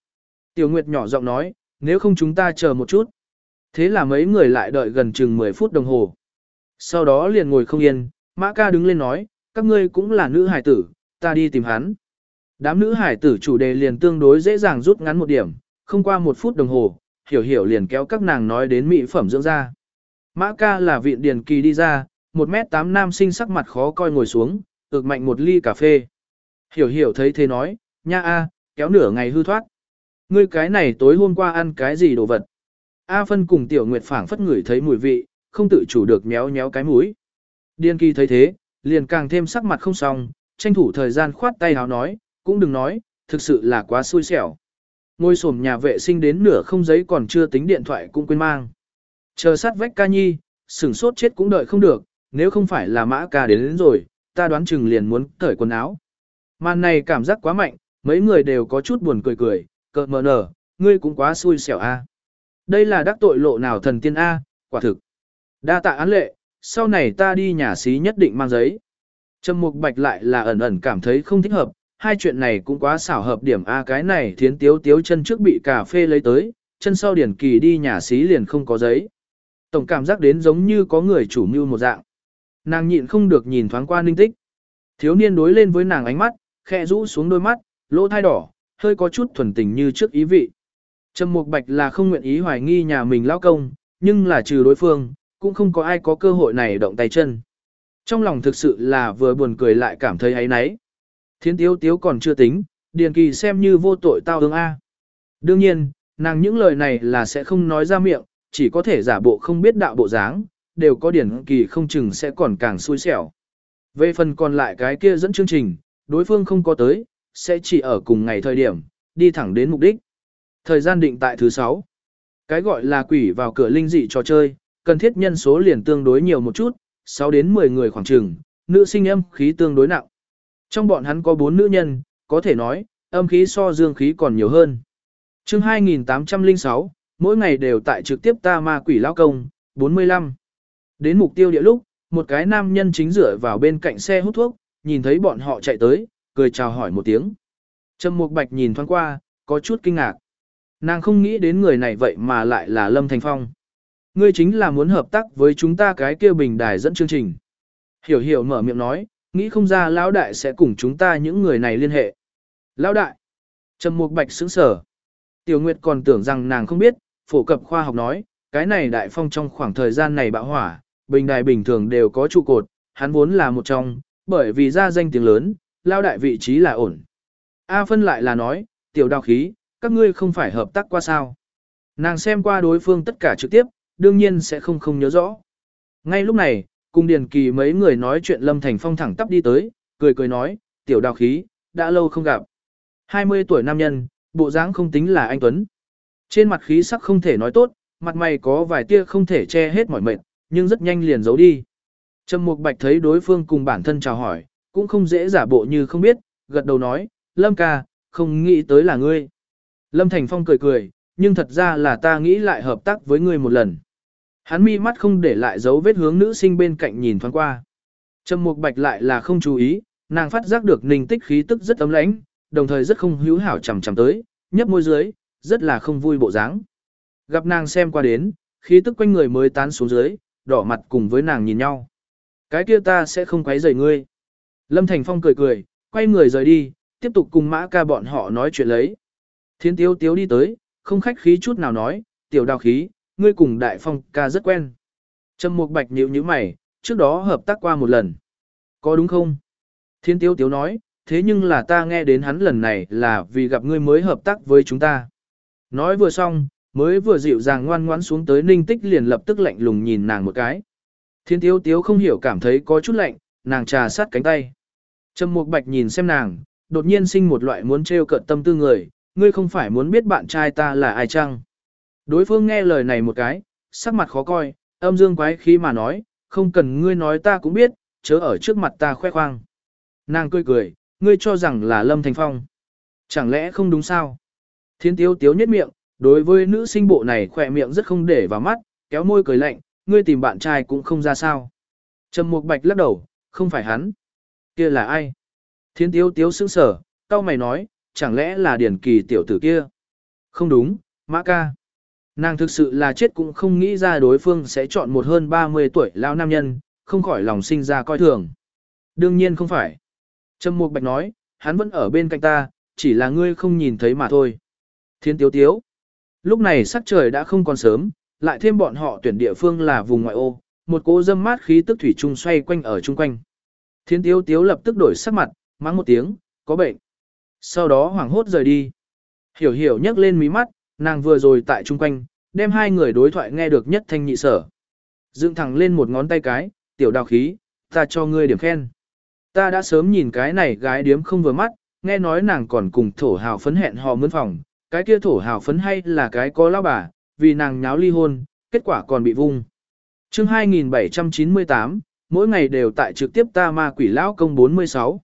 Tiểu Nguyệt nhỏ giọng nói, nếu không chúng ta chờ một chút. Thế là mấy người lại đợi gần chừng 10 phút đồng hồ. Sau đó liền ngồi không yên, Mã ca đứng lên nói, các ngươi cũng là nữ hải tử, ta đi tìm hắn. Đám nữ hải tử chủ đề liền tương đối dễ dàng rút ngắn một điểm, không qua một phút đồng hồ, hiểu hiểu liền kéo các nàng nói đến mỹ phẩm dưỡng da. Mã ca là viện điền kỳ đi ra, một mét tám nam sinh sắc mặt khó coi ngồi xuống, ực mạnh một ly cà phê. Hiểu hiểu thấy thế nói, nha a, kéo nửa ngày hư thoát. Ngươi cái này tối hôm qua ăn cái gì đồ vật? A phân cùng tiểu nguyệt phảng phất ngửi thấy mùi vị, không tự chủ được méo méo cái mũi. Điền kỳ thấy thế, liền càng thêm sắc mặt không xong, tranh thủ thời gian khoát tay háo nói, cũng đừng nói, thực sự là quá xui xẻo. Ngôi sổm nhà vệ sinh đến nửa không giấy còn chưa tính điện thoại cũng quên mang. Chờ sát vách ca nhi, sửng sốt chết cũng đợi không được, nếu không phải là mã ca đến, đến rồi, ta đoán chừng liền muốn cởi quần áo. Màn này cảm giác quá mạnh, mấy người đều có chút buồn cười cười, cợt mờ nở, ngươi cũng quá xui xẻo a. Đây là đắc tội lộ nào thần tiên a, quả thực. Đa tạ án lệ, sau này ta đi nhà xí nhất định mang giấy. Trầm Mục Bạch lại là ẩn ẩn cảm thấy không thích hợp, hai chuyện này cũng quá xảo hợp điểm A cái này thiến tiếu tiếu chân trước bị cà phê lấy tới, chân sau điển kỳ đi nhà xí liền không có giấy. Tổng cảm giác đến giống như có người chủ mưu một dạng. Nàng nhịn không được nhìn thoáng qua ninh tích. Thiếu niên đối lên với nàng ánh mắt, khẽ rũ xuống đôi mắt, lỗ thai đỏ, hơi có chút thuần tình như trước ý vị. Trầm Mục Bạch là không nguyện ý hoài nghi nhà mình lao công, nhưng là trừ đối phương, cũng không có ai có cơ hội này động tay chân. Trong lòng thực sự là vừa buồn cười lại cảm thấy ấy náy. Thiến tiếu tiếu còn chưa tính, Điền Kỳ xem như vô tội tao hướng A. Đương nhiên, nàng những lời này là sẽ không nói ra miệng, chỉ có thể giả bộ không biết đạo bộ dáng, đều có Điền Kỳ không chừng sẽ còn càng xui xẻo. Về phần còn lại cái kia dẫn chương trình, đối phương không có tới, sẽ chỉ ở cùng ngày thời điểm, đi thẳng đến mục đích. Thời gian định tại thứ 6. Cái gọi là quỷ vào cửa linh dị trò chơi, cần thiết nhân số liền tương đối nhiều một chút, 6 đến 10 người khoảng chừng, nữ sinh âm khí tương đối nặng. Trong bọn hắn có 4 nữ nhân, có thể nói, âm khí so dương khí còn nhiều hơn. chương 2806, mỗi ngày đều tại trực tiếp ta ma quỷ lao công, 45. Đến mục tiêu địa lúc, một cái nam nhân chính dựa vào bên cạnh xe hút thuốc, nhìn thấy bọn họ chạy tới, cười chào hỏi một tiếng. Trầm Mục Bạch nhìn thoáng qua, có chút kinh ngạc. Nàng không nghĩ đến người này vậy mà lại là Lâm Thành Phong. Ngươi chính là muốn hợp tác với chúng ta cái kia bình đài dẫn chương trình. Hiểu hiểu mở miệng nói, nghĩ không ra lão đại sẽ cùng chúng ta những người này liên hệ. Lão đại. Trầm Mục Bạch sững sở. Tiểu Nguyệt còn tưởng rằng nàng không biết, phổ cập khoa học nói, cái này đại phong trong khoảng thời gian này bạo hỏa, bình đài bình thường đều có trụ cột, hắn vốn là một trong, bởi vì ra danh tiếng lớn, lao đại vị trí là ổn. A phân lại là nói, tiểu đào khí, các ngươi không phải hợp tác qua sao. Nàng xem qua đối phương tất cả trực tiếp, đương nhiên sẽ không không nhớ rõ. Ngay lúc này, cùng Điền Kỳ mấy người nói chuyện Lâm Thành Phong thẳng tắp đi tới, cười cười nói, tiểu đào khí, đã lâu không gặp. 20 tuổi nam nhân, bộ dáng không tính là anh Tuấn. Trên mặt khí sắc không thể nói tốt, mặt mày có vài tia không thể che hết mỏi mệt, nhưng rất nhanh liền giấu đi. Trầm Mục Bạch thấy đối phương cùng bản thân chào hỏi, cũng không dễ giả bộ như không biết, gật đầu nói, Lâm ca, không nghĩ tới là ngươi. Lâm Thành Phong cười cười, nhưng thật ra là ta nghĩ lại hợp tác với ngươi một lần. Hắn mi mắt không để lại dấu vết hướng nữ sinh bên cạnh nhìn thoáng qua. Trầm Mục Bạch lại là không chú ý, nàng phát giác được Ninh Tích khí tức rất ấm lãnh, đồng thời rất không hữu hảo chằm chằm tới, nhấp môi dưới, rất là không vui bộ dáng. Gặp nàng xem qua đến, khí tức quanh người mới tán xuống dưới, đỏ mặt cùng với nàng nhìn nhau. Cái kia ta sẽ không quấy rầy ngươi. Lâm Thành Phong cười cười, quay người rời đi, tiếp tục cùng mã ca bọn họ nói chuyện lấy. Thiên Tiếu Tiếu đi tới, không khách khí chút nào nói, tiểu đào khí, ngươi cùng Đại Phong ca rất quen. Trầm Mục Bạch nhíu nhíu mày, trước đó hợp tác qua một lần. Có đúng không? Thiên Tiếu Tiếu nói, thế nhưng là ta nghe đến hắn lần này là vì gặp ngươi mới hợp tác với chúng ta. Nói vừa xong, mới vừa dịu dàng ngoan ngoãn xuống tới ninh tích liền lập tức lạnh lùng nhìn nàng một cái. Thiên Tiếu Tiếu không hiểu cảm thấy có chút lạnh, nàng trà sát cánh tay. Trầm Mục Bạch nhìn xem nàng, đột nhiên sinh một loại muốn trêu cợt tâm tư người, ngươi không phải muốn biết bạn trai ta là ai chăng? Đối phương nghe lời này một cái, sắc mặt khó coi, âm dương quái khí mà nói, không cần ngươi nói ta cũng biết, chớ ở trước mặt ta khoe khoang. Nàng cười cười, ngươi cho rằng là Lâm Thành Phong. Chẳng lẽ không đúng sao? Thiên tiếu tiếu nhất miệng, đối với nữ sinh bộ này khỏe miệng rất không để vào mắt, kéo môi cười lạnh, ngươi tìm bạn trai cũng không ra sao. Trầm Mục Bạch lắc đầu, không phải hắn. Kia là ai? Thiên tiếu tiếu sững sở, tao mày nói, chẳng lẽ là điển kỳ tiểu tử kia? Không đúng, mã ca. Nàng thực sự là chết cũng không nghĩ ra đối phương sẽ chọn một hơn 30 tuổi lão nam nhân, không khỏi lòng sinh ra coi thường. Đương nhiên không phải. Trầm Mục Bạch nói, hắn vẫn ở bên cạnh ta, chỉ là ngươi không nhìn thấy mà thôi. Thiên tiếu tiếu. Lúc này sắc trời đã không còn sớm, lại thêm bọn họ tuyển địa phương là vùng ngoại ô, một cỗ dâm mát khí tức thủy trung xoay quanh ở chung quanh. Thiên tiếu tiếu lập tức đổi sắc mặt, mắng một tiếng, có bệnh. Sau đó hoảng hốt rời đi. Hiểu hiểu nhấc lên mí mắt, nàng vừa rồi tại chung quanh, đem hai người đối thoại nghe được nhất thanh nhị sở. Dựng thẳng lên một ngón tay cái, tiểu đào khí, ta cho ngươi điểm khen. Ta đã sớm nhìn cái này gái điếm không vừa mắt, nghe nói nàng còn cùng thổ hào phấn hẹn hò mướn phòng, cái kia thổ hào phấn hay là cái có lao bà, vì nàng nháo ly hôn, kết quả còn bị vung. chương 2798, mỗi ngày đều tại trực tiếp ta ma quỷ lão công 46.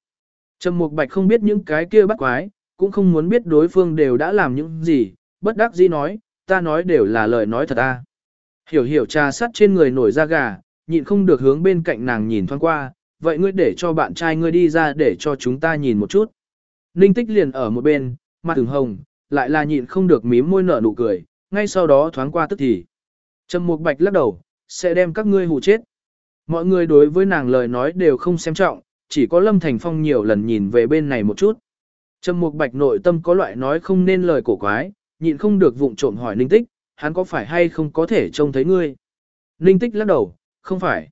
Trầm Mục Bạch không biết những cái kia bắt quái, cũng không muốn biết đối phương đều đã làm những gì, bất đắc dĩ nói, ta nói đều là lời nói thật ta. Hiểu hiểu trà sắt trên người nổi da gà, nhịn không được hướng bên cạnh nàng nhìn thoáng qua, vậy ngươi để cho bạn trai ngươi đi ra để cho chúng ta nhìn một chút. Ninh tích liền ở một bên, mặt thường hồng, lại là nhịn không được mím môi nở nụ cười, ngay sau đó thoáng qua tức thì. Trầm Mục Bạch lắc đầu, sẽ đem các ngươi hù chết. Mọi người đối với nàng lời nói đều không xem trọng, chỉ có Lâm Thành Phong nhiều lần nhìn về bên này một chút. Trầm Mục Bạch nội tâm có loại nói không nên lời cổ quái, nhịn không được vụng trộm hỏi Ninh Tích, hắn có phải hay không có thể trông thấy ngươi? Ninh Tích lắc đầu, không phải.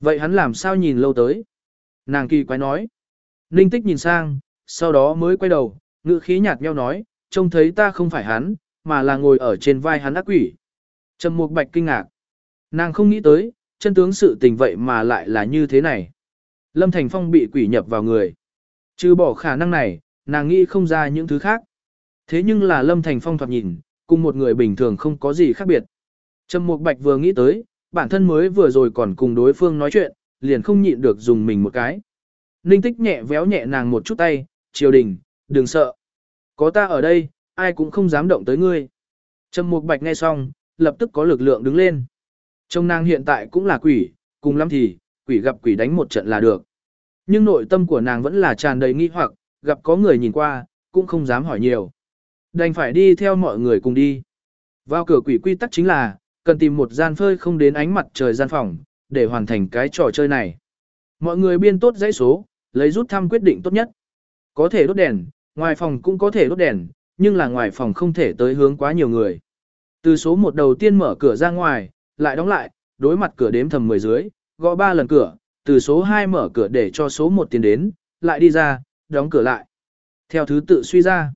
Vậy hắn làm sao nhìn lâu tới? Nàng kỳ quái nói. Ninh Tích nhìn sang, sau đó mới quay đầu, ngữ khí nhạt nhẽo nói, trông thấy ta không phải hắn, mà là ngồi ở trên vai hắn ác quỷ. Trầm Mục Bạch kinh ngạc. Nàng không nghĩ tới, chân tướng sự tình vậy mà lại là như thế này. Lâm Thành Phong bị quỷ nhập vào người. Trừ bỏ khả năng này, nàng nghĩ không ra những thứ khác. Thế nhưng là Lâm Thành Phong thoạt nhìn, cùng một người bình thường không có gì khác biệt. Trầm Mục Bạch vừa nghĩ tới, bản thân mới vừa rồi còn cùng đối phương nói chuyện, liền không nhịn được dùng mình một cái. Ninh tích nhẹ véo nhẹ nàng một chút tay, triều đình, đừng sợ. Có ta ở đây, ai cũng không dám động tới ngươi. Trầm Mục Bạch nghe xong, lập tức có lực lượng đứng lên. Trong nàng hiện tại cũng là quỷ, cùng lắm thì, quỷ gặp quỷ đánh một trận là được. Nhưng nội tâm của nàng vẫn là tràn đầy nghi hoặc, gặp có người nhìn qua, cũng không dám hỏi nhiều. Đành phải đi theo mọi người cùng đi. Vào cửa quỷ quy tắc chính là, cần tìm một gian phơi không đến ánh mặt trời gian phòng, để hoàn thành cái trò chơi này. Mọi người biên tốt dãy số, lấy rút thăm quyết định tốt nhất. Có thể đốt đèn, ngoài phòng cũng có thể đốt đèn, nhưng là ngoài phòng không thể tới hướng quá nhiều người. Từ số một đầu tiên mở cửa ra ngoài, lại đóng lại, đối mặt cửa đếm thầm 10 dưới, gõ 3 lần cửa, từ số 2 mở cửa để cho số 1 tiến đến, lại đi ra, đóng cửa lại. Theo thứ tự suy ra.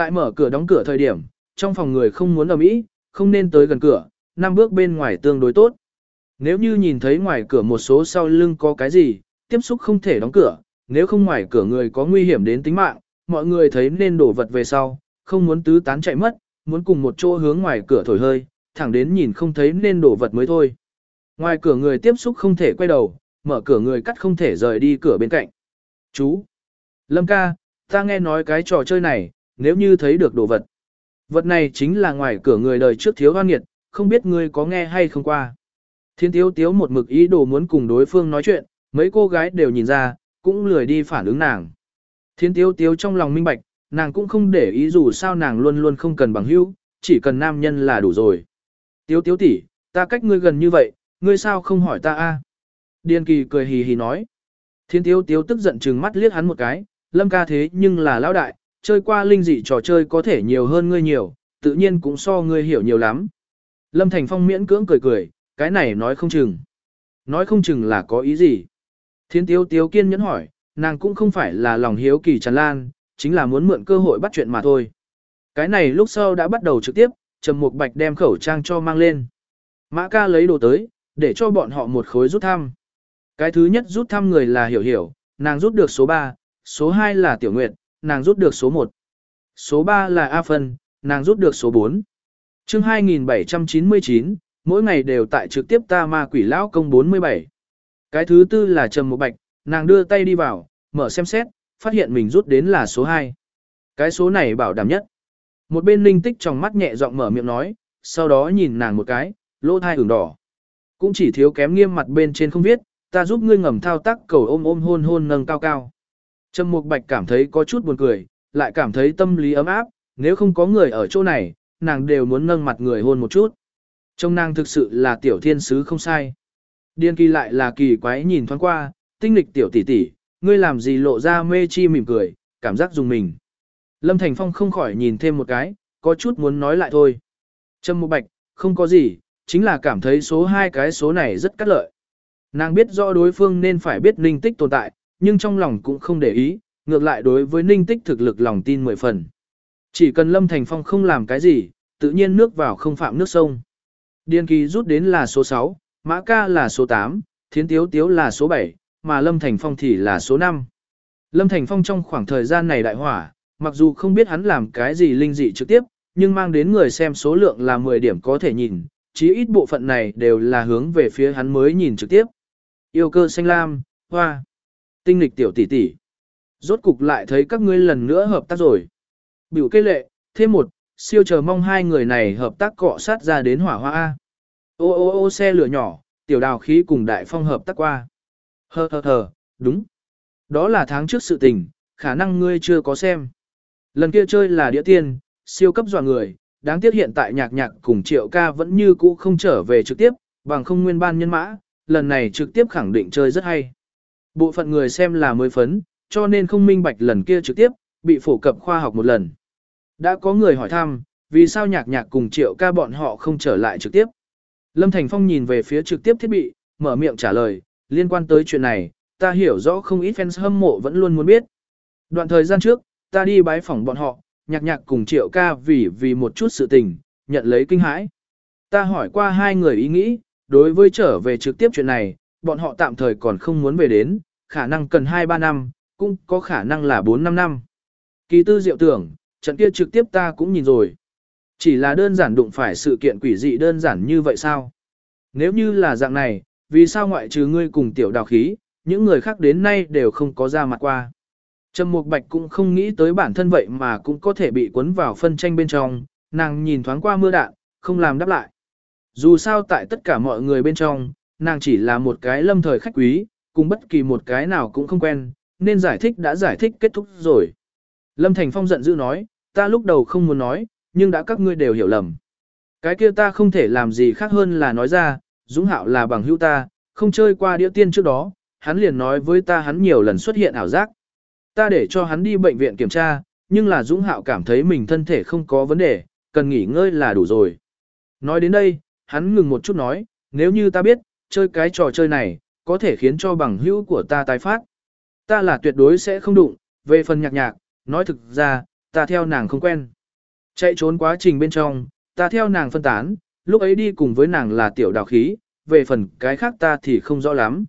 Tại mở cửa đóng cửa thời điểm, trong phòng người không muốn ở mỹ, không nên tới gần cửa, năm bước bên ngoài tương đối tốt. Nếu như nhìn thấy ngoài cửa một số sau lưng có cái gì, tiếp xúc không thể đóng cửa, nếu không ngoài cửa người có nguy hiểm đến tính mạng, mọi người thấy nên đổ vật về sau, không muốn tứ tán chạy mất, muốn cùng một chỗ hướng ngoài cửa thổi hơi, thẳng đến nhìn không thấy nên đổ vật mới thôi. Ngoài cửa người tiếp xúc không thể quay đầu, mở cửa người cắt không thể rời đi cửa bên cạnh. Chú! Lâm ca, ta nghe nói cái trò chơi này, nếu như thấy được đồ vật. Vật này chính là ngoài cửa người đời trước thiếu hoan nghiệt, không biết ngươi có nghe hay không qua. Thiên tiếu tiếu một mực ý đồ muốn cùng đối phương nói chuyện, mấy cô gái đều nhìn ra, cũng lười đi phản ứng nàng. Thiên tiếu tiếu trong lòng minh bạch, nàng cũng không để ý dù sao nàng luôn luôn không cần bằng hữu, chỉ cần nam nhân là đủ rồi. Tiếu tiếu tỷ, ta cách ngươi gần như vậy, ngươi sao không hỏi ta a? Điền kỳ cười hì hì nói. Thiên tiếu tiếu tức giận trừng mắt liếc hắn một cái, lâm ca thế nhưng là lão đại, chơi qua linh dị trò chơi có thể nhiều hơn ngươi nhiều, tự nhiên cũng so ngươi hiểu nhiều lắm. Lâm Thành Phong miễn cưỡng cười cười, cái này nói không chừng. Nói không chừng là có ý gì. Thiên tiếu tiếu kiên nhẫn hỏi, nàng cũng không phải là lòng hiếu kỳ tràn lan, chính là muốn mượn cơ hội bắt chuyện mà thôi. Cái này lúc sau đã bắt đầu trực tiếp, Trầm Mục Bạch đem khẩu trang cho mang lên. Mã ca lấy đồ tới, để cho bọn họ một khối rút thăm. Cái thứ nhất rút thăm người là Hiểu Hiểu, nàng rút được số 3, số 2 là Tiểu Nguyệt, nàng rút được số 1. Số 3 là A Phân, nàng rút được số 4. chương 2799, mỗi ngày đều tại trực tiếp ta ma quỷ lão công 47. Cái thứ tư là Trầm Mục Bạch, nàng đưa tay đi vào, mở xem xét, phát hiện mình rút đến là số 2. Cái số này bảo đảm nhất. Một bên linh tích trong mắt nhẹ giọng mở miệng nói, sau đó nhìn nàng một cái, lỗ thai ửng đỏ. Cũng chỉ thiếu kém nghiêm mặt bên trên không viết, ta giúp ngươi ngầm thao tác cầu ôm ôm hôn hôn nâng cao cao. Trầm Mục Bạch cảm thấy có chút buồn cười, lại cảm thấy tâm lý ấm áp, nếu không có người ở chỗ này, nàng đều muốn nâng mặt người hôn một chút. Trông nàng thực sự là tiểu thiên sứ không sai. Điên kỳ lại là kỳ quái nhìn thoáng qua, tinh lịch tiểu tỷ tỷ, ngươi làm gì lộ ra mê chi mỉm cười, cảm giác dùng mình. Lâm Thành Phong không khỏi nhìn thêm một cái, có chút muốn nói lại thôi. Trâm Mục Bạch, không có gì, chính là cảm thấy số hai cái số này rất cắt lợi. Nàng biết rõ đối phương nên phải biết linh tích tồn tại, nhưng trong lòng cũng không để ý, ngược lại đối với ninh tích thực lực lòng tin mười phần. Chỉ cần Lâm Thành Phong không làm cái gì, tự nhiên nước vào không phạm nước sông. Điên kỳ rút đến là số 6, Mã Ca là số 8, Thiến Tiếu Tiếu là số 7, mà Lâm Thành Phong thì là số 5. Lâm Thành Phong trong khoảng thời gian này đại hỏa, mặc dù không biết hắn làm cái gì linh dị trực tiếp, nhưng mang đến người xem số lượng là 10 điểm có thể nhìn, chí ít bộ phận này đều là hướng về phía hắn mới nhìn trực tiếp. Yêu cơ xanh lam, hoa, tinh lịch tiểu tỷ tỷ. Rốt cục lại thấy các ngươi lần nữa hợp tác rồi. Biểu cây lệ, thêm một, siêu chờ mong hai người này hợp tác cọ sát ra đến hỏa hoa A. Ô ô ô xe lửa nhỏ, tiểu đào khí cùng đại phong hợp tác qua. Hờ hờ hờ, đúng. Đó là tháng trước sự tình, khả năng ngươi chưa có xem. Lần kia chơi là đĩa tiên, siêu cấp dọa người, đáng tiếc hiện tại nhạc nhạc cùng triệu ca vẫn như cũ không trở về trực tiếp, bằng không nguyên ban nhân mã, lần này trực tiếp khẳng định chơi rất hay. Bộ phận người xem là mới phấn, cho nên không minh bạch lần kia trực tiếp, bị phổ cập khoa học một lần. Đã có người hỏi thăm, vì sao nhạc nhạc cùng triệu ca bọn họ không trở lại trực tiếp. Lâm Thành Phong nhìn về phía trực tiếp thiết bị, mở miệng trả lời, liên quan tới chuyện này, ta hiểu rõ không ít fans hâm mộ vẫn luôn muốn biết. Đoạn thời gian trước, ta đi bái phỏng bọn họ, nhạc nhạc cùng triệu ca vì vì một chút sự tình, nhận lấy kinh hãi. Ta hỏi qua hai người ý nghĩ, đối với trở về trực tiếp chuyện này, bọn họ tạm thời còn không muốn về đến, khả năng cần 2-3 năm, cũng có khả năng là 4-5 năm. Kỳ tư diệu tưởng, trận kia trực tiếp ta cũng nhìn rồi. Chỉ là đơn giản đụng phải sự kiện quỷ dị đơn giản như vậy sao? Nếu như là dạng này, vì sao ngoại trừ ngươi cùng tiểu đào khí, những người khác đến nay đều không có ra mặt qua? Trầm Mục Bạch cũng không nghĩ tới bản thân vậy mà cũng có thể bị cuốn vào phân tranh bên trong, nàng nhìn thoáng qua mưa đạn, không làm đáp lại. Dù sao tại tất cả mọi người bên trong, nàng chỉ là một cái lâm thời khách quý, cùng bất kỳ một cái nào cũng không quen, nên giải thích đã giải thích kết thúc rồi. Lâm Thành Phong giận dữ nói, ta lúc đầu không muốn nói, nhưng đã các ngươi đều hiểu lầm. Cái kia ta không thể làm gì khác hơn là nói ra, Dũng Hạo là bằng hữu ta, không chơi qua đĩa tiên trước đó, hắn liền nói với ta hắn nhiều lần xuất hiện ảo giác. Ta để cho hắn đi bệnh viện kiểm tra, nhưng là Dũng Hạo cảm thấy mình thân thể không có vấn đề, cần nghỉ ngơi là đủ rồi. Nói đến đây, hắn ngừng một chút nói, nếu như ta biết, chơi cái trò chơi này, có thể khiến cho bằng hữu của ta tái phát. Ta là tuyệt đối sẽ không đụng, về phần nhạc nhạc, nói thực ra, ta theo nàng không quen. Chạy trốn quá trình bên trong, ta theo nàng phân tán, lúc ấy đi cùng với nàng là tiểu đào khí, về phần cái khác ta thì không rõ lắm.